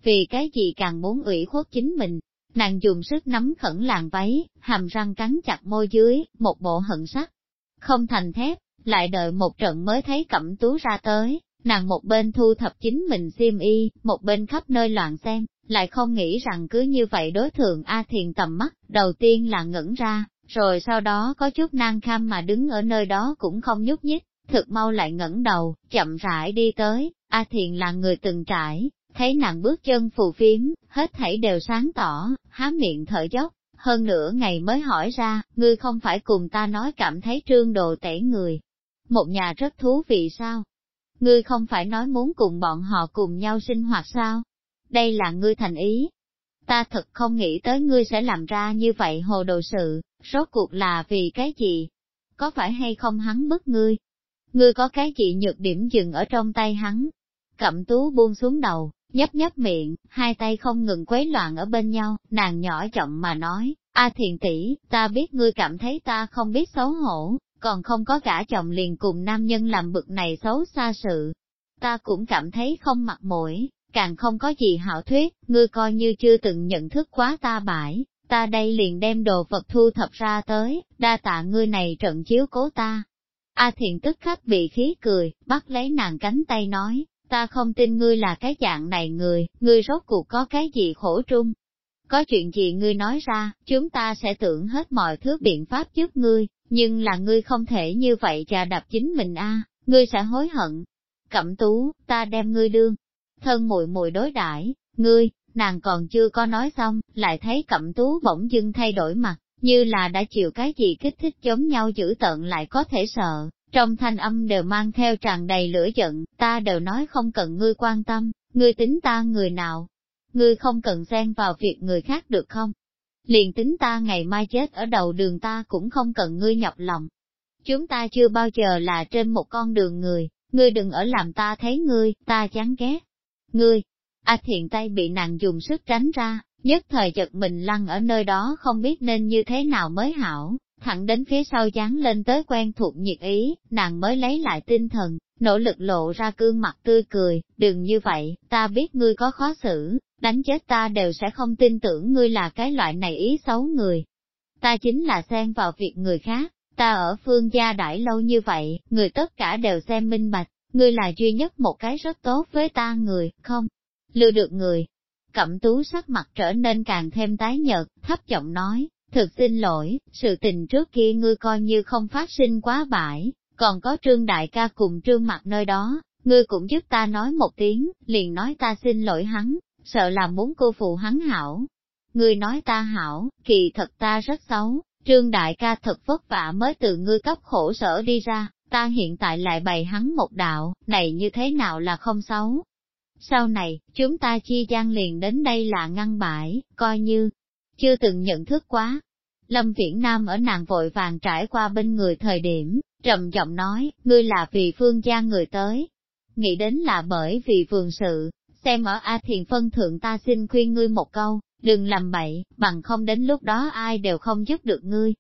Vì cái gì càng muốn ủy khuất chính mình, Nàng dùng sức nắm khẩn làn váy, hàm răng cắn chặt môi dưới, một bộ hận sắt Không thành thép, lại đợi một trận mới thấy cẩm tú ra tới, nàng một bên thu thập chính mình xiêm y, một bên khắp nơi loạn xem, lại không nghĩ rằng cứ như vậy đối thượng A Thiền tầm mắt, đầu tiên là ngẩn ra, rồi sau đó có chút nang kham mà đứng ở nơi đó cũng không nhúc nhích, thực mau lại ngẩng đầu, chậm rãi đi tới, A Thiền là người từng trải, thấy nàng bước chân phù phiếm, hết thảy đều sáng tỏ, há miệng thở dốc, hơn nửa ngày mới hỏi ra, ngươi không phải cùng ta nói cảm thấy trương đồ tể người. Một nhà rất thú vị sao? Ngươi không phải nói muốn cùng bọn họ cùng nhau sinh hoạt sao? Đây là ngươi thành ý. Ta thật không nghĩ tới ngươi sẽ làm ra như vậy hồ đồ sự, rốt cuộc là vì cái gì? Có phải hay không hắn bức ngươi? Ngươi có cái gì nhược điểm dừng ở trong tay hắn? Cẩm tú buông xuống đầu, nhấp nhấp miệng, hai tay không ngừng quấy loạn ở bên nhau, nàng nhỏ chậm mà nói, a thiền tỷ, ta biết ngươi cảm thấy ta không biết xấu hổ, còn không có cả chồng liền cùng nam nhân làm bực này xấu xa sự. Ta cũng cảm thấy không mặt mũi, càng không có gì hảo thuyết, ngươi coi như chưa từng nhận thức quá ta bãi, ta đây liền đem đồ vật thu thập ra tới, đa tạ ngươi này trận chiếu cố ta. A thiền tức khắc bị khí cười, bắt lấy nàng cánh tay nói, ta không tin ngươi là cái dạng này người, ngươi rốt cuộc có cái gì khổ trung. Có chuyện gì ngươi nói ra, chúng ta sẽ tưởng hết mọi thứ biện pháp giúp ngươi, nhưng là ngươi không thể như vậy chà đập chính mình a, ngươi sẽ hối hận. Cẩm tú, ta đem ngươi đương, thân mùi mùi đối đãi ngươi, nàng còn chưa có nói xong, lại thấy cẩm tú bỗng dưng thay đổi mặt, như là đã chịu cái gì kích thích giống nhau dữ tận lại có thể sợ, trong thanh âm đều mang theo tràn đầy lửa giận, ta đều nói không cần ngươi quan tâm, ngươi tính ta người nào. Ngươi không cần xen vào việc người khác được không? Liền tính ta ngày mai chết ở đầu đường ta cũng không cần ngươi nhọc lòng. Chúng ta chưa bao giờ là trên một con đường người, ngươi đừng ở làm ta thấy ngươi, ta chán ghét. Ngươi, A thiện tay bị nàng dùng sức tránh ra, nhất thời chật mình lăn ở nơi đó không biết nên như thế nào mới hảo, thẳng đến phía sau dán lên tới quen thuộc nhiệt ý, nàng mới lấy lại tinh thần, nỗ lực lộ ra gương mặt tươi cười, đừng như vậy, ta biết ngươi có khó xử, đánh chết ta đều sẽ không tin tưởng ngươi là cái loại này ý xấu người. Ta chính là xen vào việc người khác, ta ở phương gia đãi lâu như vậy, người tất cả đều xem minh bạch, ngươi là duy nhất một cái rất tốt với ta người, không? Lừa được người. Cẩm tú sắc mặt trở nên càng thêm tái nhợt, thấp giọng nói, Thực xin lỗi, sự tình trước kia ngươi coi như không phát sinh quá bãi, còn có trương đại ca cùng trương mặt nơi đó, ngươi cũng giúp ta nói một tiếng, liền nói ta xin lỗi hắn, sợ là muốn cô phụ hắn hảo. Ngươi nói ta hảo, kỳ thật ta rất xấu, trương đại ca thật vất vả mới từ ngươi cấp khổ sở đi ra, ta hiện tại lại bày hắn một đạo, này như thế nào là không xấu. Sau này, chúng ta chi gian liền đến đây là ngăn bãi, coi như, chưa từng nhận thức quá. Lâm Viễn Nam ở nàng vội vàng trải qua bên người thời điểm, trầm giọng nói, ngươi là vì phương gia người tới. Nghĩ đến là bởi vì vườn sự, xem ở A Thiền Phân Thượng ta xin khuyên ngươi một câu, đừng làm bậy, bằng không đến lúc đó ai đều không giúp được ngươi.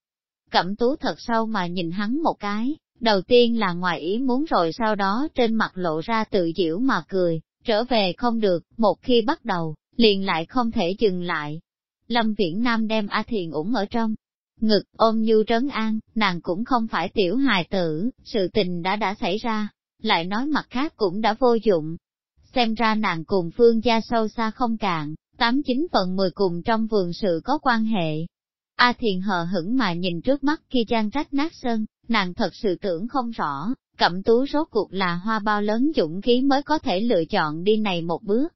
Cẩm tú thật sâu mà nhìn hắn một cái, đầu tiên là ngoài ý muốn rồi sau đó trên mặt lộ ra tự giễu mà cười, trở về không được, một khi bắt đầu, liền lại không thể dừng lại, Lâm Viễn Nam đem A Thiền ủng ở trong. Ngực ôm như trấn an, nàng cũng không phải tiểu hài tử, sự tình đã đã xảy ra, lại nói mặt khác cũng đã vô dụng. Xem ra nàng cùng phương gia sâu xa không cạn, tám chín phần mười cùng trong vườn sự có quan hệ. A Thiền hờ hững mà nhìn trước mắt khi trang rách nát sơn, nàng thật sự tưởng không rõ, cẩm tú rốt cuộc là hoa bao lớn dũng khí mới có thể lựa chọn đi này một bước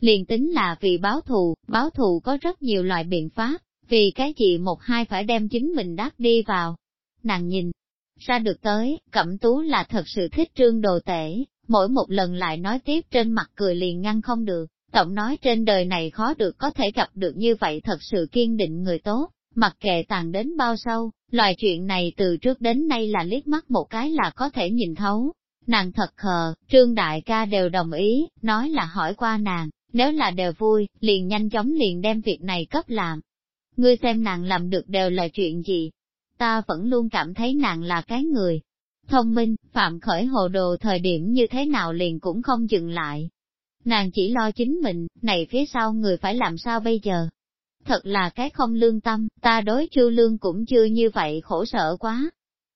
liền tính là vì báo thù, báo thù có rất nhiều loại biện pháp, vì cái gì một hai phải đem chính mình đáp đi vào. Nàng nhìn, ra được tới, cẩm tú là thật sự thích trương đồ tể, mỗi một lần lại nói tiếp trên mặt cười liền ngăn không được, tổng nói trên đời này khó được có thể gặp được như vậy thật sự kiên định người tốt, mặc kệ tàn đến bao sâu, loài chuyện này từ trước đến nay là liếc mắt một cái là có thể nhìn thấu. Nàng thật khờ, trương đại ca đều đồng ý, nói là hỏi qua nàng, nếu là đều vui, liền nhanh chóng liền đem việc này cấp làm. Ngươi xem nàng làm được đều là chuyện gì? Ta vẫn luôn cảm thấy nàng là cái người. Thông minh, phạm khởi hồ đồ thời điểm như thế nào liền cũng không dừng lại. Nàng chỉ lo chính mình, này phía sau người phải làm sao bây giờ? Thật là cái không lương tâm, ta đối chư lương cũng chưa như vậy khổ sở quá,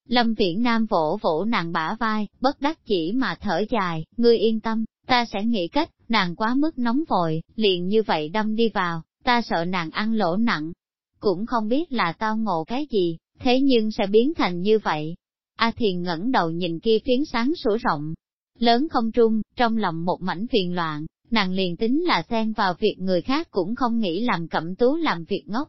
Lâm Viễn Nam vỗ vỗ nàng bả vai, bất đắc chỉ mà thở dài, ngươi yên tâm, ta sẽ nghĩ cách, nàng quá mức nóng vội, liền như vậy đâm đi vào, ta sợ nàng ăn lỗ nặng. Cũng không biết là tao ngộ cái gì, thế nhưng sẽ biến thành như vậy. A thiền ngẩng đầu nhìn kia phiến sáng sủa rộng, lớn không trung, trong lòng một mảnh phiền loạn, nàng liền tính là xen vào việc người khác cũng không nghĩ làm cẩm tú làm việc ngốc.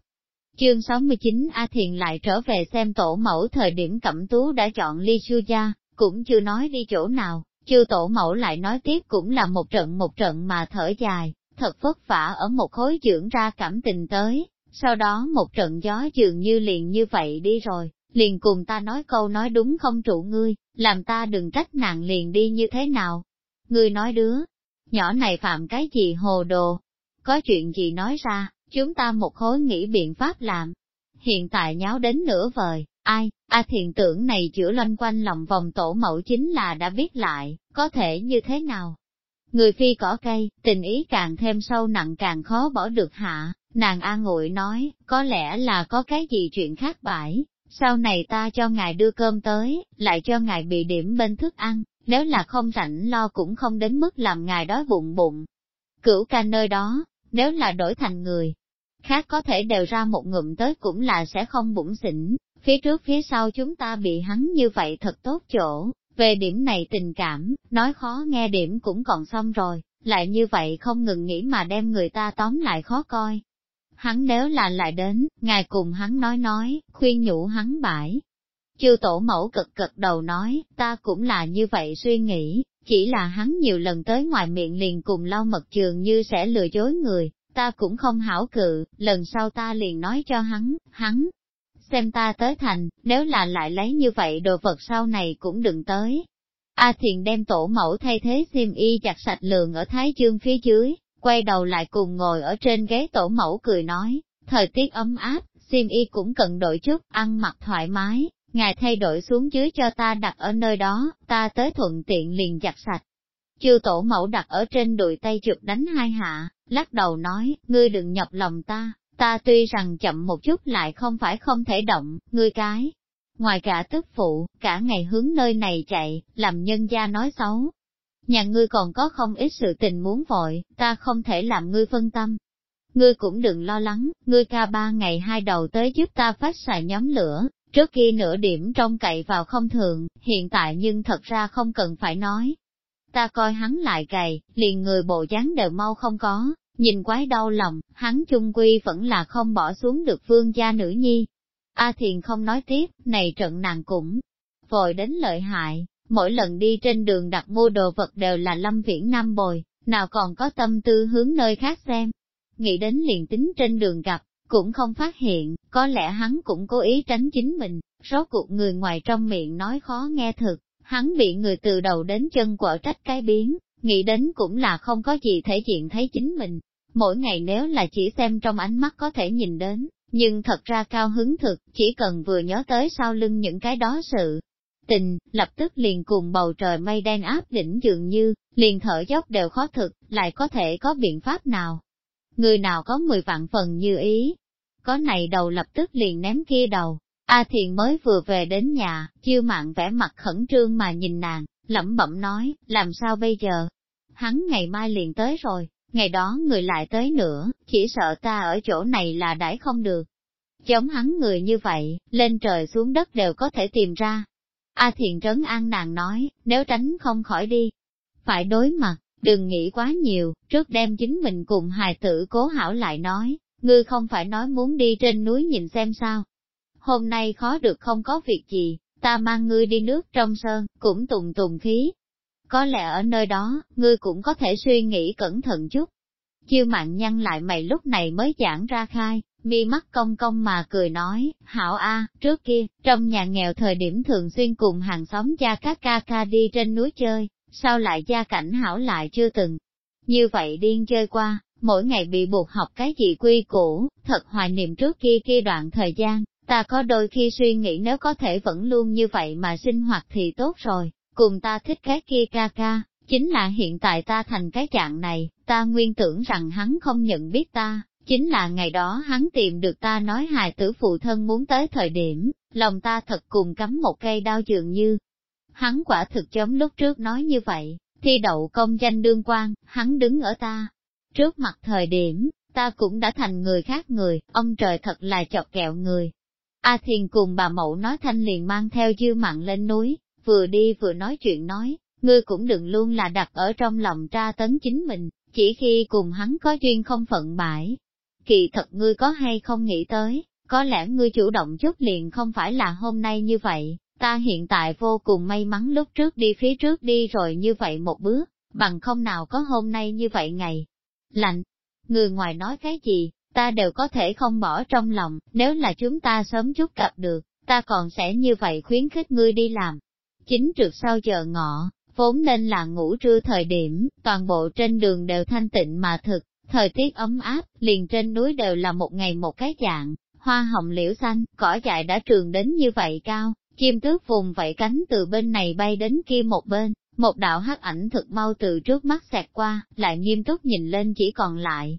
Chương 69 A Thiền lại trở về xem tổ mẫu thời điểm cẩm tú đã chọn ly sư gia, cũng chưa nói đi chỗ nào, Chư tổ mẫu lại nói tiếp cũng là một trận một trận mà thở dài, thật vất vả ở một khối dưỡng ra cảm tình tới, sau đó một trận gió dường như liền như vậy đi rồi, liền cùng ta nói câu nói đúng không trụ ngươi, làm ta đừng trách nàng liền đi như thế nào. Ngươi nói đứa, nhỏ này phạm cái gì hồ đồ, có chuyện gì nói ra, chúng ta một khối nghĩ biện pháp làm. Hiện tại nháo đến nửa vời, Ai, a à thiện tưởng này chữa loanh quanh lòng vòng tổ mẫu chính là đã biết lại, có thể như thế nào? Người phi cỏ cây, tình ý càng thêm sâu nặng càng khó bỏ được hạ, nàng an ngụy nói, có lẽ là có cái gì chuyện khác bãi, sau này ta cho ngài đưa cơm tới, lại cho ngài bị điểm bên thức ăn, nếu là không rảnh lo cũng không đến mức làm ngài đói bụng bụng. Cửu ca nơi đó, nếu là đổi thành người, khác có thể đều ra một ngụm tới cũng là sẽ không bụng xỉn, phía trước phía sau chúng ta bị hắn như vậy thật tốt chỗ, về điểm này tình cảm, nói khó nghe điểm cũng còn xong rồi, lại như vậy không ngừng nghĩ mà đem người ta tóm lại khó coi. Hắn nếu là lại đến, ngài cùng hắn nói nói, khuyên nhủ hắn bãi. Chư tổ mẫu cực cực đầu nói, ta cũng là như vậy suy nghĩ, chỉ là hắn nhiều lần tới ngoài miệng liền cùng lau mật trường như sẽ lừa dối người, ta cũng không hảo cự, lần sau ta liền nói cho hắn, hắn, xem ta tới thành, nếu là lại lấy như vậy đồ vật sau này cũng đừng tới. A Thiền đem tổ mẫu thay thế xiêm y chặt sạch lường ở thái dương phía dưới, quay đầu lại cùng ngồi ở trên ghế tổ mẫu cười nói, thời tiết ấm áp, xiêm y cũng cần đổi chút, ăn mặc thoải mái, ngài thay đổi xuống dưới cho ta đặt ở nơi đó, ta tới thuận tiện liền chặt sạch. chưa tổ mẫu đặt ở trên đùi tay chụp đánh hai hạ, lắc đầu nói, ngươi đừng nhọc lòng ta, Ta tuy rằng chậm một chút lại không phải không thể động, ngươi cái. Ngoài cả tức phụ, cả ngày hướng nơi này chạy, làm nhân gia nói xấu. Nhà ngươi còn có không ít sự tình muốn vội, ta không thể làm ngươi phân tâm. Ngươi cũng đừng lo lắng, ngươi ca ba ngày hai đầu tới giúp ta phát xài nhóm lửa, trước kia nửa điểm trong cậy vào không thường, hiện tại nhưng thật ra không cần phải nói. Ta coi hắn lại cày, liền người bộ dáng đều mau không có. Nhìn quái đau lòng, hắn chung quy vẫn là không bỏ xuống được vương gia nữ nhi. A thiền không nói tiếp, này trận nàng cũng vội đến lợi hại, mỗi lần đi trên đường đặt mua đồ vật đều là lâm viễn nam bồi, nào còn có tâm tư hướng nơi khác xem. Nghĩ đến liền tính trên đường gặp, cũng không phát hiện, có lẽ hắn cũng cố ý tránh chính mình, rốt cuộc người ngoài trong miệng nói khó nghe thực, hắn bị người từ đầu đến chân quở trách cái biến, nghĩ đến cũng là không có gì thể hiện thấy chính mình. Mỗi ngày nếu là chỉ xem trong ánh mắt có thể nhìn đến, nhưng thật ra cao hứng thực, chỉ cần vừa nhớ tới sau lưng những cái đó sự. Tình, lập tức liền cùng bầu trời mây đen áp đỉnh dường như, liền thở dốc đều khó thực, lại có thể có biện pháp nào. Người nào có mười vạn phần như ý, có này đầu lập tức liền ném kia đầu. A Thiền mới vừa về đến nhà, chiêu mạng vẻ mặt khẩn trương mà nhìn nàng, lẩm bẩm nói, làm sao bây giờ? hắn ngày mai liền tới rồi, ngày đó người lại tới nữa, chỉ sợ ta ở chỗ này là đãi không được. Giống hắn người như vậy, lên trời xuống đất đều có thể tìm ra. A à thiền trấn an nàng nói, nếu tránh không khỏi đi. Phải đối mặt, đừng nghĩ quá nhiều, trước đem chính mình cùng hài tử cố hảo lại nói, ngươi không phải nói muốn đi trên núi nhìn xem sao. Hôm nay khó được không có việc gì, ta mang ngươi đi nước trong sơn, cũng tùng tùng khí, có lẽ ở nơi đó, ngươi cũng có thể suy nghĩ cẩn thận chút. Chiêu mạng nhăn lại mày lúc này mới giãn ra khai, mi mắt cong cong mà cười nói, hảo a, trước kia, trong nhà nghèo thời điểm thường xuyên cùng hàng xóm gia các ca ca đi trên núi chơi, sao lại gia cảnh hảo lại chưa từng. Như vậy điên chơi qua, mỗi ngày bị buộc học cái gì quy củ, thật hoài niệm trước kia kia đoạn thời gian, ta có đôi khi suy nghĩ nếu có thể vẫn luôn như vậy mà sinh hoạt thì tốt rồi, cùng ta thích cái kia ca ca, chính là hiện tại ta thành cái trạng này, ta nguyên tưởng rằng hắn không nhận biết ta, chính là ngày đó hắn tìm được ta nói hài tử phụ thân muốn tới thời điểm, lòng ta thật cùng cắm một cây đau dường như. Hắn quả thực chống lúc trước nói như vậy, thi đậu công danh đương quan, hắn đứng ở ta. Trước mặt thời điểm, ta cũng đã thành người khác người, ông trời thật là chọc kẹo người. A Thiền cùng bà mẫu nói thanh liền mang theo dư mặn lên núi, vừa đi vừa nói chuyện nói, ngươi cũng đừng luôn là đặt ở trong lòng tra tấn chính mình, chỉ khi cùng hắn có duyên không phận bãi. Kỳ thật ngươi có hay không nghĩ tới, có lẽ ngươi chủ động chút liền không phải là hôm nay như vậy, ta hiện tại vô cùng may mắn lúc trước đi phía trước đi rồi như vậy một bước, bằng không nào có hôm nay như vậy ngày. Lạnh, người ngoài nói cái gì, ta đều có thể không bỏ trong lòng, nếu là chúng ta sớm chút gặp được, ta còn sẽ như vậy khuyến khích ngươi đi làm, Chính trượt sau giờ ngọ, vốn nên là ngủ trưa thời điểm, toàn bộ trên đường đều thanh tịnh mà thực, thời tiết ấm áp, liền trên núi đều là một ngày một cái dạng, hoa hồng liễu xanh, cỏ dại đã trường đến như vậy cao, chim tước vùng vẫy cánh từ bên này bay đến kia một bên, một đạo hắc ảnh thực mau từ trước mắt xẹt qua, lại nghiêm túc nhìn lên chỉ còn lại.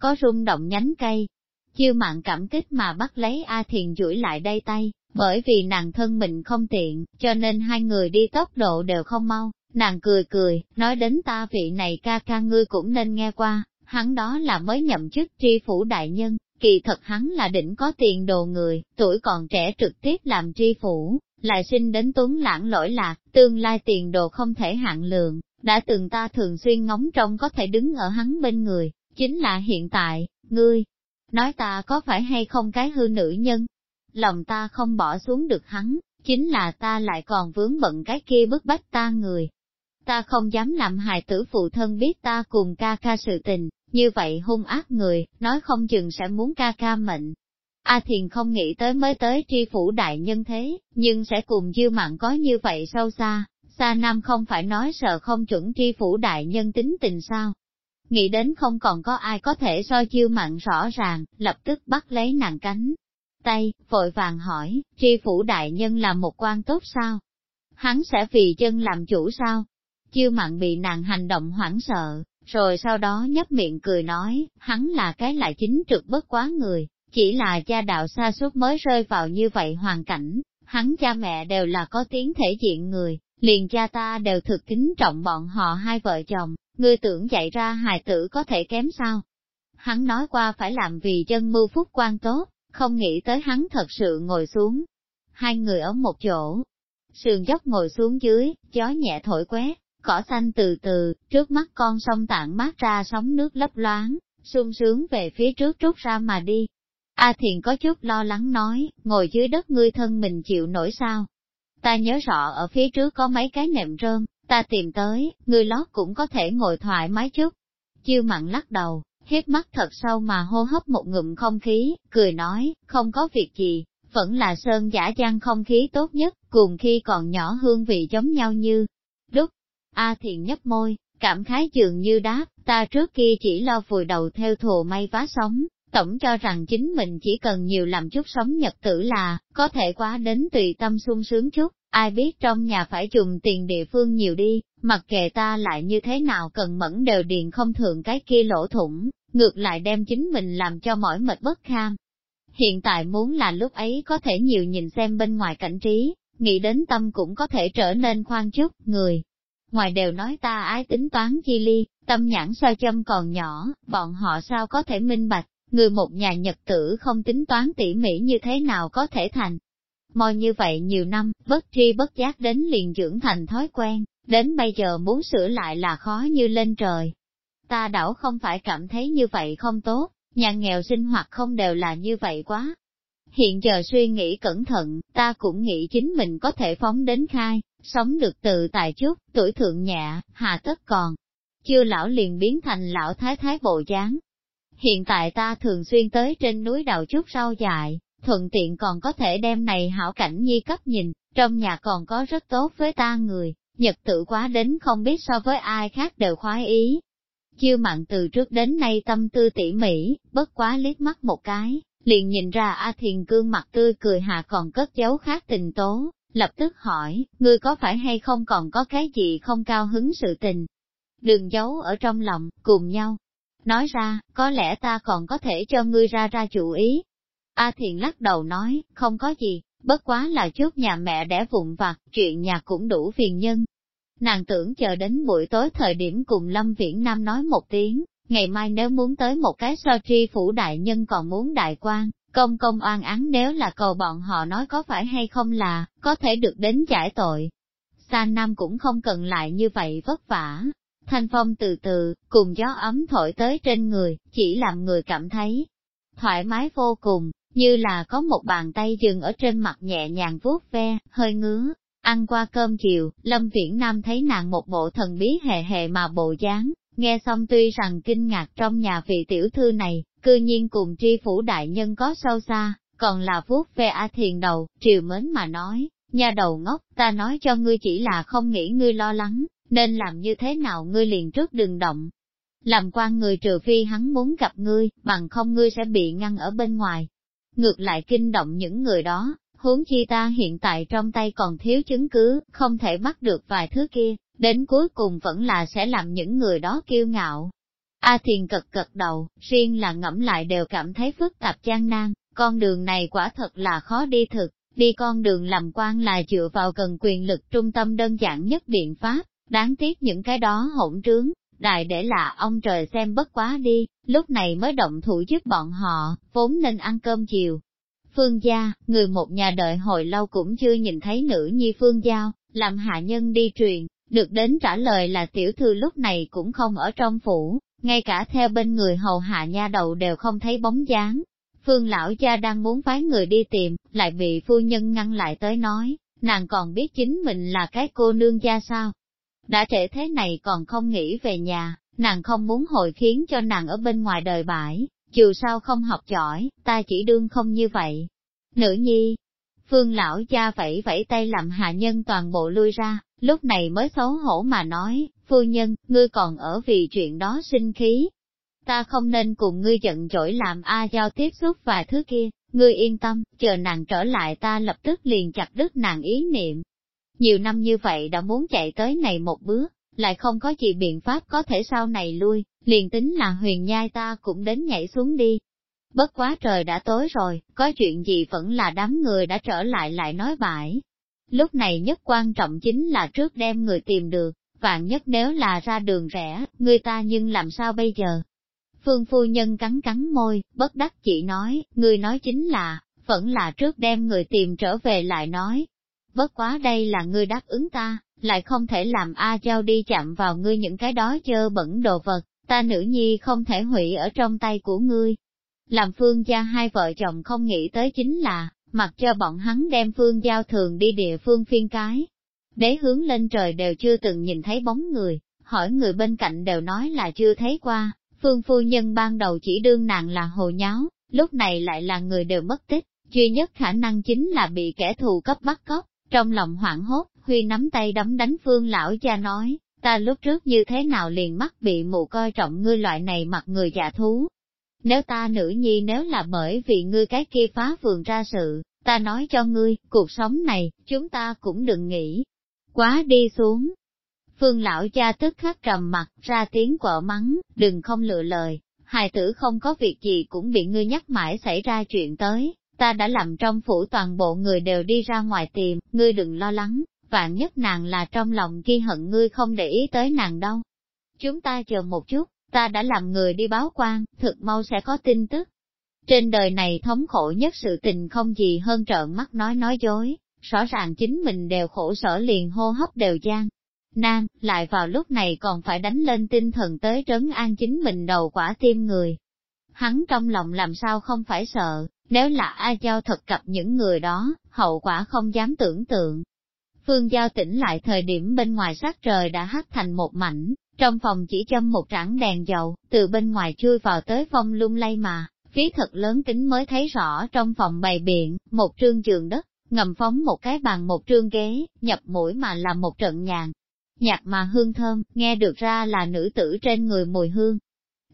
Có rung động nhánh cây, chiêu mạng cảm kích mà bắt lấy A Thiền duỗi lại đây tay, bởi vì nàng thân mình không tiện, cho nên hai người đi tốc độ đều không mau, nàng cười cười, nói đến ta vị này ca ca ngươi cũng nên nghe qua, hắn đó là mới nhậm chức tri phủ đại nhân, kỳ thật hắn là đỉnh có tiền đồ người, tuổi còn trẻ trực tiếp làm tri phủ, lại sinh đến tuấn lãng lỗi lạc, tương lai tiền đồ không thể hạn lượng, đã từng ta thường xuyên ngóng trông có thể đứng ở hắn bên người, chính là hiện tại, ngươi, nói ta có phải hay không cái hư nữ nhân, lòng ta không bỏ xuống được hắn, chính là ta lại còn vướng bận cái kia bức bách ta người. Ta không dám làm hài tử phụ thân biết ta cùng ca ca sự tình, như vậy hung ác người, nói không chừng sẽ muốn ca ca mệnh. A Thiền không nghĩ tới mới tới tri phủ đại nhân thế, nhưng sẽ cùng dư mạng có như vậy sâu xa, xa nam không phải nói sợ không chuẩn tri phủ đại nhân tính tình sao. Nghĩ đến không còn có ai có thể so chiêu mặn rõ ràng, lập tức bắt lấy nàng cánh, tay, vội vàng hỏi, tri phủ đại nhân là một quan tốt sao? Hắn sẽ vì chân làm chủ sao? Chiêu mặn bị nàng hành động hoảng sợ, rồi sau đó nhấp miệng cười nói, hắn là cái lại chính trực bất quá người, chỉ là cha đạo xa suốt mới rơi vào như vậy hoàn cảnh, hắn cha mẹ đều là có tiếng thể diện người, liền cha ta đều thực kính trọng bọn họ hai vợ chồng, ngươi tưởng dạy ra hài tử có thể kém sao? Hắn nói qua phải làm vì dân mưu phúc quan tốt, không nghĩ tới hắn thật sự ngồi xuống. Hai người ở một chỗ, sườn dốc ngồi xuống dưới, gió nhẹ thổi quét, cỏ xanh từ từ, trước mắt con sông tạng mát ra sóng nước lấp loáng, sung sướng về phía trước rút ra mà đi. A à Thiền có chút lo lắng nói, ngồi dưới đất ngươi thân mình chịu nổi sao? Ta nhớ rõ ở phía trước có mấy cái nệm rơm, ta tìm tới, người lót cũng có thể ngồi thoải mái chút. Chiêu mặn lắc đầu, hết mắt thật sâu mà hô hấp một ngụm không khí, cười nói, không có việc gì, vẫn là sơn giả trang không khí tốt nhất, cùng khi còn nhỏ hương vị giống nhau như đúc. A à thiền nhấp môi, cảm khái dường như đáp, ta trước kia chỉ lo vùi đầu theo thù may vá sống, tổng cho rằng chính mình chỉ cần nhiều làm chút sống nhật tử là, có thể quá đến tùy tâm sung sướng chút, ai biết trong nhà phải dùng tiền địa phương nhiều đi, mặc kệ ta lại như thế nào cần mẫn đều điền không thường cái kia lỗ thủng, ngược lại đem chính mình làm cho mỏi mệt bất kham. Hiện tại muốn là lúc ấy có thể nhiều nhìn xem bên ngoài cảnh trí, nghĩ đến tâm cũng có thể trở nên khoan chút, người. Ngoài đều nói ta ái tính toán chi ly, tâm nhãn soi châm còn nhỏ, bọn họ sao có thể minh bạch, người một nhà nhật tử không tính toán tỉ mỉ như thế nào có thể thành. Mò như vậy nhiều năm, bất tri bất giác đến liền dưỡng thành thói quen, đến bây giờ muốn sửa lại là khó như lên trời, ta đảo không phải cảm thấy như vậy không tốt, nhà nghèo sinh hoạt không đều là như vậy quá. Hiện giờ suy nghĩ cẩn thận, ta cũng nghĩ chính mình có thể phóng đến khai, sống được tự tài chút, tuổi thượng nhẹ, hà tất còn. Chưa lão liền biến thành lão thái thái bộ dáng. Hiện tại ta thường xuyên tới trên núi đào chút rau dại, thuận tiện còn có thể đem này hảo cảnh nhi cấp nhìn, trong nhà còn có rất tốt với ta người, nhật tự quá đến không biết so với ai khác đều khoái ý, Chiêu mạng từ trước đến nay tâm tư tỉ mỉ, bất quá liếc mắt một cái, liền nhìn ra A Thiền gương mặt tươi cười hạ còn cất giấu khác tình tố, lập tức hỏi, ngươi có phải hay không còn có cái gì không cao hứng sự tình? Đừng giấu ở trong lòng, cùng nhau. Nói ra, có lẽ ta còn có thể cho ngươi ra ra chủ ý. A Thiền lắc đầu nói, không có gì, bất quá là trước nhà mẹ đẻ vụn vặt, chuyện nhà cũng đủ phiền nhân, Nàng tưởng chờ đến buổi tối thời điểm cùng Lâm Viễn Nam nói một tiếng, ngày mai nếu muốn tới một cái so tri phủ đại nhân còn muốn đại quan, công công oan án nếu là cầu bọn họ nói có phải hay không là, có thể được đến giải tội. Sa Nam cũng không cần lại như vậy vất vả. Thanh phong từ từ, cùng gió ấm thổi tới trên người, chỉ làm người cảm thấy thoải mái vô cùng, như là có một bàn tay dừng ở trên mặt nhẹ nhàng vuốt ve, hơi ngứa, Ăn qua cơm chiều, Lâm Viễn Nam thấy nàng một bộ thần bí hề hề mà bộ dáng, nghe xong tuy rằng kinh ngạc trong nhà vị tiểu thư này, cư nhiên cùng tri phủ đại nhân có sâu xa, còn là vuốt ve A Thiền đầu, triều mến mà nói, nhà đầu ngốc, ta nói cho ngươi chỉ là không nghĩ ngươi lo lắng, nên làm như thế nào ngươi liền trước đừng động. Làm quan người trừ phi hắn muốn gặp ngươi, bằng không ngươi sẽ bị ngăn ở bên ngoài. Ngược lại kinh động những người đó, huống chi ta hiện tại trong tay còn thiếu chứng cứ, không thể bắt được vài thứ kia, đến cuối cùng vẫn là sẽ làm những người đó kiêu ngạo. A Thiền cật cật đầu, riêng là ngẫm lại đều cảm thấy phức tạp gian nan, con đường này quả thật là khó đi thực, đi con đường làm quan là dựa vào cần quyền lực trung tâm đơn giản nhất biện pháp, đáng tiếc những cái đó hỗn trướng, đại để là ông trời xem bất quá đi, lúc này mới động thủ giúp bọn họ, vốn nên ăn cơm chiều, phương gia, người một nhà đợi hồi lâu cũng chưa nhìn thấy nữ nhi phương giao, làm hạ nhân đi truyền, được đến trả lời là tiểu thư lúc này cũng không ở trong phủ, ngay cả theo bên người hầu hạ nha đầu đều không thấy bóng dáng. Phương lão cha đang muốn phái người đi tìm, lại bị phu nhân ngăn lại tới nói, nàng còn biết chính mình là cái cô nương gia sao. Đã trễ thế này còn không nghĩ về nhà, nàng không muốn hồi khiến cho nàng ở bên ngoài đời bãi, dù sao không học giỏi, ta chỉ đương không như vậy. Nữ nhi, phương lão cha vẫy vẫy tay làm hạ nhân toàn bộ lui ra, lúc này mới xấu hổ mà nói, phu nhân, ngươi còn ở vì chuyện đó sinh khí. Ta không nên cùng ngươi giận dỗi làm A à giao tiếp xúc và thứ kia, ngươi yên tâm, chờ nàng trở lại ta lập tức liền chặt đứt nàng ý niệm. Nhiều năm như vậy đã muốn chạy tới này một bước, lại không có gì biện pháp có thể sau này lui, liền tính là huyền nhai ta cũng đến nhảy xuống đi. Bất quá trời đã tối rồi, có chuyện gì vẫn là đám người đã trở lại lại nói bãi. Lúc này nhất quan trọng chính là trước đem người tìm được, vạn nhất nếu là ra đường rẻ, người ta nhưng làm sao bây giờ? Phương phu nhân cắn cắn môi, bất đắc chỉ nói, người nói chính là, vẫn là trước đem người tìm trở về lại nói. Bất quá đây là ngươi đáp ứng ta, lại không thể làm A Giao đi chạm vào ngươi những cái đó chơ bẩn đồ vật, ta nữ nhi không thể hủy ở trong tay của ngươi. Làm phương gia hai vợ chồng không nghĩ tới chính là, mặc cho bọn hắn đem phương giao thường đi địa phương phiên cái. Đế hướng lên trời đều chưa từng nhìn thấy bóng người, hỏi người bên cạnh đều nói là chưa thấy qua, phương phu nhân ban đầu chỉ đương nàng là hồ nháo, lúc này lại là người đều mất tích, duy nhất khả năng chính là bị kẻ thù cấp bắt cóc, trong lòng hoảng hốt, Huy nắm tay đấm đánh phương lão cha nói, Ta lúc trước như thế nào liền mắt bị mụ coi trọng ngươi loại này mặt người giả thú. Nếu ta nữ nhi nếu là bởi vì ngươi cái kia phá vườn ra sự, ta nói cho ngươi, cuộc sống này, chúng ta cũng đừng nghĩ. Quá đi xuống. Phương lão cha tức khắc trầm mặt, ra tiếng quở mắng, đừng không lựa lời, hài tử không có việc gì cũng bị ngươi nhắc mãi xảy ra chuyện tới, ta đã làm trong phủ toàn bộ người đều đi ra ngoài tìm, ngươi đừng lo lắng, vạn nhất nàng là trong lòng ghi hận ngươi không để ý tới nàng đâu. Chúng ta chờ một chút, ta đã làm người đi báo quan, thực mau sẽ có tin tức. Trên đời này thống khổ nhất sự tình không gì hơn trợn mắt nói nói dối, rõ ràng chính mình đều khổ sở liền hô hấp đều gian. Nam lại vào lúc này còn phải đánh lên tinh thần tới trấn an chính mình đầu quả tim người. Hắn trong lòng làm sao không phải sợ, nếu là a giao thật gặp những người đó, hậu quả không dám tưởng tượng, Phương Giao tỉnh lại thời điểm bên ngoài sát trời đã hắt thành một mảnh, trong phòng chỉ châm một trảng đèn dầu, từ bên ngoài chui vào tới phong lung lay mà, phí thật lớn kính mới thấy rõ trong phòng bày biện, một trương giường đất, ngầm phóng một cái bàn một trương ghế, nhập mũi mà là một trận nhàn. Nhạc mà hương thơm, nghe được ra là nữ tử trên người mùi hương.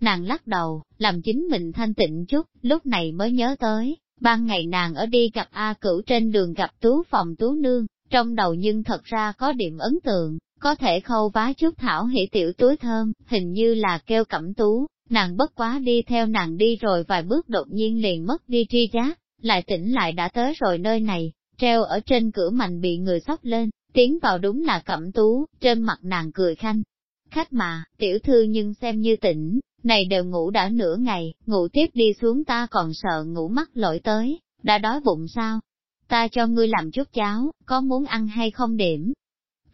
Nàng lắc đầu, làm chính mình thanh tịnh chút, lúc này mới nhớ tới, ban ngày nàng ở đi gặp A cửu trên đường gặp tú phòng tú nương, trong đầu nhưng thật ra có điểm ấn tượng, có thể khâu vá chút thảo hỷ tiểu túi thơm, hình như là kêu cẩm tú, nàng bất quá đi theo nàng đi rồi vài bước đột nhiên liền mất đi tri giác, lại tỉnh lại đã tới rồi nơi này, treo ở trên cửa mạnh bị người sóc lên, tiến vào đúng là cẩm tú, trên mặt nàng cười khanh. Khách mà, tiểu thư nhưng xem như tỉnh, này đều ngủ đã nửa ngày, ngủ tiếp đi xuống ta còn sợ ngủ mắt lội tới, đã đói bụng sao, ta cho ngươi làm chút cháo, có muốn ăn hay không điểm.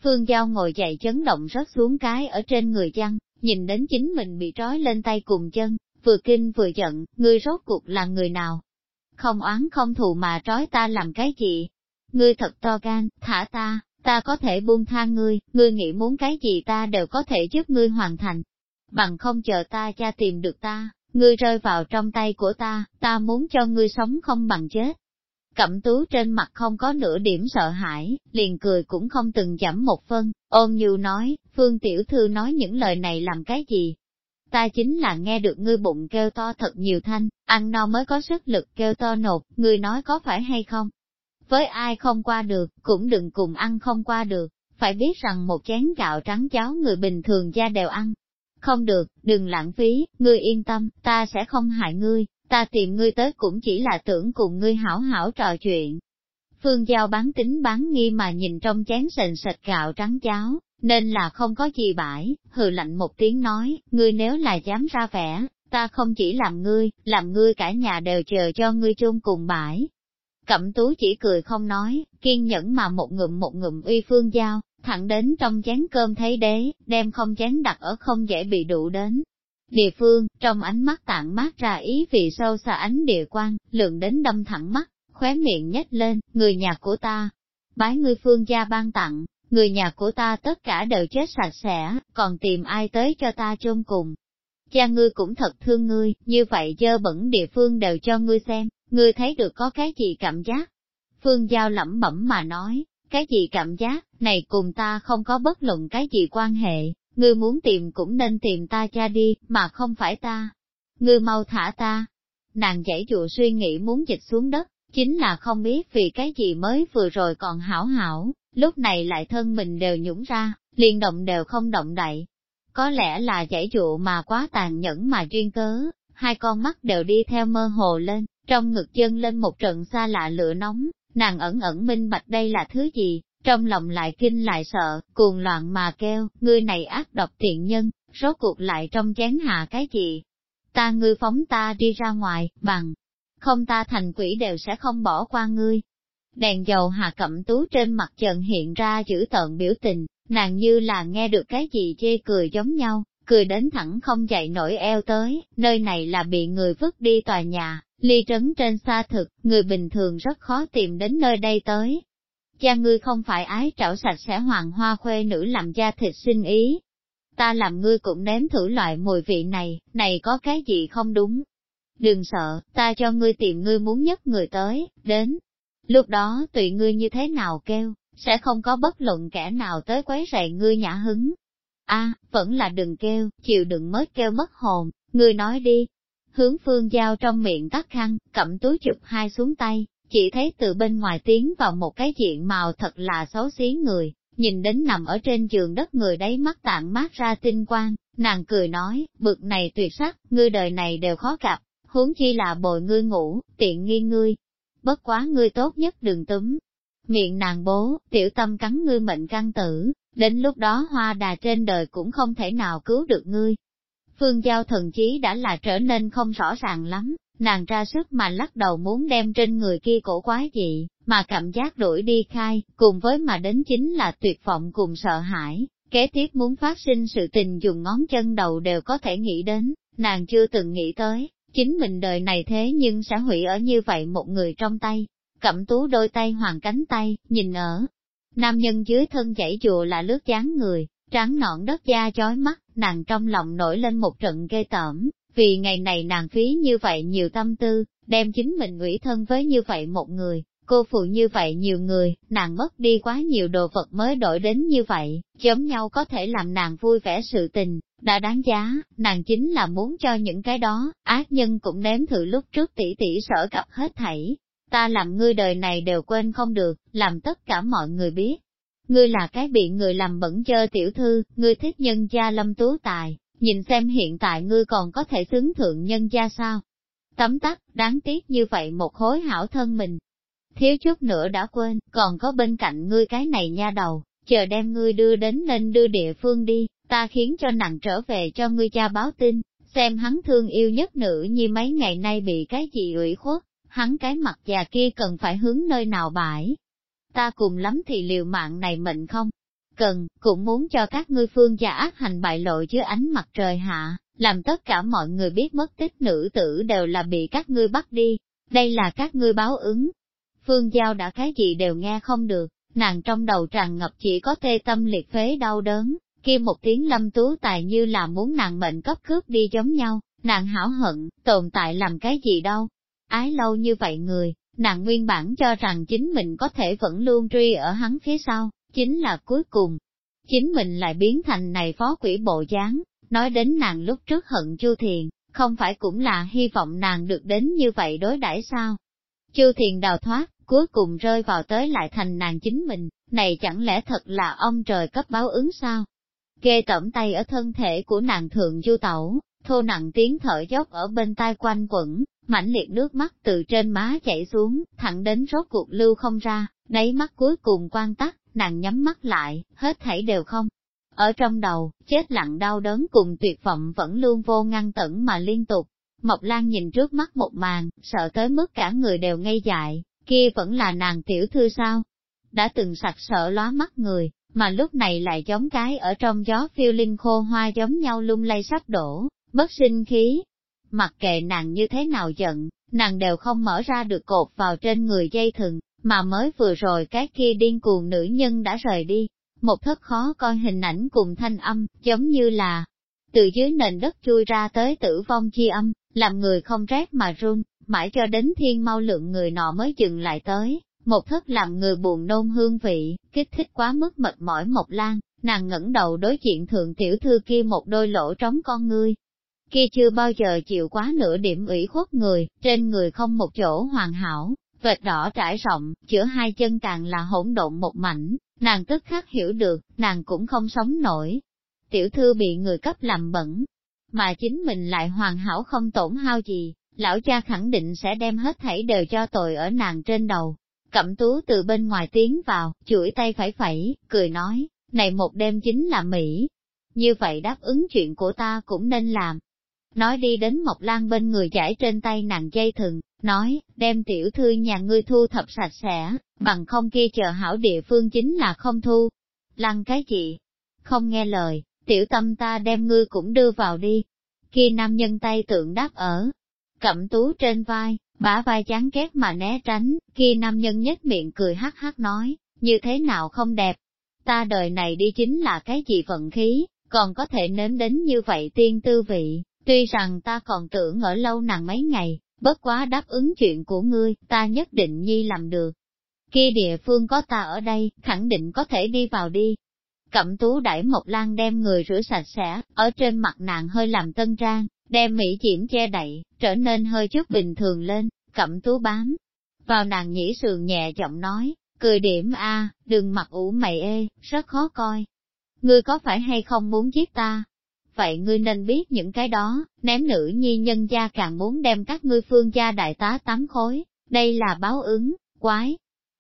Phương Giao ngồi dậy chấn động rớt xuống cái ở trên người chăn, nhìn đến chính mình bị trói lên tay cùng chân, vừa kinh vừa giận, ngươi rốt cuộc là người nào? Không oán không thù mà trói ta làm cái gì? Ngươi thật to gan, thả ta, ta có thể buông tha ngươi, ngươi nghĩ muốn cái gì ta đều có thể giúp ngươi hoàn thành. Bằng không chờ ta cha tìm được ta, ngươi rơi vào trong tay của ta, ta muốn cho ngươi sống không bằng chết. Cẩm tú trên mặt không có nửa điểm sợ hãi, liền cười cũng không từng giảm một phân, ôn nhu nói, phương tiểu thư nói những lời này làm cái gì? Ta chính là nghe được ngươi bụng kêu to thật nhiều thanh, ăn no mới có sức lực kêu to nột, ngươi nói có phải hay không? Với ai không qua được, cũng đừng cùng ăn không qua được, phải biết rằng một chén gạo trắng cháo người bình thường gia đều ăn. Không được, đừng lãng phí, ngươi yên tâm, ta sẽ không hại ngươi, ta tìm ngươi tới cũng chỉ là tưởng cùng ngươi hảo hảo trò chuyện. Phương Giao bán tính bán nghi mà nhìn trong chén sền sạch gạo trắng cháo, nên là không có gì bãi, hừ lạnh một tiếng nói, ngươi nếu là dám ra vẻ, ta không chỉ làm ngươi, làm ngươi cả nhà đều chờ cho ngươi chôn cùng bãi. Cẩm tú chỉ cười không nói, kiên nhẫn mà một ngụm một ngụm uy Phương Giao, thẳng đến trong chén cơm thấy đế, đem không chén đặt ở không dễ bị đụ đến, địa phương, trong ánh mắt tạng mát ra ý vị sâu xa ánh địa quan, lượng đến đâm thẳng mắt, khóe miệng nhếch lên, người nhà của ta, bái ngươi phương gia ban tặng, người nhà của ta tất cả đều chết sạch sẽ, còn tìm ai tới cho ta chôn cùng. Cha ngươi cũng thật thương ngươi, như vậy dơ bẩn địa phương đều cho ngươi xem, ngươi thấy được có cái gì cảm giác. Phương Giao lẩm bẩm mà nói, cái gì cảm giác, này cùng ta không có bất luận cái gì quan hệ, ngươi muốn tìm cũng nên tìm ta cha đi, mà không phải ta. Ngươi mau thả ta. Nàng giải dụ suy nghĩ muốn dịch xuống đất, chính là không biết vì cái gì mới vừa rồi còn hảo hảo, lúc này lại thân mình đều nhũng ra, liền động đều không động đậy. Có lẽ là giải dụ mà quá tàn nhẫn mà duyên cớ, hai con mắt đều đi theo mơ hồ lên, trong ngực chân lên một trận xa lạ lửa nóng, nàng ẩn ẩn minh bạch đây là thứ gì, trong lòng lại kinh lại sợ, cuồng loạn mà kêu, ngươi này ác độc thiện nhân, rốt cuộc lại trong chén hạ cái gì? Ta ngươi phóng ta đi ra ngoài, bằng, không ta thành quỷ đều sẽ không bỏ qua ngươi. Đèn dầu hạ cẩm tú trên mặt trần hiện ra giữ tợn biểu tình, nàng như là nghe được cái gì chê cười giống nhau, cười đến thẳng không dậy nổi eo tới, nơi này là bị người vứt đi tòa nhà, ly trấn trên xa thực, người bình thường rất khó tìm đến nơi đây tới, cha ngươi không phải ái trảo sạch sẽ hoàng hoa khuê nữ làm da thịt sinh ý. Ta làm ngươi cũng nếm thử loại mùi vị này, này có cái gì không đúng. Đừng sợ, ta cho ngươi tìm ngươi muốn nhất người tới, đến. Lúc đó tùy ngươi như thế nào kêu, sẽ không có bất luận kẻ nào tới quấy rầy ngươi nhã hứng. a vẫn là đừng kêu, chịu đừng mới kêu mất hồn, ngươi nói đi. Hướng phương giao trong miệng tắt khăn, cầm túi chụp hai xuống tay, chỉ thấy từ bên ngoài tiến vào một cái diện màu thật là xấu xí người, nhìn đến nằm ở trên giường đất người đấy mắt tạng mát ra tinh quang, nàng cười nói, bực này tuyệt sắc, ngươi đời này đều khó gặp, huống chi là bồi ngươi ngủ, tiện nghi ngươi. Bất quá ngươi tốt nhất đừng túm. Miệng nàng bố, tiểu tâm cắn ngươi mệnh căn tử, đến lúc đó hoa đà trên đời cũng không thể nào cứu được ngươi, Phương Giao thần chí đã là trở nên không rõ ràng lắm, nàng ra sức mà lắc đầu muốn đem trên người kia cổ quái dị, mà cảm giác đuổi đi khai, cùng với mà đến chính là tuyệt vọng cùng sợ hãi, kế tiếp muốn phát sinh sự tình dùng ngón chân đầu đều có thể nghĩ đến, nàng chưa từng nghĩ tới, chính mình đời này thế nhưng sẽ hủy ở như vậy một người trong tay, cẩm tú đôi tay hoàng cánh tay, nhìn ở, nam nhân dưới thân chảy chùa là lướt dáng người, trắng nõn đất da chói mắt, nàng trong lòng nổi lên một trận ghê tởm, vì ngày này nàng phí như vậy nhiều tâm tư, đem chính mình ủy thân với như vậy một người, cô phụ như vậy nhiều người, nàng mất đi quá nhiều đồ vật mới đổi đến như vậy, giống nhau có thể làm nàng vui vẻ sự tình, đã đáng giá, nàng chính là muốn cho những cái đó, ác nhân cũng nếm thử lúc trước tỷ tỷ sở gặp hết thảy. Ta làm ngươi đời này đều quên không được, làm tất cả mọi người biết, ngươi là cái bị người làm bẩn chơ tiểu thư, ngươi thích nhân gia lâm tú tài, nhìn xem hiện tại ngươi còn có thể xứng thượng nhân gia sao. Tấm tắc, đáng tiếc như vậy một khối hảo thân mình. Thiếu chút nữa đã quên, còn có bên cạnh ngươi cái này nha đầu, chờ đem ngươi đưa đến nên đưa địa phương đi, ta khiến cho nặng trở về cho ngươi cha báo tin, xem hắn thương yêu nhất nữ như mấy ngày nay bị cái gì ủy khuất, hắn cái mặt già kia cần phải hướng nơi nào bãi, ta cùng lắm thì liều mạng này mệnh không? Cần, cũng muốn cho các ngươi phương giả ác hành bại lộ dưới ánh mặt trời hạ, làm tất cả mọi người biết mất tích nữ tử đều là bị các ngươi bắt đi, đây là các ngươi báo ứng. Phương Giao đã cái gì đều nghe không được, nàng trong đầu tràn ngập chỉ có tê tâm liệt phế đau đớn, kia một tiếng lâm tú tài như là muốn nàng mệnh cấp cướp đi giống nhau, nàng hảo hận, tồn tại làm cái gì đâu. Ái lâu như vậy người, nàng nguyên bản cho rằng chính mình có thể vẫn luôn truy ở hắn phía sau, chính là cuối cùng. Chính mình lại biến thành này phó quỷ bộ dáng, nói đến nàng lúc trước hận Chu Thiền, không phải cũng là hy vọng nàng được đến như vậy đối đãi sao? Chu Thiền đào thoát, cuối cùng rơi vào tới lại thành nàng chính mình, này chẳng lẽ thật là ông trời cấp báo ứng sao? Kê tẩm tay ở thân thể của nàng thượng chu tẩu, thô nặng tiếng thở dốc ở bên tai quanh quẩn, mãnh liệt nước mắt từ trên má chảy xuống, thẳng đến rốt cuộc lưu không ra, nấy mắt cuối cùng quan tắt, nàng nhắm mắt lại, hết thảy đều không. Ở trong đầu, chết lặng đau đớn cùng tuyệt vọng vẫn luôn vô ngăn tẩn mà liên tục. Mộc Lan nhìn trước mắt một màn, sợ tới mức cả người đều ngây dại, kia vẫn là nàng tiểu thư sao? Đã từng sặc sợ lóa mắt người, mà lúc này lại giống cái ở trong gió phiêu linh khô hoa giống nhau lung lay sắp đổ, bất sinh khí, mặc kệ nàng như thế nào giận, nàng đều không mở ra được cột vào trên người dây thừng, mà mới vừa rồi cái kia điên cuồng nữ nhân đã rời đi. Một thất khó coi hình ảnh cùng thanh âm, giống như là từ dưới nền đất chui ra tới tử vong chi âm, làm người không rét mà run, mãi cho đến thiên mau lượng người nọ mới dừng lại tới. Một thất làm người buồn nôn hương vị, kích thích quá mức mệt mỏi Mộc Lan, nàng ngẩng đầu đối diện thượng tiểu thư kia một đôi lỗ trống con ngươi, kia chưa bao giờ chịu quá nửa điểm ủy khuất người, trên người không một chỗ hoàn hảo, vệt đỏ trải rộng, giữa hai chân càng là hỗn độn một mảnh, nàng tức khắc hiểu được, nàng cũng không sống nổi. Tiểu thư bị người cấp làm bẩn, mà chính mình lại hoàn hảo không tổn hao gì, lão cha khẳng định sẽ đem hết thảy đều cho tội ở nàng trên đầu. Cẩm tú từ bên ngoài tiến vào, chuỗi tay phải phẩy, cười nói, này một đêm chính là Mỹ. Như vậy đáp ứng chuyện của ta cũng nên làm, nói đi đến Mộc Lan bên người giải trên tay nàng dây thừng, nói, đem tiểu thư nhà ngươi thu thập sạch sẽ, bằng không kia chờ hảo địa phương chính là không thu. lan cái gì? Không nghe lời, tiểu tâm ta đem ngươi cũng đưa vào đi. Khi nam nhân tay tượng đáp ở, cẩm tú trên vai, bả vai chán ghét mà né tránh, khi nam nhân nhất miệng cười hắc hắc nói, như thế nào không đẹp. Ta đời này đi chính là cái gì vận khí, còn có thể nếm đến như vậy tiên tư vị. Tuy rằng ta còn tưởng ở lâu nàng mấy ngày, bất quá đáp ứng chuyện của ngươi, ta nhất định nhi làm được. Kia địa phương có ta ở đây, khẳng định có thể đi vào đi. Cẩm tú đẩy Mộc Lan đem người rửa sạch sẽ, ở trên mặt nàng hơi làm tân trang, đem mỹ diễm che đậy, trở nên hơi chút bình thường lên, cẩm tú bám. Vào nàng nhĩ sườn nhẹ giọng nói, cười điểm a, đừng mặc ủ mày ê, rất khó coi. Ngươi có phải hay không muốn giết ta, vậy ngươi nên biết những cái đó, ném nữ nhi nhân gia càng muốn đem các ngươi phương gia đại tá tắm khối, đây là báo ứng, quái.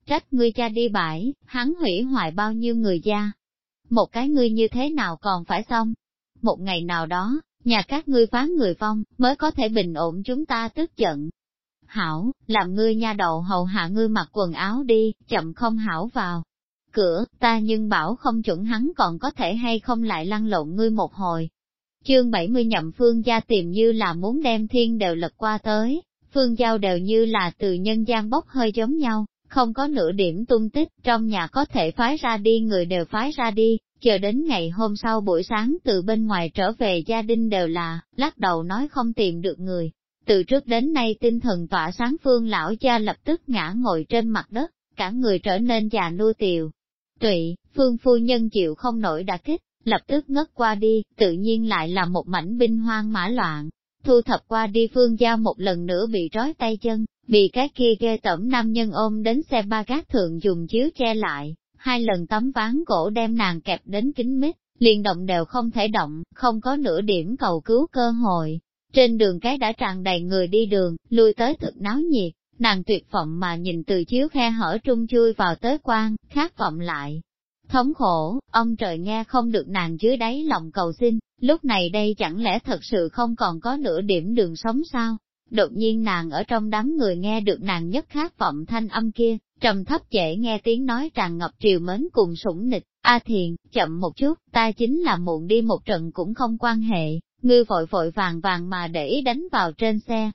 Trách ngươi cha đi bãi, hắn hủy hoại bao nhiêu người gia. Một cái ngươi như thế nào còn phải xong. Một ngày nào đó, nhà các ngươi phá người phong, mới có thể bình ổn chúng ta tức giận. Hảo, làm ngươi nha đầu hầu hạ ngươi mặc quần áo đi, chậm không hảo vào. Cửa, ta nhưng bảo không chuẩn hắn còn có thể hay không lại lăn lộn ngươi một hồi, Chương 70 nhậm phương gia tìm như là muốn đem thiên đều lật qua tới, phương giao đều như là từ nhân gian bốc hơi giống nhau, không có nửa điểm tung tích, trong nhà có thể phái ra đi người đều phái ra đi, chờ đến ngày hôm sau buổi sáng từ bên ngoài trở về gia đình đều là, lắc đầu nói không tìm được người. Từ trước đến nay tinh thần tỏa sáng phương lão cha lập tức ngã ngồi trên mặt đất, cả người trở nên già nua tiều. Tụy, phương phu nhân chịu không nổi đã kích, lập tức ngất qua đi, tự nhiên lại là một mảnh binh hoang mã loạn. Thu thập qua đi phương gia một lần nữa bị trói tay chân, bị cái kia ghê tẩm nam nhân ôm đến xe ba gác thượng dùng chiếu che lại, hai lần tấm ván cổ đem nàng kẹp đến kính mít, liền động đều không thể động, không có nửa điểm cầu cứu cơ hội. Trên đường cái đã tràn đầy người đi đường, lui tới thực náo nhiệt, nàng tuyệt vọng mà nhìn từ chiếu khe hở trung chui vào tới quan, khát vọng lại, Thống khổ, ông trời nghe không được nàng dưới đáy lòng cầu xin, lúc này đây chẳng lẽ thật sự không còn có nửa điểm đường sống sao? Đột nhiên nàng ở trong đám người nghe được nàng nhất khát vọng thanh âm kia, trầm thấp dễ nghe tiếng nói tràn ngập triều mến cùng sủng nịch, A Thiền, chậm một chút, ta chính là muộn đi một trận cũng không quan hệ, ngươi vội vội vàng vàng mà để ý đánh vào trên xe.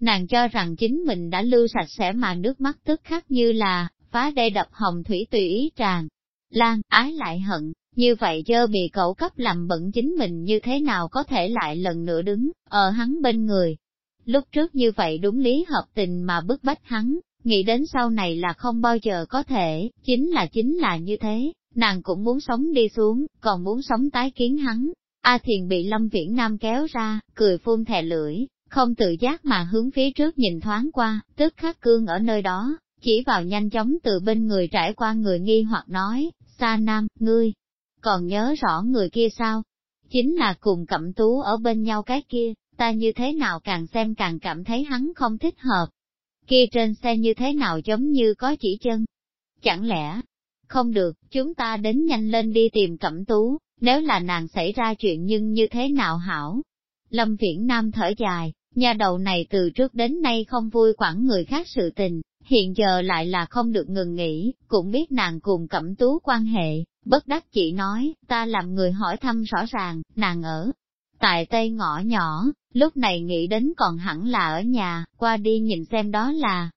Nàng cho rằng chính mình đã lưu sạch sẽ mà nước mắt tức khắc như là, phá đê đập hồng thủy tùy ý tràn Lan ái lại hận, như vậy dơ bị cậu cấp làm bẩn chính mình như thế nào có thể lại lần nữa đứng, ở hắn bên người. Lúc trước như vậy đúng lý hợp tình mà bức bách hắn, nghĩ đến sau này là không bao giờ có thể, chính là chính là như thế, nàng cũng muốn sống đi xuống, còn muốn sống tái kiến hắn. A Thiền bị Lâm Viễn Nam kéo ra, cười phun thè lưỡi, không tự giác mà hướng phía trước nhìn thoáng qua, tức khắc cương ở nơi đó, chỉ vào nhanh chóng từ bên người trải qua người nghi hoặc nói, Sa Nam, ngươi, còn nhớ rõ người kia sao? Chính là cùng cẩm tú ở bên nhau cái kia, ta như thế nào càng xem càng cảm thấy hắn không thích hợp. Kia trên xe như thế nào giống như có chỉ chân. Chẳng lẽ, không được, chúng ta đến nhanh lên đi tìm cẩm tú, nếu là nàng xảy ra chuyện nhưng như thế nào hảo? Lâm Viễn Nam thở dài, nhà đầu này từ trước đến nay không vui quản người khác sự tình, hiện giờ lại là không được ngừng nghỉ, cũng biết nàng cùng cẩm tú quan hệ, bất đắc chỉ nói, ta làm người hỏi thăm rõ ràng, nàng ở. Tại tây ngõ nhỏ, lúc này nghĩ đến còn hẳn là ở nhà, qua đi nhìn xem đó là.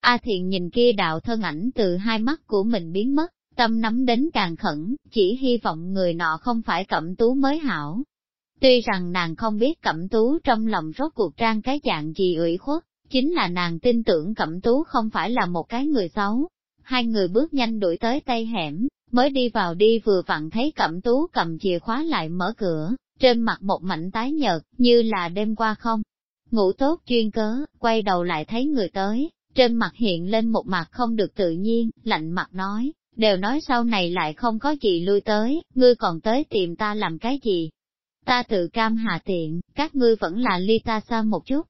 A thiện nhìn kia đạo thân ảnh từ hai mắt của mình biến mất, tâm nắm đến càng khẩn, chỉ hy vọng người nọ không phải cẩm tú mới hảo. Tuy rằng nàng không biết cẩm tú trong lòng rốt cuộc trang cái dạng gì ủy khuất, Chính là nàng tin tưởng Cẩm Tú không phải là một cái người xấu. Hai người bước nhanh đuổi tới tây hẻm, mới đi vào đi vừa vặn thấy Cẩm Tú cầm chìa khóa lại mở cửa, trên mặt một mảnh tái nhợt, như là đêm qua không. Ngủ tốt chuyên cớ, quay đầu lại thấy người tới, trên mặt hiện lên một mặt không được tự nhiên, lạnh mặt nói, đều nói sau này lại không có gì lui tới, ngươi còn tới tìm ta làm cái gì. Ta tự cam hạ tiện, các ngươi vẫn là ly ta xa một chút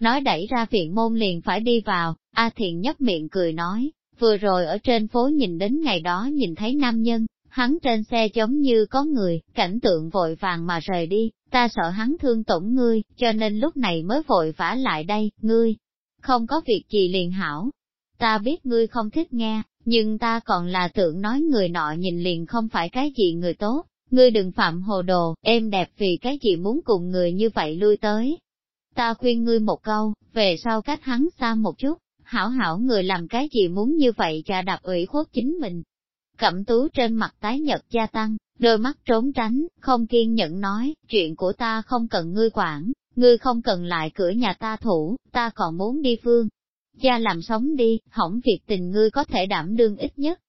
nói đẩy ra viện môn liền phải đi vào, A Thiện nhấp miệng cười nói, vừa rồi ở trên phố nhìn đến ngày đó nhìn thấy nam nhân, hắn trên xe giống như có người, cảnh tượng vội vàng mà rời đi, ta sợ hắn thương tổn ngươi, cho nên lúc này mới vội vã lại đây, ngươi, không có việc gì liền hảo. Ta biết ngươi không thích nghe, nhưng ta còn là tưởng nói người nọ nhìn liền không phải cái gì người tốt, ngươi đừng phạm hồ đồ, em đẹp vì cái gì muốn cùng người như vậy lui tới, Ta khuyên ngươi một câu, về sau cách hắn xa một chút, hảo hảo người làm cái gì muốn như vậy trà đạp ủy khuất chính mình. Cẩm tú trên mặt tái nhật gia tăng, đôi mắt trốn tránh, không kiên nhẫn nói, chuyện của ta không cần ngươi quản, ngươi không cần lại cửa nhà ta thủ, ta còn muốn đi phương. gia làm sống đi, hỏng việc tình ngươi có thể đảm đương ít nhất.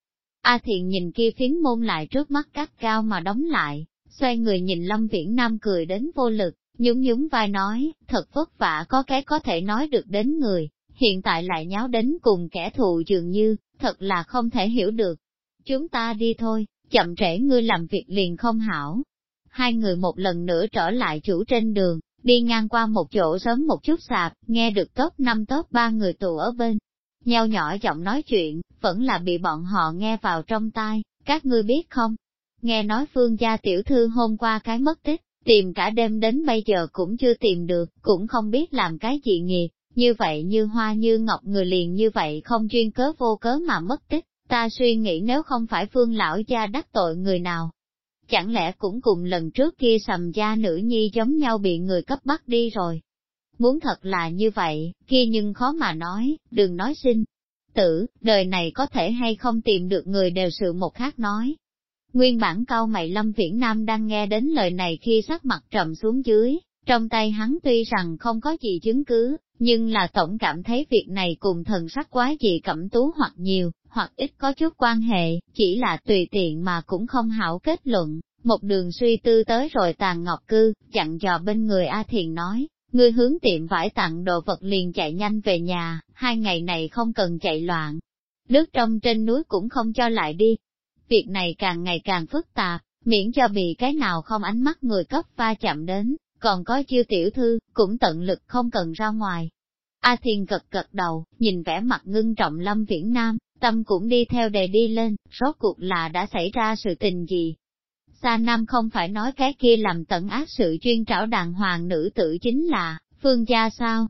A thiện nhìn kia phiến môn lại trước mắt cắt cao mà đóng lại, xoay người nhìn Lâm Viễn Nam cười đến vô lực, nhún nhún vai nói, thật vất vả có cái có thể nói được đến người, hiện tại lại nháo đến cùng kẻ thù dường như, thật là không thể hiểu được. Chúng ta đi thôi, chậm trễ ngươi làm việc liền không hảo. Hai người một lần nữa trở lại chủ trên đường, đi ngang qua một chỗ sớm một chút sạp, nghe được top năm top ba người tù ở bên. Nheo nhỏ giọng nói chuyện, vẫn là bị bọn họ nghe vào trong tai, các ngươi biết không? Nghe nói phương gia tiểu thư hôm qua cái mất tích, Tìm cả đêm đến bây giờ cũng chưa tìm được, cũng không biết làm cái gì nghiệp, như vậy như hoa như ngọc người liền như vậy không chuyên cớ vô cớ mà mất tích, ta suy nghĩ nếu không phải phương lão gia đắc tội người nào. Chẳng lẽ cũng cùng lần trước kia sầm gia nữ nhi giống nhau bị người cấp bắt đi rồi. Muốn thật là như vậy, kia nhưng khó mà nói, đừng nói xin Tử, đời này có thể hay không tìm được người đều sự một khác nói, Nguyên bản cao mày Lâm Viễn Nam đang nghe đến lời này khi sắc mặt trầm xuống dưới, trong tay hắn tuy rằng không có gì chứng cứ, nhưng là tổng cảm thấy việc này cùng thần sắc quá dị cẩm tú hoặc nhiều, hoặc ít có chút quan hệ, chỉ là tùy tiện mà cũng không hảo kết luận. Một đường suy tư tới rồi tàn ngọc cư, chặn dò bên người A Thiền nói, ngươi hướng tiệm vải tặng đồ vật liền chạy nhanh về nhà, hai ngày này không cần chạy loạn. Nước trong trên núi cũng không cho lại đi, việc này càng ngày càng phức tạp, miễn cho bị cái nào không ánh mắt người cấp va chạm đến, còn có chiêu tiểu thư, cũng tận lực không cần ra ngoài. A Thiên gật gật đầu, nhìn vẻ mặt ngưng trọng Lâm Viễn Nam, tâm cũng đi theo đề đi lên, rốt cuộc là đã xảy ra sự tình gì. Sa Nam không phải nói cái kia làm tận ác sự chuyên trảo đàng hoàng nữ tử chính là, Phương Gia sao?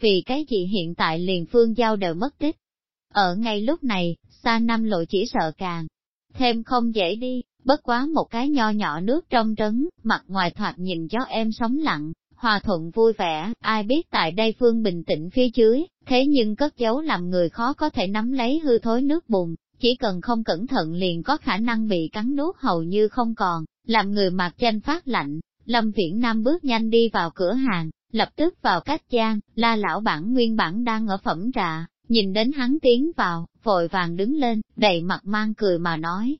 Vì cái gì hiện tại liền Phương Giao đều mất tích? Ở ngay lúc này, Sa Nam lộ chỉ sợ càng, thêm không dễ đi, bất quá một cái nho nhỏ nước trong trấn, mặt ngoài thoạt nhìn gió em sống lặng, hòa thuận vui vẻ, ai biết tại đây phương bình tĩnh phía dưới, thế nhưng cất giấu làm người khó có thể nắm lấy hư thối nước bùn, chỉ cần không cẩn thận liền có khả năng bị cắn nuốt hầu như không còn, làm người mặt tranh phát lạnh. Lâm Viễn Nam bước nhanh đi vào cửa hàng, lập tức vào cách gian, la lão bản nguyên bản đang ở phẩm trà, nhìn đến hắn tiến vào, vội vàng đứng lên, đầy mặt mang cười mà nói.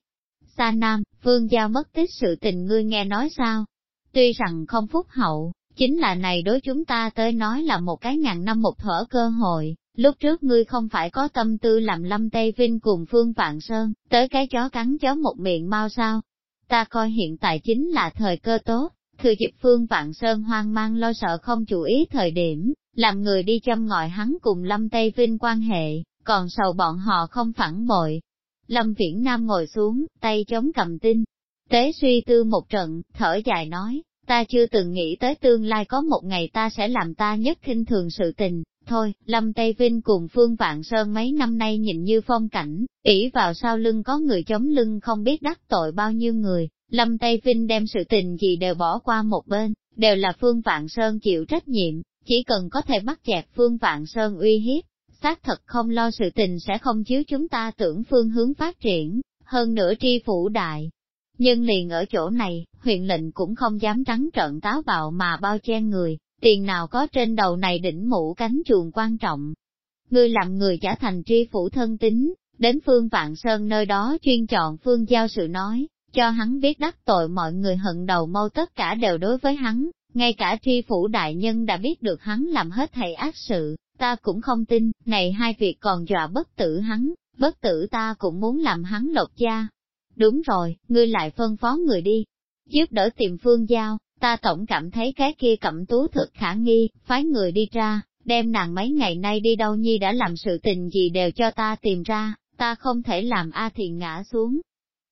Sa Nam, vương giao mất tích sự tình ngươi nghe nói sao? Tuy rằng không phúc hậu, chính là này đối chúng ta tới nói là một cái ngàn năm một thở cơ hội. Lúc trước ngươi không phải có tâm tư làm lâm Tây Vinh cùng Phương Vạn Sơn, tới cái chó cắn chó một miệng mau sao? Ta coi hiện tại chính là thời cơ tốt, thừa dịp phương vạn sơn hoang mang lo sợ không chủ ý thời điểm, làm người đi châm ngòi hắn cùng Lâm Tây Vinh quan hệ, còn sầu bọn họ không phản bội. Lâm Viễn Nam ngồi xuống, tay chống cầm tinh. Tế suy tư một trận, thở dài nói, ta chưa từng nghĩ tới tương lai có một ngày ta sẽ làm ta nhất khinh thường sự tình. Thôi, Lâm Tây Vinh cùng Phương Vạn Sơn mấy năm nay nhìn như phong cảnh, ỷ vào sau lưng có người chống lưng không biết đắc tội bao nhiêu người, Lâm Tây Vinh đem sự tình gì đều bỏ qua một bên, đều là Phương Vạn Sơn chịu trách nhiệm, chỉ cần có thể bắt chẹt Phương Vạn Sơn uy hiếp, xác thật không lo sự tình sẽ không chiếu chúng ta tưởng phương hướng phát triển, hơn nữa tri phủ đại. Nhưng liền ở chỗ này, huyện lệnh cũng không dám trắng trợn táo bạo mà bao che người, tiền nào có trên đầu này đỉnh mũ cánh chuồng quan trọng. Ngươi làm người trở thành tri phủ thân tính, đến phương Vạn Sơn nơi đó chuyên chọn phương giao sự nói, cho hắn biết đắc tội mọi người hận đầu mâu tất cả đều đối với hắn, ngay cả tri phủ đại nhân đã biết được hắn làm hết thầy ác sự, ta cũng không tin, này hai việc còn dọa bất tử hắn, bất tử ta cũng muốn làm hắn lột da. Đúng rồi, ngươi lại phân phó người đi, giúp đỡ tìm phương giao, ta tổng cảm thấy cái kia cẩm tú thực khả nghi, phái người đi ra, đem nàng mấy ngày nay đi đâu nhi đã làm sự tình gì đều cho ta tìm ra, ta không thể làm A Thiền ngã xuống,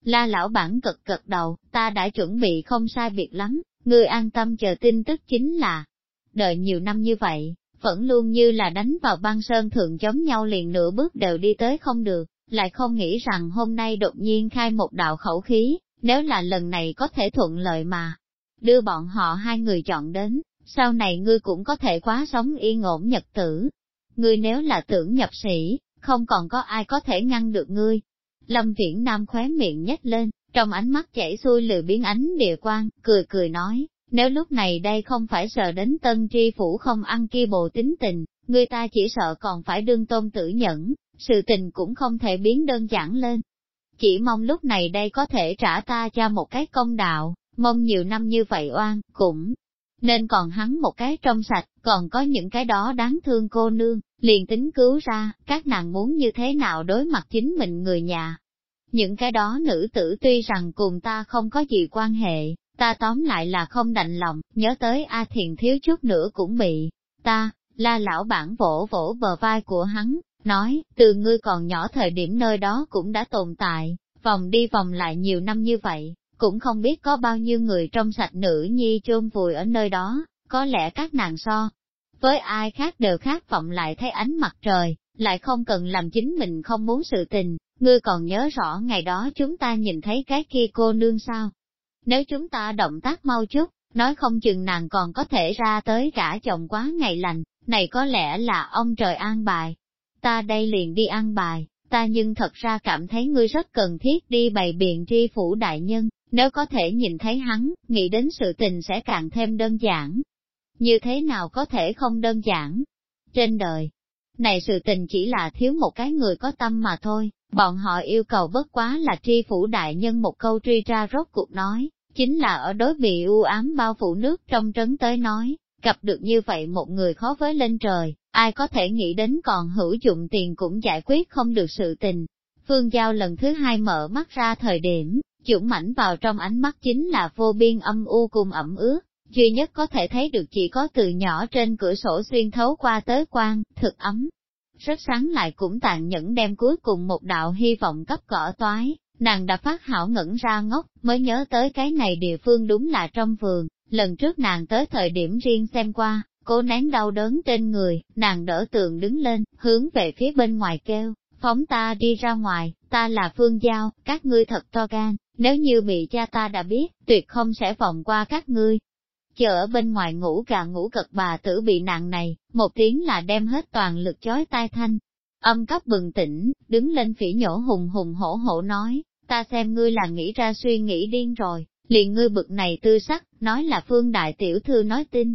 La lão bản cực cực đầu, ta đã chuẩn bị không sai việc lắm, ngươi an tâm chờ tin tức chính là. Đợi nhiều năm như vậy, vẫn luôn như là đánh vào băng sơn thượng chống nhau liền nửa bước đều đi tới không được, lại không nghĩ rằng hôm nay đột nhiên khai một đạo khẩu khí, nếu là lần này có thể thuận lợi mà. Đưa bọn họ hai người chọn đến, sau này ngươi cũng có thể quá sống yên ổn nhật tử. Ngươi nếu là tưởng nhập sĩ, không còn có ai có thể ngăn được ngươi, Lâm Viễn Nam khóe miệng nhếch lên, trong ánh mắt chảy xuôi lười biến ánh địa quang, cười cười nói, nếu lúc này đây không phải sợ đến tân tri phủ không ăn kia bộ tính tình, người ta chỉ sợ còn phải đương tôn tử nhẫn, sự tình cũng không thể biến đơn giản lên. Chỉ mong lúc này đây có thể trả ta cho một cái công đạo, mong nhiều năm như vậy oan, cũng nên còn hắn một cái trong sạch, còn có những cái đó đáng thương cô nương, liền tính cứu ra, các nàng muốn như thế nào đối mặt chính mình người nhà. Những cái đó nữ tử tuy rằng cùng ta không có gì quan hệ, ta tóm lại là không đành lòng, nhớ tới A Thiền thiếu chút nữa cũng bị, ta, la lão bản vỗ vỗ bờ vai của hắn, nói, từ ngươi còn nhỏ thời điểm nơi đó cũng đã tồn tại, vòng đi vòng lại nhiều năm như vậy, cũng không biết có bao nhiêu người trong sạch nữ nhi chôn vùi ở nơi đó, có lẽ các nàng so. Với ai khác đều khát vọng lại thấy ánh mặt trời, lại không cần làm chính mình không muốn sự tình, ngươi còn nhớ rõ ngày đó chúng ta nhìn thấy cái kia cô nương sao. Nếu chúng ta động tác mau chút, nói không chừng nàng còn có thể ra tới cả chồng quá ngày lành, này có lẽ là ông trời an bài. Ta đây liền đi an bài, ta nhưng thật ra cảm thấy ngươi rất cần thiết đi bày biện tri phủ đại nhân, nếu có thể nhìn thấy hắn, nghĩ đến sự tình sẽ càng thêm đơn giản. Như thế nào có thể không đơn giản? Trên đời, này sự tình chỉ là thiếu một cái người có tâm mà thôi, bọn họ yêu cầu bất quá là tri phủ đại nhân một câu truy ra rốt cuộc nói, chính là ở đối bị u ám bao phủ nước trong trấn tới nói, gặp được như vậy một người khó với lên trời, ai có thể nghĩ đến còn hữu dụng tiền cũng giải quyết không được sự tình. Phương Giao lần thứ hai mở mắt ra thời điểm, Dũng mãnh vào trong ánh mắt chính là vô biên âm u cùng ẩm ướt, duy nhất có thể thấy được chỉ có từ nhỏ trên cửa sổ xuyên thấu qua tới quang, thực ấm. Rất sáng lại cũng tàn nhẫn đem cuối cùng một đạo hy vọng cấp cỏ toái, nàng đã phát hảo ngẩn ra ngốc, mới nhớ tới cái này địa phương đúng là trong vườn, lần trước nàng tới thời điểm riêng xem qua, cố nén đau đớn trên người, nàng đỡ tường đứng lên, hướng về phía bên ngoài kêu, phóng ta đi ra ngoài, ta là phương giao, các ngươi thật to gan, nếu như bị cha ta đã biết, tuyệt không sẽ vòng qua các ngươi. Chờ ở bên ngoài ngủ gà ngủ cật bà tử bị nạn này, một tiếng là đem hết toàn lực chói tai thanh. Âm cấp bừng tỉnh, đứng lên phỉ nhổ hùng hùng hổ hổ nói, ta xem ngươi là nghĩ ra suy nghĩ điên rồi, liền ngươi bực này tư sắc, nói là phương đại tiểu thư nói tin.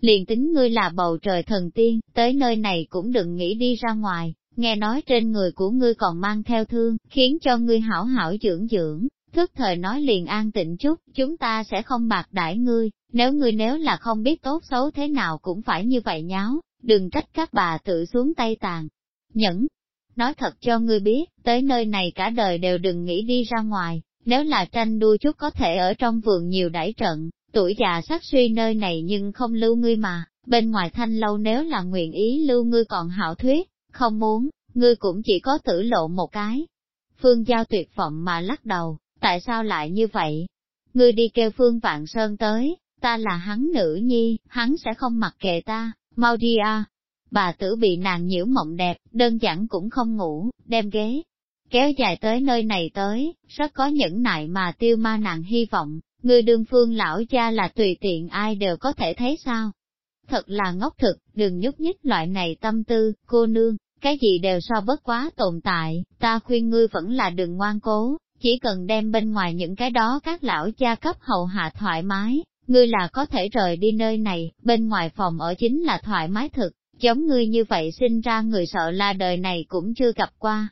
Liền tính ngươi là bầu trời thần tiên, tới nơi này cũng đừng nghĩ đi ra ngoài, nghe nói trên người của ngươi còn mang theo thương, khiến cho ngươi hảo hảo dưỡng dưỡng, thức thời nói liền an tịnh chút, chúng ta sẽ không bạc đãi ngươi, nếu ngươi nếu là không biết tốt xấu thế nào cũng phải như vậy nháo, đừng trách các bà tự xuống tay tàn. Nhẫn, nói thật cho ngươi biết, tới nơi này cả đời đều đừng nghĩ đi ra ngoài, nếu là tranh đua chút có thể ở trong vườn nhiều đãi trận, tuổi già sát suy nơi này nhưng không lưu ngươi mà, bên ngoài thanh lâu nếu là nguyện ý lưu ngươi còn hảo thuyết, không muốn, ngươi cũng chỉ có tử lộ một cái. Phương Giao tuyệt vọng mà lắc đầu, tại sao lại như vậy? Ngươi đi kêu Phương Vạn Sơn tới, ta là hắn nữ nhi, hắn sẽ không mặc kệ ta, mau đi à. Bà tử bị nàng nhiễu mộng đẹp, đơn giản cũng không ngủ, đem ghế, kéo dài tới nơi này tới, rất có những nại mà tiêu ma nàng hy vọng, người đương phương lão cha là tùy tiện ai đều có thể thấy sao, thật là ngốc thực, đừng nhúc nhích loại này tâm tư, cô nương, cái gì đều so bất quá tồn tại, ta khuyên ngươi vẫn là đừng ngoan cố, chỉ cần đem bên ngoài những cái đó các lão gia cấp hầu hạ thoải mái, ngươi là có thể rời đi nơi này, bên ngoài phòng ở chính là thoải mái thực, giống ngươi như vậy sinh ra người sợ là đời này cũng chưa gặp qua.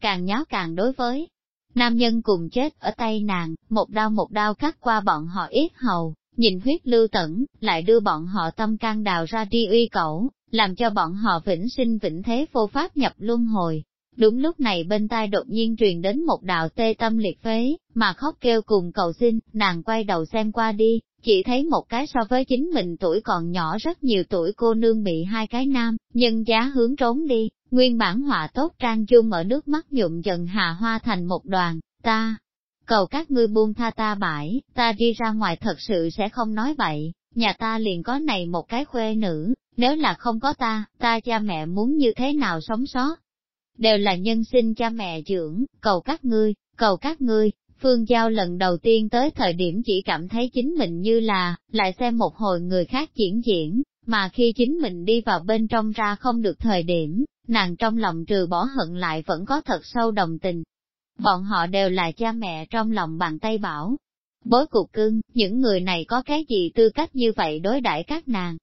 Càng nháo càng đối với, nam nhân cùng chết ở tay nàng, một đau một đau cắt qua bọn họ ít hầu, Nhìn huyết lưu tẩn, lại đưa bọn họ tâm can đào ra đi uy cẩu, làm cho bọn họ vĩnh sinh vĩnh thế vô pháp nhập luân hồi. Đúng lúc này bên tai đột nhiên truyền đến một đạo tê tâm liệt phế, mà khóc kêu cùng cầu xin, nàng quay đầu xem qua đi, chỉ thấy một cái so với chính mình tuổi còn nhỏ rất nhiều tuổi cô nương bị hai cái nam, nhân giá hướng trốn đi, nguyên bản họa tốt trang dung ở nước mắt nhuộm dần hà hoa thành một đoàn, ta, cầu các ngươi buông tha ta bãi, ta đi ra ngoài thật sự sẽ không nói vậy nhà ta liền có này một cái khuê nữ, nếu là không có ta, ta cha mẹ muốn như thế nào sống sót. Đều là nhân sinh cha mẹ dưỡng, cầu các ngươi, cầu các ngươi, Phương Giao lần đầu tiên tới thời điểm chỉ cảm thấy chính mình như là, lại xem một hồi người khác diễn diễn, mà khi chính mình đi vào bên trong ra không được thời điểm, nàng trong lòng trừ bỏ hận lại vẫn có thật sâu đồng tình, bọn họ đều là cha mẹ trong lòng bàn tay bảo. Bối cục cưng, những người này có cái gì tư cách như vậy đối đãi các nàng?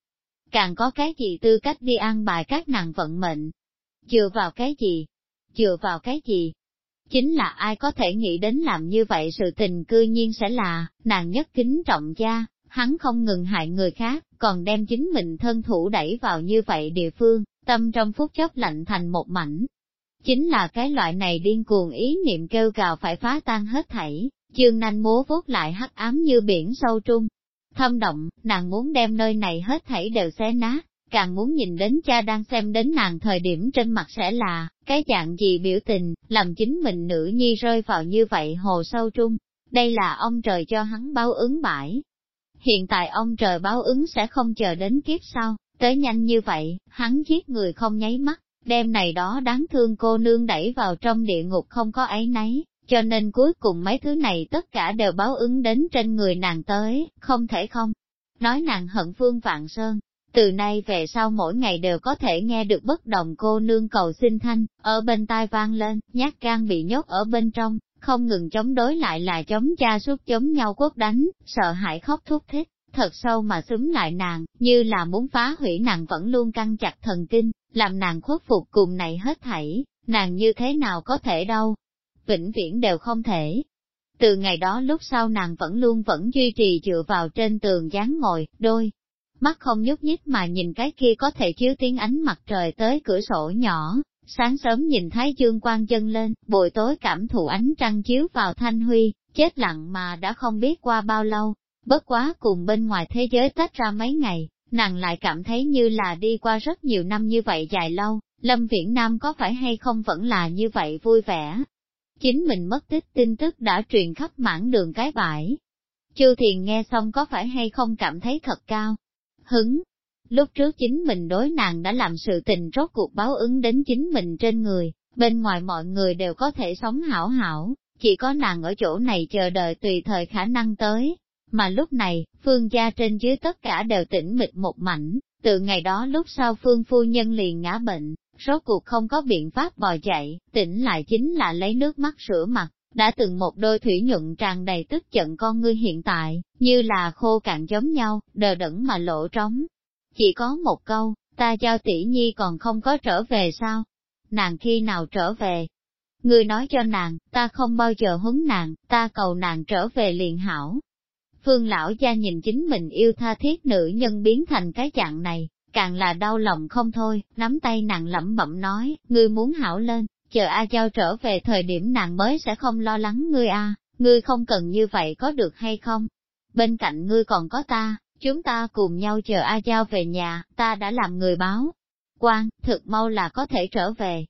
Càng có cái gì tư cách đi ăn bài các nàng vận mệnh? Chừa vào cái gì? Chừa vào cái gì? Chính là ai có thể nghĩ đến làm như vậy sự tình cư nhiên sẽ là, nàng nhất kính trọng gia, hắn không ngừng hại người khác, còn đem chính mình thân thủ đẩy vào như vậy địa phương, tâm trong phút chốc lạnh thành một mảnh, chính là cái loại này điên cuồng ý niệm kêu gào phải phá tan hết thảy, chương nanh múa vốt lại hắc ám như biển sâu trung. Thâm động, nàng muốn đem nơi này hết thảy đều xé nát, càng muốn nhìn đến cha đang xem đến nàng thời điểm trên mặt sẽ là, cái dạng gì biểu tình, làm chính mình nữ nhi rơi vào như vậy hồ sâu trung. Đây là ông trời cho hắn báo ứng bãi. Hiện tại ông trời báo ứng sẽ không chờ đến kiếp sau, tới nhanh như vậy, hắn giết người không nháy mắt, đem này đó đáng thương cô nương đẩy vào trong địa ngục không có ấy nấy, cho nên cuối cùng mấy thứ này tất cả đều báo ứng đến trên người nàng tới, không thể không. Nói nàng hận phương vạn sơn, từ nay về sau mỗi ngày đều có thể nghe được bất đồng cô nương cầu xin thanh, ở bên tai vang lên, nhát gan bị nhốt ở bên trong, không ngừng chống đối lại là chống cha suốt chống nhau quốc đánh, sợ hãi khóc thúc thích thật sâu mà xúm lại nàng, như là muốn phá hủy nàng vẫn luôn căng chặt thần kinh, làm nàng khuất phục cùng này hết thảy, nàng như thế nào có thể đâu, vĩnh viễn đều không thể. Từ ngày đó lúc sau nàng vẫn luôn vẫn duy trì dựa vào trên tường dáng ngồi, đôi, mắt không nhúc nhích mà nhìn cái kia có thể chiếu tiếng ánh mặt trời tới cửa sổ nhỏ, sáng sớm nhìn thấy dương quang dâng lên, buổi tối cảm thụ ánh trăng chiếu vào thanh huy, chết lặng mà đã không biết qua bao lâu, Bất quá cùng bên ngoài thế giới tách ra mấy ngày, nàng lại cảm thấy như là đi qua rất nhiều năm như vậy dài lâu, Lâm Viễn Nam có phải hay không vẫn là như vậy vui vẻ. Chính mình mất tích tin tức đã truyền khắp mảng đường cái bãi. Chư Thiền nghe xong có phải hay không cảm thấy thật cao, hứng. Lúc trước chính mình đối nàng đã làm sự tình rốt cuộc báo ứng đến chính mình trên người, bên ngoài mọi người đều có thể sống hảo hảo, chỉ có nàng ở chỗ này chờ đợi tùy thời khả năng tới, mà lúc này, phương gia trên dưới tất cả đều tĩnh mịch một mảnh, từ ngày đó lúc sau phương phu nhân liền ngã bệnh, rốt cuộc không có biện pháp bò dậy, tỉnh lại chính là lấy nước mắt rửa mặt, đã từng một đôi thủy nhuận tràn đầy tức giận con ngươi hiện tại, như là khô cạn giống nhau, đờ đẫn mà lộ trống. Chỉ có một câu, ta giao tỷ nhi còn không có trở về sao? Nàng khi nào trở về? người nói cho nàng, ta không bao giờ huấn nàng, ta cầu nàng trở về liền hảo. Phương lão gia nhìn chính mình yêu tha thiết nữ nhân biến thành cái dạng này, càng là đau lòng không thôi, nắm tay nàng lẩm bẩm nói, ngươi muốn hảo lên, chờ A Giao trở về thời điểm nàng mới sẽ không lo lắng ngươi A, à, ngươi không cần như vậy có được hay không? Bên cạnh ngươi còn có ta, chúng ta cùng nhau chờ A Giao về nhà, ta đã làm người báo. Quan, thực mau là có thể trở về.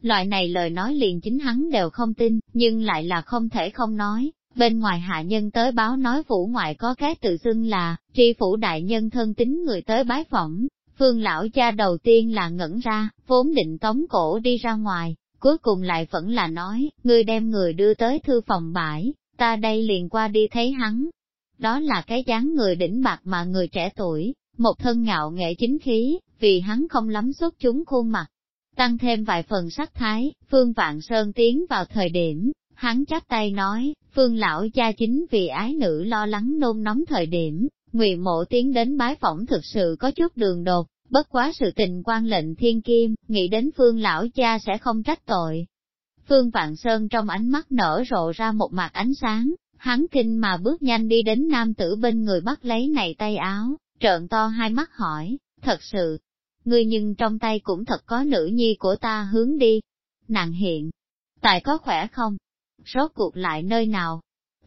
Loại này lời nói liền chính hắn đều không tin, nhưng lại là không thể không nói, Bên ngoài hạ nhân tới báo nói phủ ngoại có cái tự xưng là, tri phủ đại nhân thân tính người tới bái phỏng, phương lão cha đầu tiên là ngẩn ra, vốn định tống cổ đi ra ngoài, cuối cùng lại vẫn là nói, ngươi đem người đưa tới thư phòng bãi, ta đây liền qua đi thấy hắn. Đó là cái dáng người đỉnh bạc mà người trẻ tuổi, một thân ngạo nghệ chính khí, vì hắn không lắm xuất chúng khuôn mặt. Tăng thêm vài phần sắc thái, Phương Vạn Sơn tiến vào thời điểm, hắn chắp tay nói, Phương lão cha chính vì ái nữ lo lắng nôn nóng thời điểm, ngụy mộ tiến đến bái phỏng thực sự có chút đường đột, bất quá sự tình quan lệnh thiên kim, nghĩ đến phương lão cha sẽ không trách tội. Phương Vạn Sơn trong ánh mắt nở rộ ra một mặt ánh sáng, hắn kinh mà bước nhanh đi đến nam tử bên người bắt lấy này tay áo, trợn to hai mắt hỏi, thật sự, ngươi nhưng trong tay cũng thật có nữ nhi của ta hướng đi, nàng hiện, tại có khỏe không? rốt cuộc lại nơi nào?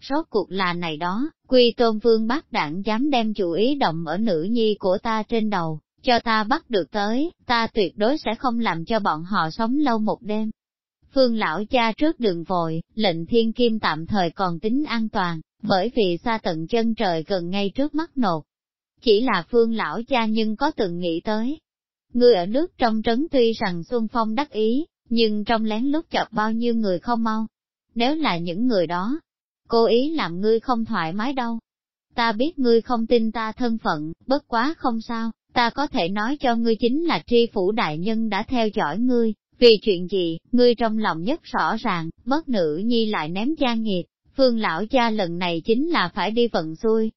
Rốt cuộc là này đó, quy tôn vương bác đảng dám đem chủ ý động ở nữ nhi của ta trên đầu, cho ta bắt được tới, ta tuyệt đối sẽ không làm cho bọn họ sống lâu một đêm. Phương lão cha trước đường vội, lệnh thiên kim tạm thời còn tính an toàn, bởi vì xa tận chân trời gần ngay trước mắt nột. Chỉ là phương lão cha nhưng có từng nghĩ tới. Người ở nước trong trấn tuy rằng Xuân Phong đắc ý, nhưng trong lén lút chọc bao nhiêu người không mau, nếu là những người đó, cố ý làm ngươi không thoải mái đâu. Ta biết ngươi không tin ta thân phận, bất quá không sao, ta có thể nói cho ngươi chính là tri phủ đại nhân đã theo dõi ngươi, vì chuyện gì, ngươi trong lòng nhất rõ ràng, mất nữ nhi lại ném gia nghiệt, phương lão cha lần này chính là phải đi vận xuôi.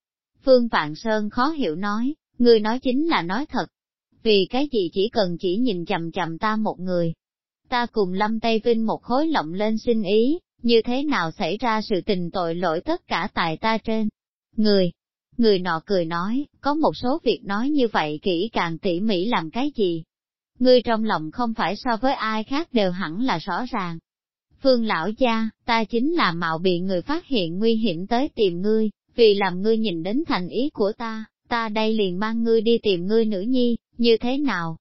Phương Vạn Sơn khó hiểu nói, ngươi nói chính là nói thật, vì cái gì chỉ cần chỉ nhìn chầm chầm ta một người. Ta cùng Lâm Tây Vinh một khối lộng lên xin ý, như thế nào xảy ra sự tình tội lỗi tất cả tại ta trên. Người, người nọ cười nói, có một số việc nói như vậy kỹ càng tỉ mỉ làm cái gì. Ngươi trong lòng không phải so với ai khác đều hẳn là rõ ràng. Phương lão gia, ta chính là mạo bị người phát hiện nguy hiểm tới tìm ngươi, vì làm ngươi nhìn đến thành ý của ta, ta đây liền mang ngươi đi tìm ngươi nữ nhi, như thế nào?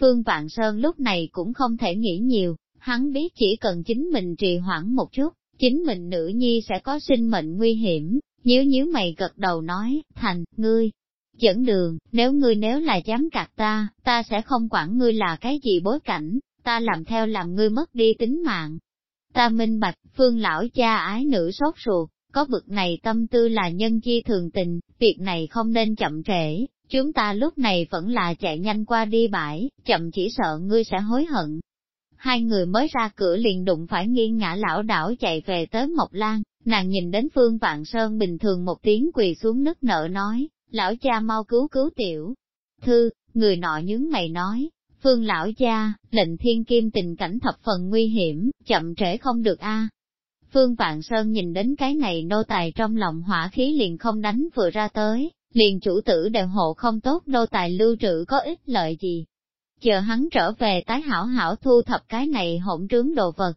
Phương Vạn Sơn lúc này cũng không thể nghĩ nhiều, hắn biết chỉ cần chính mình trì hoãn một chút, chính mình nữ nhi sẽ có sinh mệnh nguy hiểm, nếu nhíu mày gật đầu nói, thành, ngươi, dẫn đường, nếu ngươi nếu là dám cạt ta, ta sẽ không quản ngươi là cái gì bối cảnh, ta làm theo làm ngươi mất đi tính mạng. Ta minh bạch, phương lão cha ái nữ sốt ruột, có bực này tâm tư là nhân chi thường tình, việc này không nên chậm trễ, chúng ta lúc này vẫn là chạy nhanh qua đi bãi, chậm chỉ sợ ngươi sẽ hối hận, hai người mới ra cửa liền đụng phải nghiêng ngã lão đảo chạy về tới Mộc Lan, nàng nhìn đến Phương Vạn Sơn bình thường một tiếng quỳ xuống nức nở nói, lão cha mau cứu cứu tiểu. Thư, người nọ nhướng mày nói, Phương lão cha, lệnh thiên kim tình cảnh thập phần nguy hiểm, chậm trễ không được a. Phương Vạn Sơn nhìn đến cái này nô tài trong lòng hỏa khí liền không đánh vừa ra tới, liền chủ tử đều hộ không tốt nô tài lưu trữ có ích lợi gì, chờ hắn trở về tái hảo hảo thu thập cái này hỗn trướng đồ vật.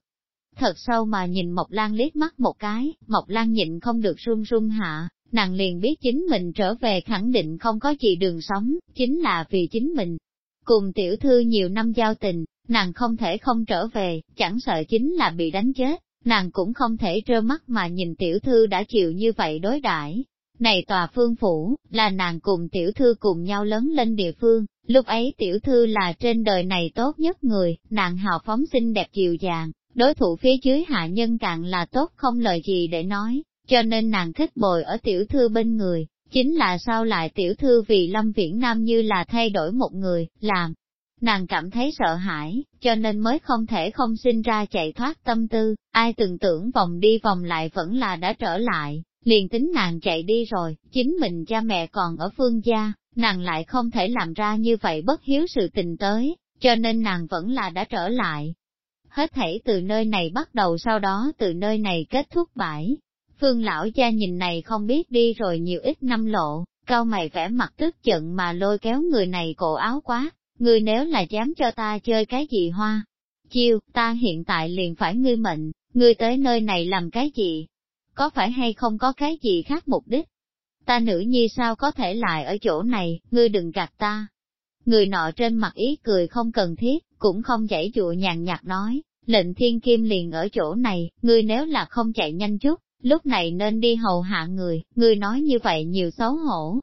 Thật sâu mà nhìn Mộc Lan liếc mắt một cái, Mộc Lan nhịn không được run run hạ, nàng liền biết chính mình trở về khẳng định không có gì đường sống, chính là vì chính mình. Cùng tiểu thư nhiều năm giao tình, nàng không thể không trở về, chẳng sợ chính là bị đánh chết, nàng cũng không thể trơ mắt mà nhìn tiểu thư đã chịu như vậy đối đãi. Này tòa phương phủ, là nàng cùng tiểu thư cùng nhau lớn lên địa phương, Lúc ấy tiểu thư là trên đời này tốt nhất người, nàng hào phóng xinh đẹp dịu dàng, đối thủ phía dưới hạ nhân càng là tốt không lời gì để nói, cho nên nàng thích bồi ở tiểu thư bên người, chính là sao lại tiểu thư vì Lâm Viễn Nam như là thay đổi một người, làm. Nàng cảm thấy sợ hãi, cho nên mới không thể không sinh ra chạy thoát tâm tư, ai từng tưởng vòng đi vòng lại vẫn là đã trở lại, liền tính nàng chạy đi rồi, chính mình cha mẹ còn ở phương gia, nàng lại không thể làm ra như vậy bất hiếu sự tình tới, cho nên nàng vẫn là đã trở lại. Hết thảy từ nơi này bắt đầu sau đó từ nơi này kết thúc bãi. Phương lão gia nhìn này không biết đi rồi nhiều ít năm lộ, cao mày vẽ mặt tức giận mà lôi kéo người này cổ áo quá, người nếu là dám cho ta chơi cái gì hoa. Chiêu, ta hiện tại liền phải ngươi mệnh, ngươi tới nơi này làm cái gì? Có phải hay không có cái gì khác mục đích? Ta nữ nhi sao có thể lại ở chỗ này, ngươi đừng gạt ta. Người nọ trên mặt ý cười không cần thiết, cũng không chảy dụ nhàn nhạt nói, lệnh thiên kim liền ở chỗ này, ngươi nếu là không chạy nhanh chút, lúc này nên đi hầu hạ người, ngươi nói như vậy nhiều xấu hổ.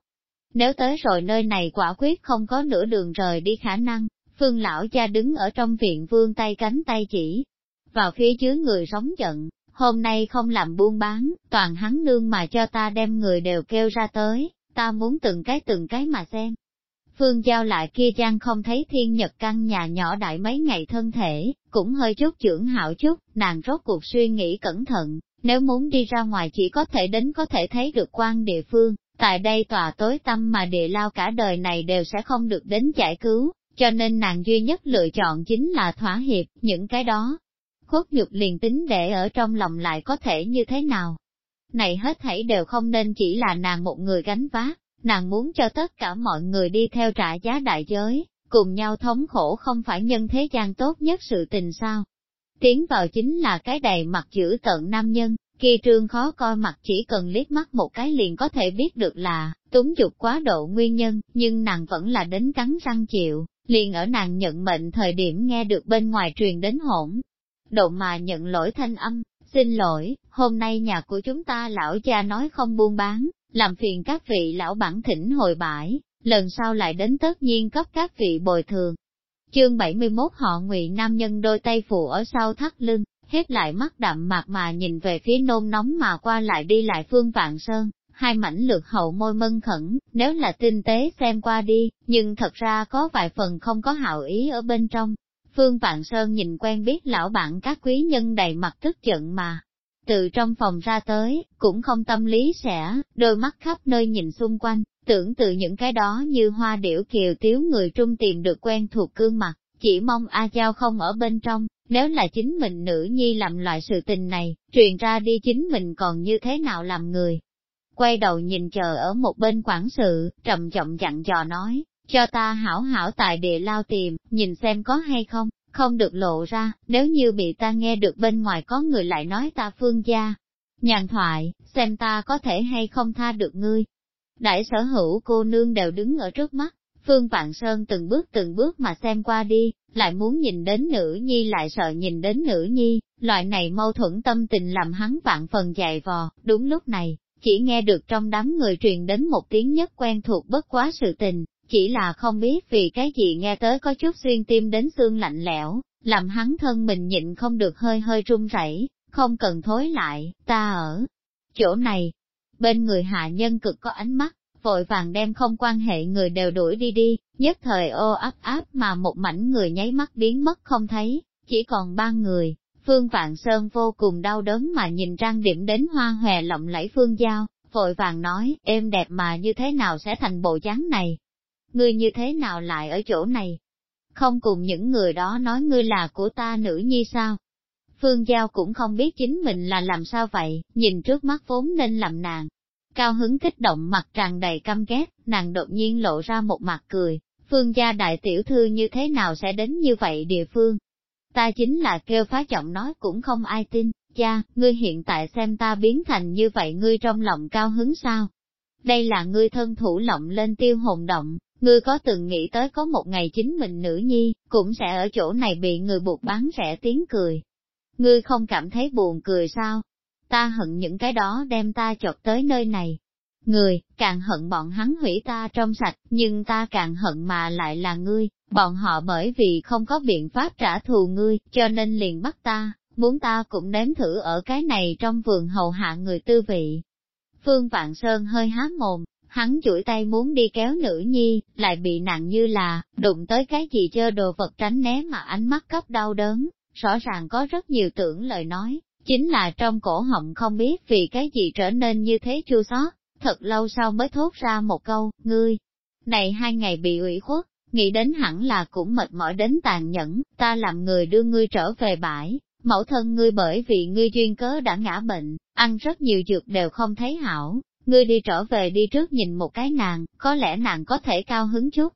Nếu tới rồi nơi này quả quyết không có nửa đường rời đi khả năng, phương lão cha đứng ở trong viện vương tay cánh tay chỉ, vào phía dưới người sống giận, Hôm nay không làm buôn bán, toàn hắn nương mà cho ta đem người đều kêu ra tới, ta muốn từng cái từng cái mà xem. Phương Giao lại kia chăng không thấy thiên nhật căn nhà nhỏ đại mấy ngày thân thể, cũng hơi chút trưởng hảo chút, nàng rốt cuộc suy nghĩ cẩn thận, nếu muốn đi ra ngoài chỉ có thể đến có thể thấy được quan địa phương, tại đây tòa tối tâm mà địa lao cả đời này đều sẽ không được đến giải cứu, cho nên nàng duy nhất lựa chọn chính là thỏa hiệp, những cái đó, khuất nhục liền tính để ở trong lòng lại có thể như thế nào. Này hết thảy đều không nên chỉ là nàng một người gánh vác, nàng muốn cho tất cả mọi người đi theo trả giá đại giới, cùng nhau thống khổ không phải nhân thế gian tốt nhất sự tình sao. Tiến vào chính là cái đầy mặt dữ tận nam nhân, kỳ trương khó coi mặt chỉ cần liếc mắt một cái liền có thể biết được là, túng dục quá độ nguyên nhân, nhưng nàng vẫn là đến cắn răng chịu, liền ở nàng nhận mệnh thời điểm nghe được bên ngoài truyền đến hỗn độ mà nhận lỗi thanh âm, xin lỗi, hôm nay nhà của chúng ta lão cha nói không buôn bán, làm phiền các vị lão bản thỉnh hồi bãi, lần sau lại đến tất nhiên cấp các vị bồi thường. Chương 71 họ ngụy nam nhân đôi tay phụ ở sau thắt lưng, hết lại mắt đậm mạc mà nhìn về phía nôn nóng mà qua lại đi lại phương vạn sơn, hai mảnh lược hậu môi mân khẩn, nếu là tinh tế xem qua đi, nhưng thật ra có vài phần không có hảo ý ở bên trong, Phương Vạn Sơn nhìn quen biết lão bạn các quý nhân đầy mặt tức giận mà. Từ trong phòng ra tới, cũng không tâm lý sẽ, đôi mắt khắp nơi nhìn xung quanh, tưởng từ những cái đó như hoa điểu kiều tiếu người trung tìm được quen thuộc cương mặt, chỉ mong A Giao không ở bên trong, nếu là chính mình nữ nhi làm loại sự tình này, truyền ra đi chính mình còn như thế nào làm người. Quay đầu nhìn chờ ở một bên quản sự, trầm trọng dặn dò nói, cho ta hảo hảo tại địa lao tìm, nhìn xem có hay không, không được lộ ra, nếu như bị ta nghe được bên ngoài có người lại nói ta phương gia. Nhàn thoại, xem ta có thể hay không tha được ngươi. Đại sở hữu cô nương đều đứng ở trước mắt, Phương Vạn Sơn từng bước từng bước mà xem qua đi, lại muốn nhìn đến nữ nhi lại sợ nhìn đến nữ nhi, loại này mâu thuẫn tâm tình làm hắn vạn phần dày vò, đúng lúc này, chỉ nghe được trong đám người truyền đến một tiếng nhất quen thuộc bất quá sự tình, chỉ là không biết vì cái gì nghe tới có chút xuyên tim đến xương lạnh lẽo, làm hắn thân mình nhịn không được hơi hơi run rẩy, không cần thối lại, ta ở chỗ này. Bên người hạ nhân cực có ánh mắt, vội vàng đem không quan hệ người đều đuổi đi đi, nhất thời ô áp áp mà một mảnh người nháy mắt biến mất không thấy, chỉ còn ba người. Phương Vạn Sơn vô cùng đau đớn mà nhìn trang điểm đến hoa hòe lộng lẫy phương giao, vội vàng nói, êm đẹp mà như thế nào sẽ thành bộ dáng này, ngươi như thế nào lại ở chỗ này? Không cùng những người đó nói ngươi là của ta nữ nhi sao? Phương Giao cũng không biết chính mình là làm sao vậy, nhìn trước mắt vốn nên làm nàng. Cao hứng kích động mặt tràn đầy căm ghét, nàng đột nhiên lộ ra một mặt cười, Phương gia đại tiểu thư như thế nào sẽ đến như vậy địa phương? Ta chính là kêu phá giọng nói cũng không ai tin, cha, ngươi hiện tại xem ta biến thành như vậy ngươi trong lòng cao hứng sao? Đây là ngươi thân thủ lộng lên tiêu hồn động, Ngươi có từng nghĩ tới có một ngày chính mình nữ nhi, cũng sẽ ở chỗ này bị người buộc bán sẽ tiếng cười. Ngươi không cảm thấy buồn cười sao? Ta hận những cái đó đem ta chọc tới nơi này. Người, càng hận bọn hắn hủy ta trong sạch, nhưng ta càng hận mà lại là ngươi, bọn họ bởi vì không có biện pháp trả thù ngươi, cho nên liền bắt ta, muốn ta cũng nếm thử ở cái này trong vườn hầu hạ người tư vị. Phương Vạn Sơn hơi há mồm, hắn chuỗi tay muốn đi kéo nữ nhi, lại bị nặng như là, đụng tới cái gì chơ đồ vật tránh né mà ánh mắt cấp đau đớn, rõ ràng có rất nhiều tưởng lời nói, chính là trong cổ họng không biết vì cái gì trở nên như thế chua xót. Thật lâu sau mới thốt ra một câu, ngươi, này hai ngày bị ủy khuất, nghĩ đến hẳn là cũng mệt mỏi đến tàn nhẫn, ta làm người đưa ngươi trở về bãi, mẫu thân ngươi bởi vì ngươi duyên cớ đã ngã bệnh, ăn rất nhiều dược đều không thấy hảo, Ngươi đi trở về đi trước nhìn một cái nàng, có lẽ nàng có thể cao hứng chút.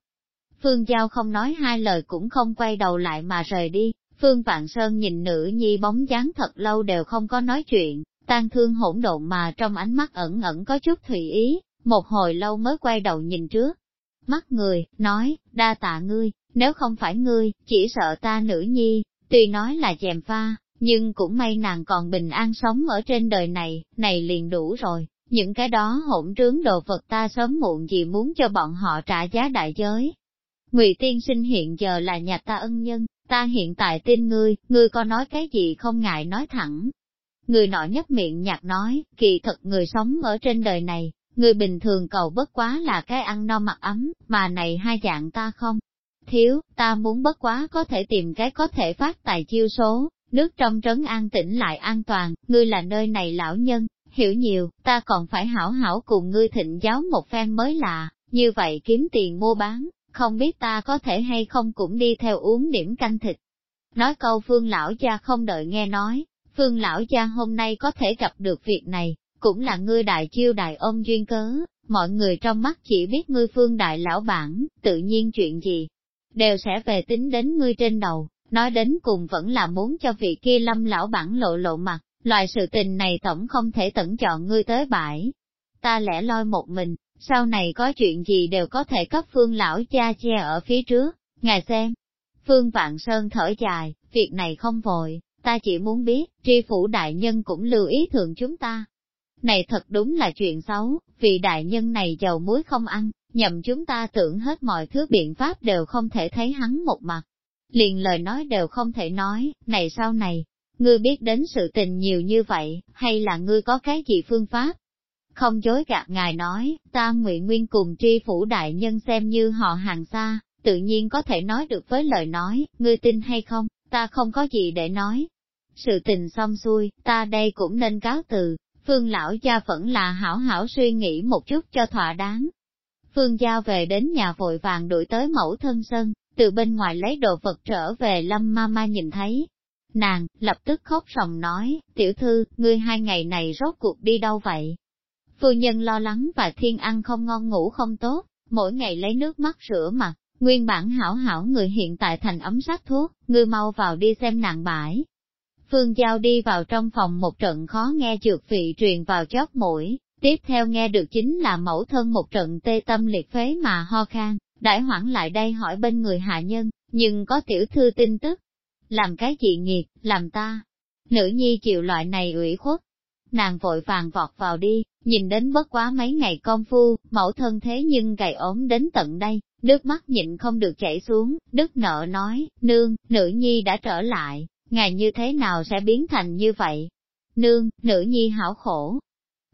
Phương Giao không nói hai lời cũng không quay đầu lại mà rời đi, Phương Vạn Sơn nhìn nữ nhi bóng dáng thật lâu đều không có nói chuyện, tan thương hỗn độn mà trong ánh mắt ẩn ẩn có chút thủy ý, một hồi lâu mới quay đầu nhìn trước. Mắt người, nói, đa tạ ngươi, nếu không phải ngươi, chỉ sợ ta nữ nhi, tuy nói là chèm pha, nhưng cũng may nàng còn bình an sống ở trên đời này, này liền đủ rồi. Những cái đó hỗn trướng đồ vật ta sớm muộn gì muốn cho bọn họ trả giá đại giới. Ngụy tiên sinh hiện giờ là nhà ta ân nhân, ta hiện tại tin ngươi, ngươi có nói cái gì không ngại nói thẳng. Người nọ nhấp miệng nhạt nói, kỳ thật người sống ở trên đời này, người bình thường cầu bất quá là cái ăn no mặc ấm, mà này hai dạng ta không. Thiếu, ta muốn bất quá có thể tìm cái có thể phát tài chiêu số, nước trong trấn an tĩnh lại an toàn, ngươi là nơi này lão nhân, hiểu nhiều, ta còn phải hảo hảo cùng ngươi thịnh giáo một phen mới lạ, như vậy kiếm tiền mua bán, không biết ta có thể hay không cũng đi theo uống điểm canh thịt. Nói câu phương lão cha không đợi nghe nói, phương lão cha hôm nay có thể gặp được việc này, cũng là ngươi đại chiêu đại ôm duyên cớ, mọi người trong mắt chỉ biết ngươi phương đại lão bản, tự nhiên chuyện gì, đều sẽ về tính đến ngươi trên đầu, nói đến cùng vẫn là muốn cho vị kia lâm lão bản lộ lộ mặt, loại sự tình này tổng không thể tẩn chọn ngươi tới bãi. Ta lẽ loi một mình, sau này có chuyện gì đều có thể cấp phương lão cha che ở phía trước, ngài xem. Phương Vạn Sơn thở dài, việc này không vội, ta chỉ muốn biết, tri phủ đại nhân cũng lưu ý thường chúng ta. Này thật đúng là chuyện xấu, vì đại nhân này giàu muối không ăn, nhầm chúng ta tưởng hết mọi thứ biện pháp đều không thể thấy hắn một mặt. Liền lời nói đều không thể nói, này sau này, Ngươi biết đến sự tình nhiều như vậy, hay là ngươi có cái gì phương pháp? Không dối gạt ngài nói, ta nguyện nguyên cùng tri phủ đại nhân xem như họ hàng xa, tự nhiên có thể nói được với lời nói, ngươi tin hay không, ta không có gì để nói. Sự tình xong xuôi, ta đây cũng nên cáo từ, phương lão gia vẫn là hảo hảo suy nghĩ một chút cho thỏa đáng. Phương Giao về đến nhà vội vàng đuổi tới mẫu thân sân, từ bên ngoài lấy đồ vật trở về lâm ma ma nhìn thấy, Nàng, lập tức khóc ròng nói, tiểu thư, ngươi hai ngày này rốt cuộc đi đâu vậy? Phu nhân lo lắng và thiên ăn không ngon ngủ không tốt, mỗi ngày lấy nước mắt rửa mặt, nguyên bản hảo hảo người hiện tại thành ấm sát thuốc, ngươi mau vào đi xem nàng bãi. Phương Giao đi vào trong phòng một trận khó nghe dược vị truyền vào chóp mũi, tiếp theo nghe được chính là mẫu thân một trận tê tâm liệt phế mà ho khan, đại hoãn lại đây hỏi bên người hạ nhân, nhưng có tiểu thư tin tức, làm cái gì nghiệt, làm ta. Nữ nhi chịu loại này ủy khuất. Nàng vội vàng vọt vào đi, nhìn đến bất quá mấy ngày công phu, mẫu thân thế nhưng gầy ốm đến tận đây, nước mắt nhịn không được chảy xuống, đức nợ nói, nương, nữ nhi đã trở lại, ngày như thế nào sẽ biến thành như vậy? Nương, nữ nhi hảo khổ.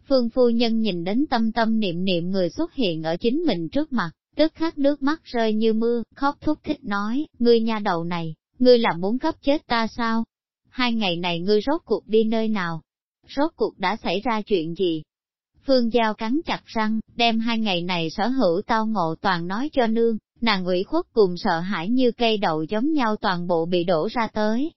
Phương phu nhân nhìn đến tâm tâm niệm niệm người xuất hiện ở chính mình trước mặt, tức khắc nước mắt rơi như mưa, khóc thúc thích nói, ngươi nha đầu này, ngươi là muốn cấp chết ta sao? Hai ngày này ngươi rốt cuộc đi nơi nào? Rốt cuộc đã xảy ra chuyện gì? Phương Giao cắn chặt răng, đem hai ngày này sở hữu tao ngộ toàn nói cho nương, nàng ủy khuất cùng sợ hãi như cây đậu giống nhau toàn bộ bị đổ ra tới.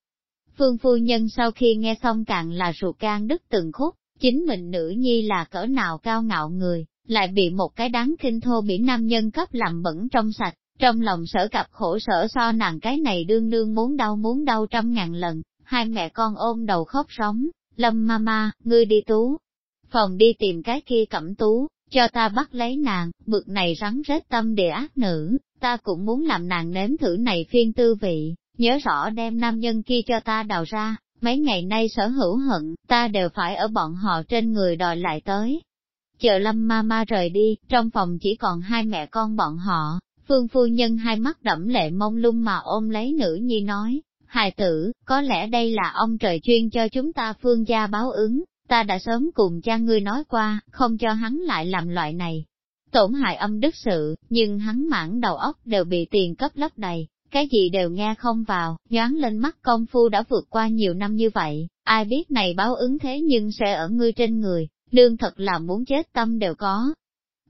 Phương Phu Nhân sau khi nghe xong càng là ruột gan đứt từng khúc, chính mình nữ nhi là cỡ nào cao ngạo người, lại bị một cái đáng kinh thô bị nam nhân cấp làm bẩn trong sạch, trong lòng sở cặp khổ sở so nàng cái này đương đương muốn đau muốn đau trăm ngàn lần, hai mẹ con ôm đầu khóc sóng, lâm mama, ngươi đi tú. Phòng đi tìm cái kia cẩm tú, cho ta bắt lấy nàng, bực này rắn rết tâm địa ác nữ, ta cũng muốn làm nàng nếm thử này phiên tư vị, nhớ rõ đem nam nhân kia cho ta đào ra, mấy ngày nay sở hữu hận, ta đều phải ở bọn họ trên người đòi lại tới. Chờ lâm ma ma rời đi, trong phòng chỉ còn hai mẹ con bọn họ, Phương phu nhân hai mắt đẫm lệ mông lung mà ôm lấy nữ nhi nói, hài tử, có lẽ đây là ông trời chuyên cho chúng ta phương gia báo ứng, ta đã sớm cùng cha ngươi nói qua, không cho hắn lại làm loại này. Tổn hại âm đức sự, nhưng hắn mãn đầu óc đều bị tiền cấp lấp đầy, cái gì đều nghe không vào, nhoán lên mắt công phu đã vượt qua nhiều năm như vậy, ai biết này báo ứng thế nhưng sẽ ở ngươi trên người, nương thật là muốn chết tâm đều có,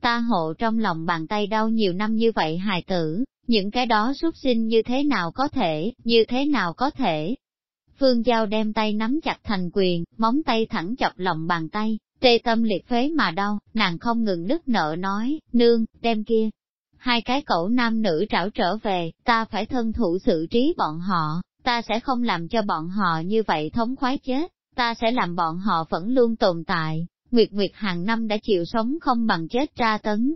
ta hộ trong lòng bàn tay đau nhiều năm như vậy hài tử, những cái đó xuất sinh như thế nào có thể, như thế nào có thể. Phương Giao đem tay nắm chặt thành quyền, móng tay thẳng chọc lòng bàn tay, tê tâm liệt phế mà đau, nàng không ngừng nức nở nói, nương, đem kia. Hai cái cậu nam nữ trảo trở về, ta phải thân thủ xử trí bọn họ, ta sẽ không làm cho bọn họ như vậy thống khoái chết, ta sẽ làm bọn họ vẫn luôn tồn tại, Nguyệt Nguyệt hàng năm đã chịu sống không bằng chết tra tấn.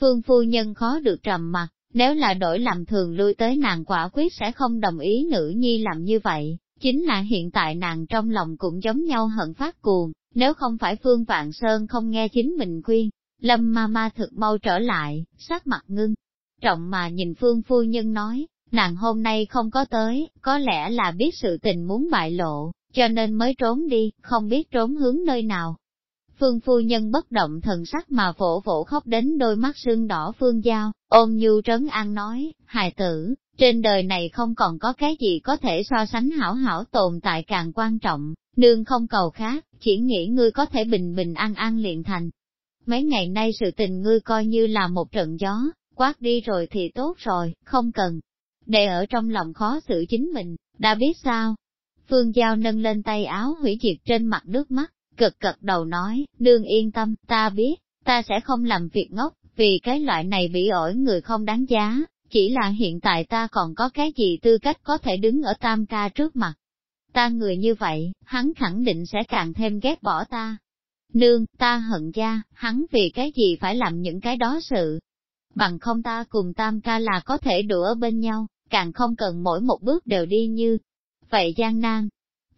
Phương phu nhân khó được trầm mặt, nếu là đổi làm thường lui tới nàng quả quyết sẽ không đồng ý nữ nhi làm như vậy, chính là hiện tại nàng trong lòng cũng giống nhau hận phát cuồng, nếu không phải Phương Vạn Sơn không nghe chính mình khuyên, Lâm ma ma thực mau trở lại, sát mặt ngưng. Trọng mà nhìn Phương Phu Nhân nói, nàng hôm nay không có tới, có lẽ là biết sự tình muốn bại lộ, cho nên mới trốn đi, không biết trốn hướng nơi nào. Phương phu nhân bất động thần sắc mà phổ phổ khóc đến đôi mắt sưng đỏ phương giao, ôm nhu trấn an nói, hài tử, trên đời này không còn có cái gì có thể so sánh hảo hảo tồn tại càng quan trọng, nương không cầu khác, chỉ nghĩ ngươi có thể bình bình an an liền thành. Mấy ngày nay sự tình ngươi coi như là một trận gió, quát đi rồi thì tốt rồi, không cần. Để ở trong lòng khó xử chính mình, đã biết sao? Phương Giao nâng lên tay áo hủy diệt trên mặt nước mắt, Cực cật đầu nói, nương yên tâm, ta biết, ta sẽ không làm việc ngốc, vì cái loại này bị ổi người không đáng giá, chỉ là hiện tại ta còn có cái gì tư cách có thể đứng ở tam ca trước mặt. Ta người như vậy, hắn khẳng định sẽ càng thêm ghét bỏ ta. Nương, ta hận gia, hắn vì cái gì phải làm những cái đó sự. Bằng không ta cùng tam ca là có thể đủ ở bên nhau, càng không cần mỗi một bước đều đi như. Vậy gian nan,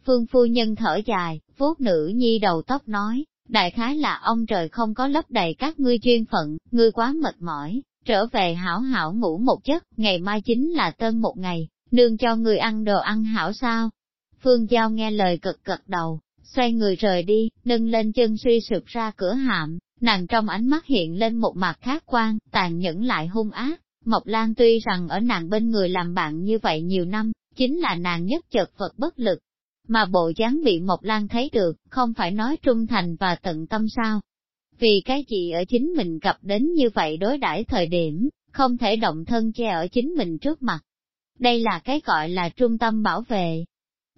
Phương phu nhân thở dài, vuốt nữ nhi đầu tóc nói, đại khái là ông trời không có lấp đầy các ngươi chuyên phận, ngươi quá mệt mỏi, trở về hảo hảo ngủ một giấc, ngày mai chính là tân một ngày, nương cho ngươi ăn đồ ăn hảo sao. Phương Giao nghe lời cực cực đầu, xoay người rời đi, nâng lên chân suy sụp ra cửa hạm, nàng trong ánh mắt hiện lên một mặt khác quan, tàn nhẫn lại hung ác. Mộc Lan tuy rằng ở nàng bên người làm bạn như vậy nhiều năm, chính là nàng nhất chật vật bất lực, mà bộ dáng bị Mộc Lan thấy được, không phải nói trung thành và tận tâm sao. Vì cái gì ở chính mình gặp đến như vậy đối đãi thời điểm, không thể động thân che ở chính mình trước mặt. Đây là cái gọi là trung tâm bảo vệ.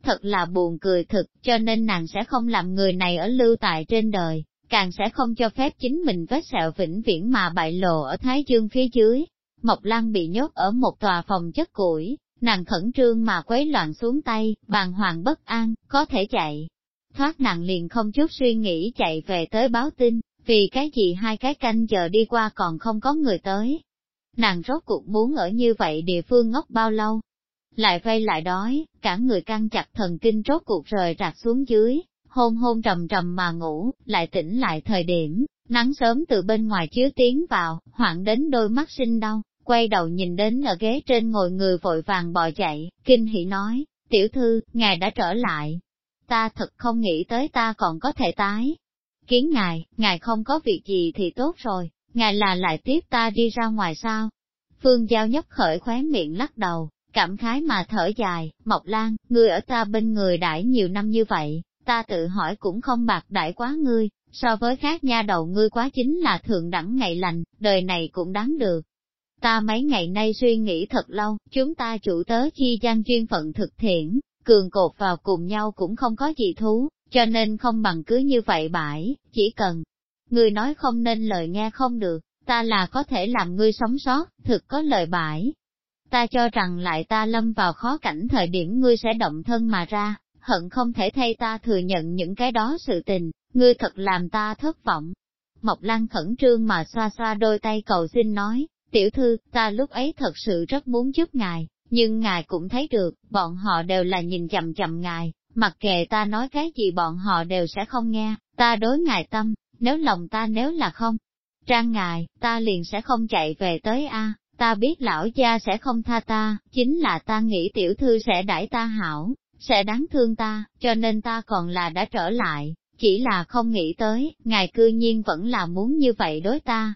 Thật là buồn cười thực, cho nên nàng sẽ không làm người này ở lưu tại trên đời, càng sẽ không cho phép chính mình vết sẹo vĩnh viễn mà bại lộ ở Thái Dương phía dưới. Mộc Lan bị nhốt ở một tòa phòng chất củi, Nàng khẩn trương mà quấy loạn xuống tay, bàng hoàng bất an, có thể chạy. Thoát nàng liền không chút suy nghĩ chạy về tới báo tin, vì cái gì hai cái canh giờ đi qua còn không có người tới. Nàng rốt cuộc muốn ở như vậy địa phương ngốc bao lâu. Lại vây lại đói, cả người căng chặt thần kinh rốt cuộc rời rạc xuống dưới, hôn hôn trầm trầm mà ngủ, lại tỉnh lại thời điểm, nắng sớm từ bên ngoài chiếu tiến vào, hoảng đến đôi mắt sinh đau. Quay đầu nhìn đến ở ghế trên ngồi người vội vàng bò chạy, kinh hỉ nói, tiểu thư, ngài đã trở lại. Ta thật không nghĩ tới ta còn có thể tái. Kiến ngài, ngài không có việc gì thì tốt rồi, ngài là lại tiếp ta đi ra ngoài sao? Phương Giao nhấp khởi khóe miệng lắc đầu, cảm khái mà thở dài, Mộc Lan, ngươi ở ta bên người đãi nhiều năm như vậy, ta tự hỏi cũng không bạc đại quá ngươi, so với khác nha đầu ngươi quá chính là thượng đẳng ngày lành, đời này cũng đáng được. Ta mấy ngày nay suy nghĩ thật lâu, chúng ta chủ tớ chi gian chuyên phận thực thiện, cường cột vào cùng nhau cũng không có gì thú, cho nên không bằng cứ như vậy bãi, chỉ cần người nói không nên lời nghe không được, ta là có thể làm ngươi sống sót, thực có lời bãi. Ta cho rằng lại ta lâm vào khó cảnh thời điểm ngươi sẽ động thân mà ra, hận không thể thay ta thừa nhận những cái đó sự tình, ngươi thật làm ta thất vọng. Mộc Lan khẩn trương mà xoa xoa đôi tay cầu xin nói, Tiểu thư, ta lúc ấy thật sự rất muốn giúp ngài, nhưng ngài cũng thấy được, bọn họ đều là nhìn chậm chậm ngài, mặc kệ ta nói cái gì bọn họ đều sẽ không nghe, ta đối ngài tâm, nếu lòng ta nếu là không. Trang ngài, ta liền sẽ không chạy về tới A, ta biết lão gia sẽ không tha ta, chính là ta nghĩ tiểu thư sẽ đãi ta hảo, sẽ đáng thương ta, cho nên ta còn là đã trở lại, chỉ là không nghĩ tới, ngài cư nhiên vẫn là muốn như vậy đối ta,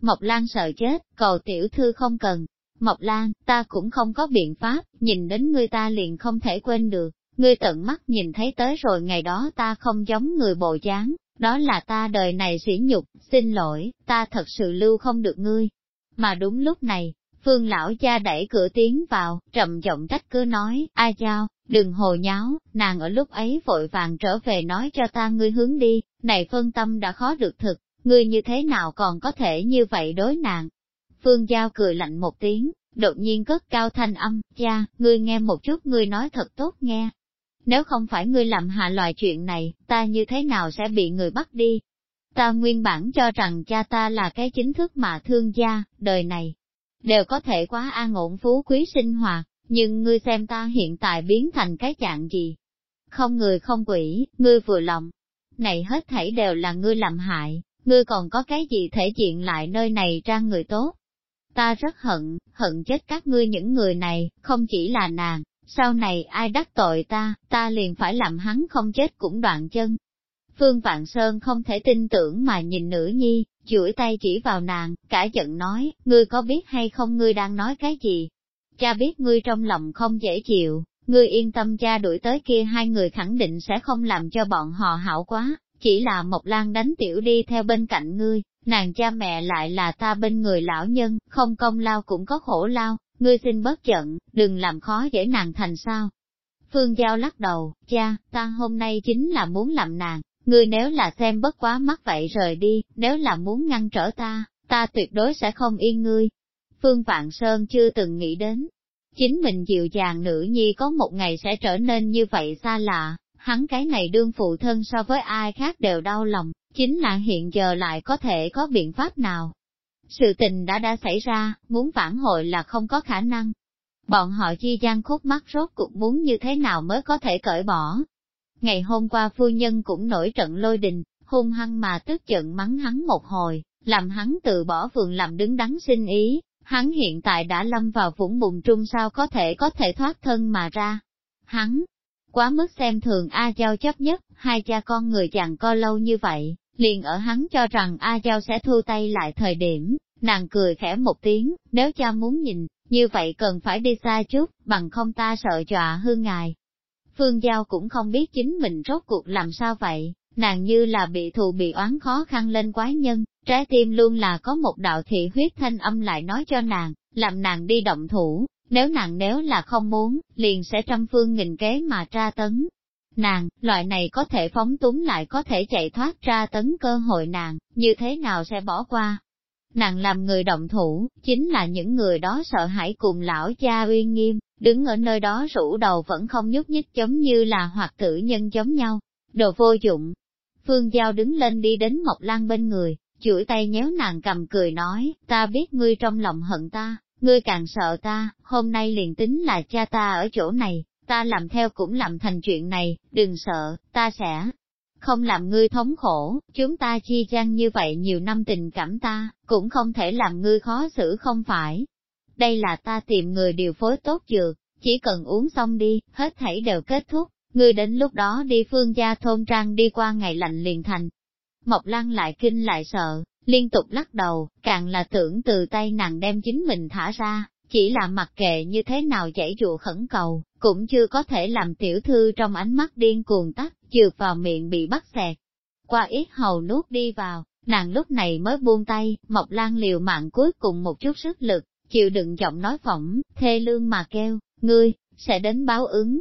Mộc Lan sợ chết, cầu tiểu thư không cần. Mộc Lan, ta cũng không có biện pháp, nhìn đến ngươi ta liền không thể quên được, ngươi tận mắt nhìn thấy tới rồi ngày đó ta không giống người bộ dáng, đó là ta đời này sỉ nhục, xin lỗi, ta thật sự lưu không được ngươi. Mà đúng lúc này, Phương lão cha đẩy cửa tiến vào, trầm giọng trách cứ nói, A Giao, đừng hồ nháo, nàng ở lúc ấy vội vàng trở về nói cho ta ngươi hướng đi, này phân tâm đã khó được thực, ngươi như thế nào còn có thể như vậy đối nàng? Phương Giao cười lạnh một tiếng, đột nhiên cất cao thanh âm, cha, ngươi nghe một chút ngươi nói thật tốt nghe. Nếu không phải ngươi làm hạ loại chuyện này, ta như thế nào sẽ bị người bắt đi? Ta nguyên bản cho rằng cha ta là cái chính thức mà thương gia, đời này, đều có thể quá an ổn phú quý sinh hoạt, nhưng ngươi xem ta hiện tại biến thành cái dạng gì? Không người không quỷ, ngươi vừa lòng. Này hết thảy đều là ngươi làm hại, ngươi còn có cái gì thể diện lại nơi này ra người tốt. Ta rất hận, hận chết các ngươi những người này, không chỉ là nàng, sau này ai đắc tội ta, ta liền phải làm hắn không chết cũng đoạn chân. Phương Vạn Sơn không thể tin tưởng mà nhìn nữ nhi, chuỗi tay chỉ vào nàng, cả giận nói, ngươi có biết hay không ngươi đang nói cái gì? Cha biết ngươi trong lòng không dễ chịu, ngươi yên tâm cha đuổi tới kia hai người khẳng định sẽ không làm cho bọn họ hảo quá, chỉ là Mộc Lan đánh tiểu đi theo bên cạnh ngươi, nàng cha mẹ lại là ta bên người lão nhân, không công lao cũng có khổ lao, ngươi xin bớt giận, đừng làm khó dễ nàng thành sao. Phương Giao lắc đầu, cha, ta hôm nay chính là muốn làm nàng, ngươi nếu là xem bất quá mắt vậy rời đi, nếu là muốn ngăn trở ta, ta tuyệt đối sẽ không yên ngươi. Phương Vạn Sơn chưa từng nghĩ đến, chính mình dịu dàng nữ nhi có một ngày sẽ trở nên như vậy xa lạ, hắn cái này đương phụ thân so với ai khác đều đau lòng, chính là hiện giờ lại có thể có biện pháp nào. Sự tình đã đã xảy ra, muốn phản hồi là không có khả năng. Bọn họ chi gian khúc mắt rốt cuộc muốn như thế nào mới có thể cởi bỏ. Ngày hôm qua phu nhân cũng nổi trận lôi đình, hung hăng mà tức giận mắng hắn một hồi, làm hắn từ bỏ vườn làm đứng đắn sinh ý, hắn hiện tại đã lâm vào vũng bùn trung sao có thể có thể thoát thân mà ra. Hắn, Quá mức xem thường A Giao chấp nhất, hai cha con người chẳng co lâu như vậy, liền ở hắn cho rằng A Giao sẽ thu tay lại thời điểm, nàng cười khẽ một tiếng, nếu cha muốn nhìn, như vậy cần phải đi xa chút, bằng không ta sợ dọa hư ngài. Phương Giao cũng không biết chính mình rốt cuộc làm sao vậy, nàng như là bị thù bị oán khó khăn lên quái nhân, trái tim luôn là có một đạo thị huyết thanh âm lại nói cho nàng, làm nàng đi động thủ, nếu nàng nếu là không muốn, liền sẽ trăm phương nghìn kế mà tra tấn. Nàng, loại này có thể phóng túng lại có thể chạy thoát tra tấn cơ hội nàng, như thế nào sẽ bỏ qua. Nàng làm người động thủ, chính là những người đó sợ hãi cùng lão cha uy nghiêm, đứng ở nơi đó rủ đầu vẫn không nhúc nhích giống như là hoạt tử nhân giống nhau, đồ vô dụng. Phương Giao đứng lên đi đến Mộc Lan bên người, chuỗi tay nhéo nàng cầm cười nói, ta biết ngươi trong lòng hận ta, Ngươi càng sợ ta, hôm nay liền tính là cha ta ở chỗ này, ta làm theo cũng làm thành chuyện này, đừng sợ, ta sẽ không làm ngươi thống khổ, chúng ta chi gian như vậy nhiều năm tình cảm ta, cũng không thể làm ngươi khó xử không phải. Đây là ta tìm người điều phối tốt dược, chỉ cần uống xong đi, hết thảy đều kết thúc, ngươi đến lúc đó đi phương gia thôn trang đi qua ngày lạnh liền thành. Mộc Lan lại kinh lại sợ, liên tục lắc đầu, càng là tưởng từ tay nàng đem chính mình thả ra, chỉ là mặc kệ như thế nào dãy dụ khẩn cầu, cũng chưa có thể làm tiểu thư trong ánh mắt điên cuồng tắt, trượt vào miệng bị bắt xẹt. Qua ít hầu nuốt đi vào, nàng lúc này mới buông tay, Mộc Lan liều mạng cuối cùng một chút sức lực, chịu đựng giọng nói phỏng, thê lương mà kêu, ngươi, sẽ đến báo ứng.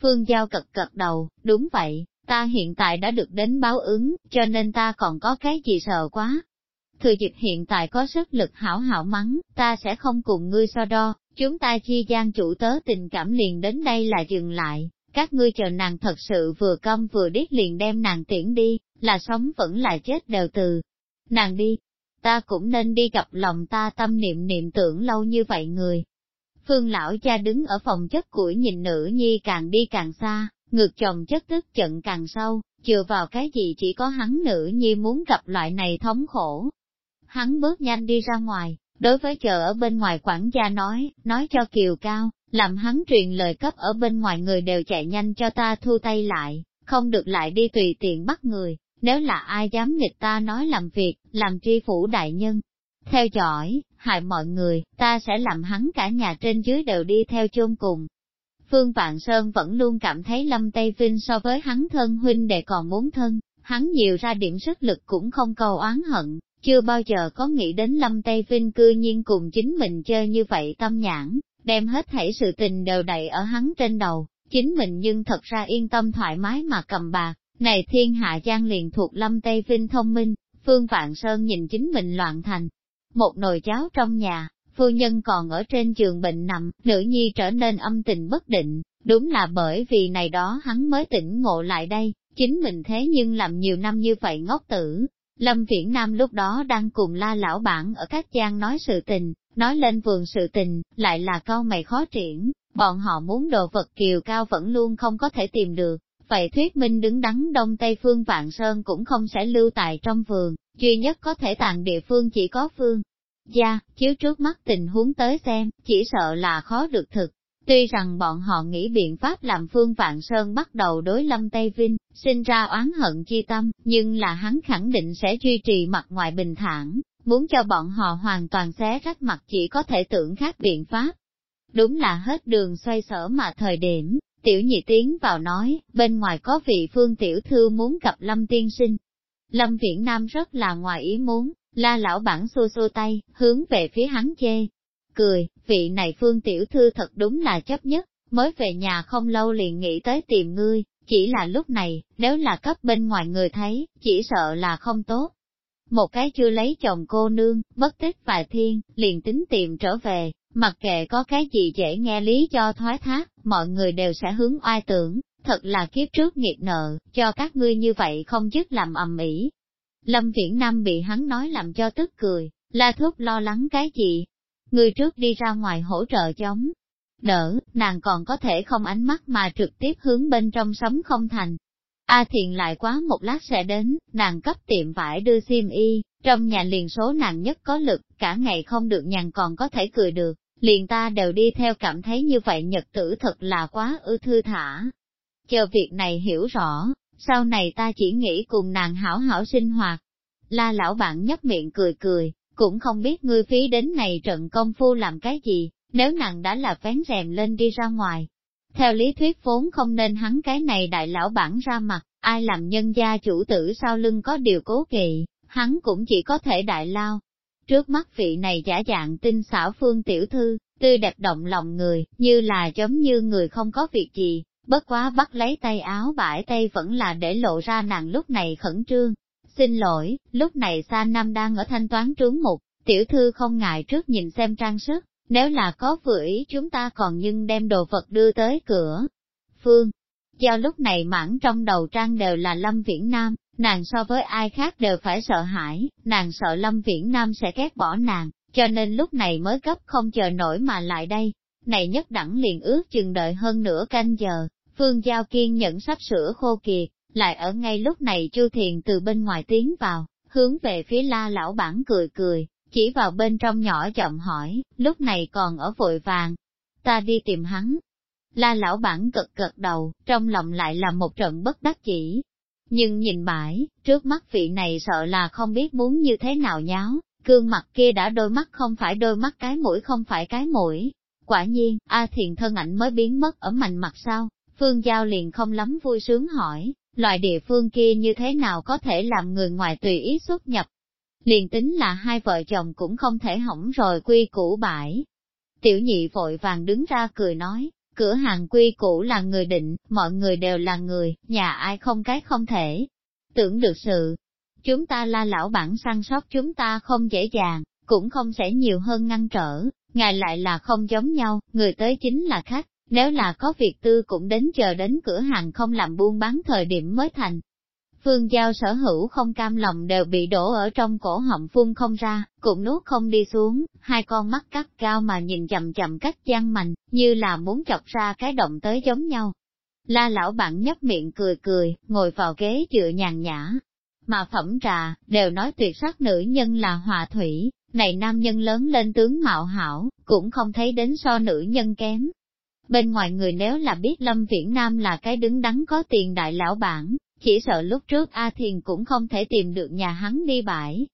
Phương Giao cật cật đầu, đúng vậy, ta hiện tại đã được đến báo ứng, cho nên ta còn có cái gì sợ quá, Thừa dịp hiện tại có sức lực hảo hảo mắng, ta sẽ không cùng ngươi so đo, chúng ta chi gian chủ tớ tình cảm liền đến đây là dừng lại, các ngươi chờ nàng thật sự vừa câm vừa điếc liền đem nàng tiễn đi, là sống vẫn là chết đều từ. Nàng đi, ta cũng nên đi gặp lòng ta tâm niệm niệm tưởng lâu như vậy người. Phương lão cha đứng ở phòng chất củi nhìn nữ nhi càng đi càng xa, ngược chồng chất tức giận càng sâu, chừa vào cái gì chỉ có hắn nữ nhi muốn gặp loại này thống khổ, Hắn bước nhanh đi ra ngoài, đối với chợ ở bên ngoài quản gia nói, nói cho Kiều Cao, làm hắn truyền lời cấp ở bên ngoài người đều chạy nhanh cho ta thu tay lại, không được lại đi tùy tiện bắt người, nếu là ai dám nghịch ta nói làm việc, làm tri phủ đại nhân. Theo dõi, hại mọi người, ta sẽ làm hắn cả nhà trên dưới đều đi theo chôn cùng. Phương Vạn Sơn vẫn luôn cảm thấy Lâm Tây Vinh so với hắn thân huynh đệ còn muốn thân, hắn nhiều ra điểm sức lực cũng không cầu oán hận, chưa bao giờ có nghĩ đến Lâm Tây Vinh cư nhiên cùng chính mình chơi như vậy tâm nhãn, đem hết thảy sự tình đều đầy ở hắn trên đầu, chính mình nhưng thật ra yên tâm thoải mái mà cầm bạc, này thiên hạ gian liền thuộc Lâm Tây Vinh thông minh, Phương Vạn Sơn nhìn chính mình loạn thành. Một nồi cháo trong nhà, phu nhân còn ở trên giường bệnh nằm, nữ nhi trở nên âm tình bất định, đúng là bởi vì này đó hắn mới tỉnh ngộ lại đây, chính mình thế nhưng làm nhiều năm như vậy ngốc tử, Lâm Viễn Nam lúc đó đang cùng la lão bản ở các trang nói sự tình, nói lên vườn sự tình, lại là câu mày khó triển, bọn họ muốn đồ vật kiều cao vẫn luôn không có thể tìm được, vậy thuyết minh đứng đắn đông tây phương vạn sơn cũng không sẽ lưu tại trong vườn, duy nhất có thể tàn địa phương chỉ có phương. Gia, chiếu trước mắt tình huống tới xem, chỉ sợ là khó được thực. Tuy rằng bọn họ nghĩ biện pháp làm Phương Vạn Sơn bắt đầu đối Lâm Tây Vinh, sinh ra oán hận chi tâm, nhưng là hắn khẳng định sẽ duy trì mặt ngoài bình thản, muốn cho bọn họ hoàn toàn xé rách mặt chỉ có thể tưởng khác biện pháp. Đúng là hết đường xoay sở mà thời điểm, tiểu nhị tiến vào nói, bên ngoài có vị Phương Tiểu Thư muốn gặp Lâm Tiên Sinh. Lâm Viễn Nam rất là ngoài ý muốn, la lão bản xô xô tay, hướng về phía hắn chê, cười, vị này phương tiểu thư thật đúng là chấp nhất, mới về nhà không lâu liền nghĩ tới tìm ngươi, chỉ là lúc này, nếu là cấp bên ngoài người thấy, chỉ sợ là không tốt. Một cái chưa lấy chồng cô nương, bất tích vài thiên, liền tính tìm trở về, mặc kệ có cái gì dễ nghe lý do thoái thác, mọi người đều sẽ hướng oai tưởng, thật là kiếp trước nghiệp nợ, cho các ngươi như vậy không dứt làm ầm ĩ. Lâm Viễn Nam bị hắn nói làm cho tức cười, la thúc lo lắng cái gì, ngươi trước đi ra ngoài hỗ trợ chống. Đỡ, nàng còn có thể không ánh mắt mà trực tiếp hướng bên trong sấm không thành. A thiện lại quá một lát sẽ đến, nàng cấp tiệm vải đưa xiêm y, trong nhà liền số nàng nhất có lực, cả ngày không được nhàn còn có thể cười được, liền ta đều đi theo cảm thấy như vậy nhật tử thật là quá ư thư thả. Chờ việc này hiểu rõ, sau này ta chỉ nghĩ cùng nàng hảo hảo sinh hoạt. La lão bạn nhấp miệng cười cười, cũng không biết ngươi phí đến này trận công phu làm cái gì, nếu nàng đã là vén rèm lên đi ra ngoài. Theo lý thuyết vốn không nên hắn cái này đại lão bản ra mặt, ai làm nhân gia chủ tử sau lưng có điều cố kỵ, hắn cũng chỉ có thể đại lao. Trước mắt vị này giả dạng tinh xảo phương tiểu thư, tươi đẹp động lòng người, như là giống như người không có việc gì, bất quá bắt lấy tay áo bãi tay vẫn là để lộ ra nàng lúc này khẩn trương, Xin lỗi, lúc này Sa Nam đang ở thanh toán trướng mục, tiểu thư không ngại trước nhìn xem trang sức, nếu là có vừa ý chúng ta còn nhưng đem đồ vật đưa tới cửa. Phương, do lúc này mãn trong đầu trang đều là Lâm Viễn Nam, nàng so với ai khác đều phải sợ hãi, nàng sợ Lâm Viễn Nam sẽ ghét bỏ nàng, cho nên lúc này mới gấp không chờ nổi mà lại đây. Này nhất đẳng liền ước chừng đợi hơn nửa canh giờ, Phương Giao kiên nhẫn sắp sửa khô kiệt, lại ở ngay lúc này Chu Thiền từ bên ngoài tiến vào, hướng về phía la lão bản cười cười, chỉ vào bên trong nhỏ chậm hỏi, lúc này còn ở vội vàng, ta đi tìm hắn. La lão bản cực cực đầu, trong lòng lại là một trận bất đắc chỉ. Nhưng nhìn bãi trước mắt vị này sợ là không biết muốn như thế nào nháo, gương mặt kia đã đôi mắt không phải đôi mắt cái mũi không phải cái mũi. Quả nhiên, A Thiền thân ảnh mới biến mất ở mạnh mặt sau, Phương Giao liền không lắm vui sướng hỏi, loại địa phương kia như thế nào có thể làm người ngoài tùy ý xuất nhập. Liền tính là hai vợ chồng cũng không thể hỏng rồi quy củ bãi. Tiểu nhị vội vàng đứng ra cười nói, cửa hàng quy củ là người định, mọi người đều là người, nhà ai không cái không thể. Tưởng được sự, chúng ta la lão bản săn sóc chúng ta không dễ dàng, cũng không sẽ nhiều hơn ngăn trở, ngài lại là không giống nhau, người tới chính là khách, nếu là có việc tư cũng đến chờ đến cửa hàng không làm buôn bán thời điểm mới thành. Phương Giao sở hữu không cam lòng đều bị đổ ở trong cổ họng phun không ra, cũng nuốt không đi xuống, hai con mắt cắt cao mà nhìn chậm chậm cách gian mạnh, như là muốn chọc ra cái động tới giống nhau. La lão bạn nhấp miệng cười cười, ngồi vào ghế dựa nhàn nhã. Mà phẩm trà, đều nói tuyệt sắc nữ nhân là hòa thủy, này nam nhân lớn lên tướng mạo hảo, cũng không thấy đến so nữ nhân kém, Bên ngoài người nếu là biết Lâm Viễn Nam là cái đứng đắn có tiền đại lão bản, chỉ sợ lúc trước A Thiền cũng không thể tìm được nhà hắn đi bãi,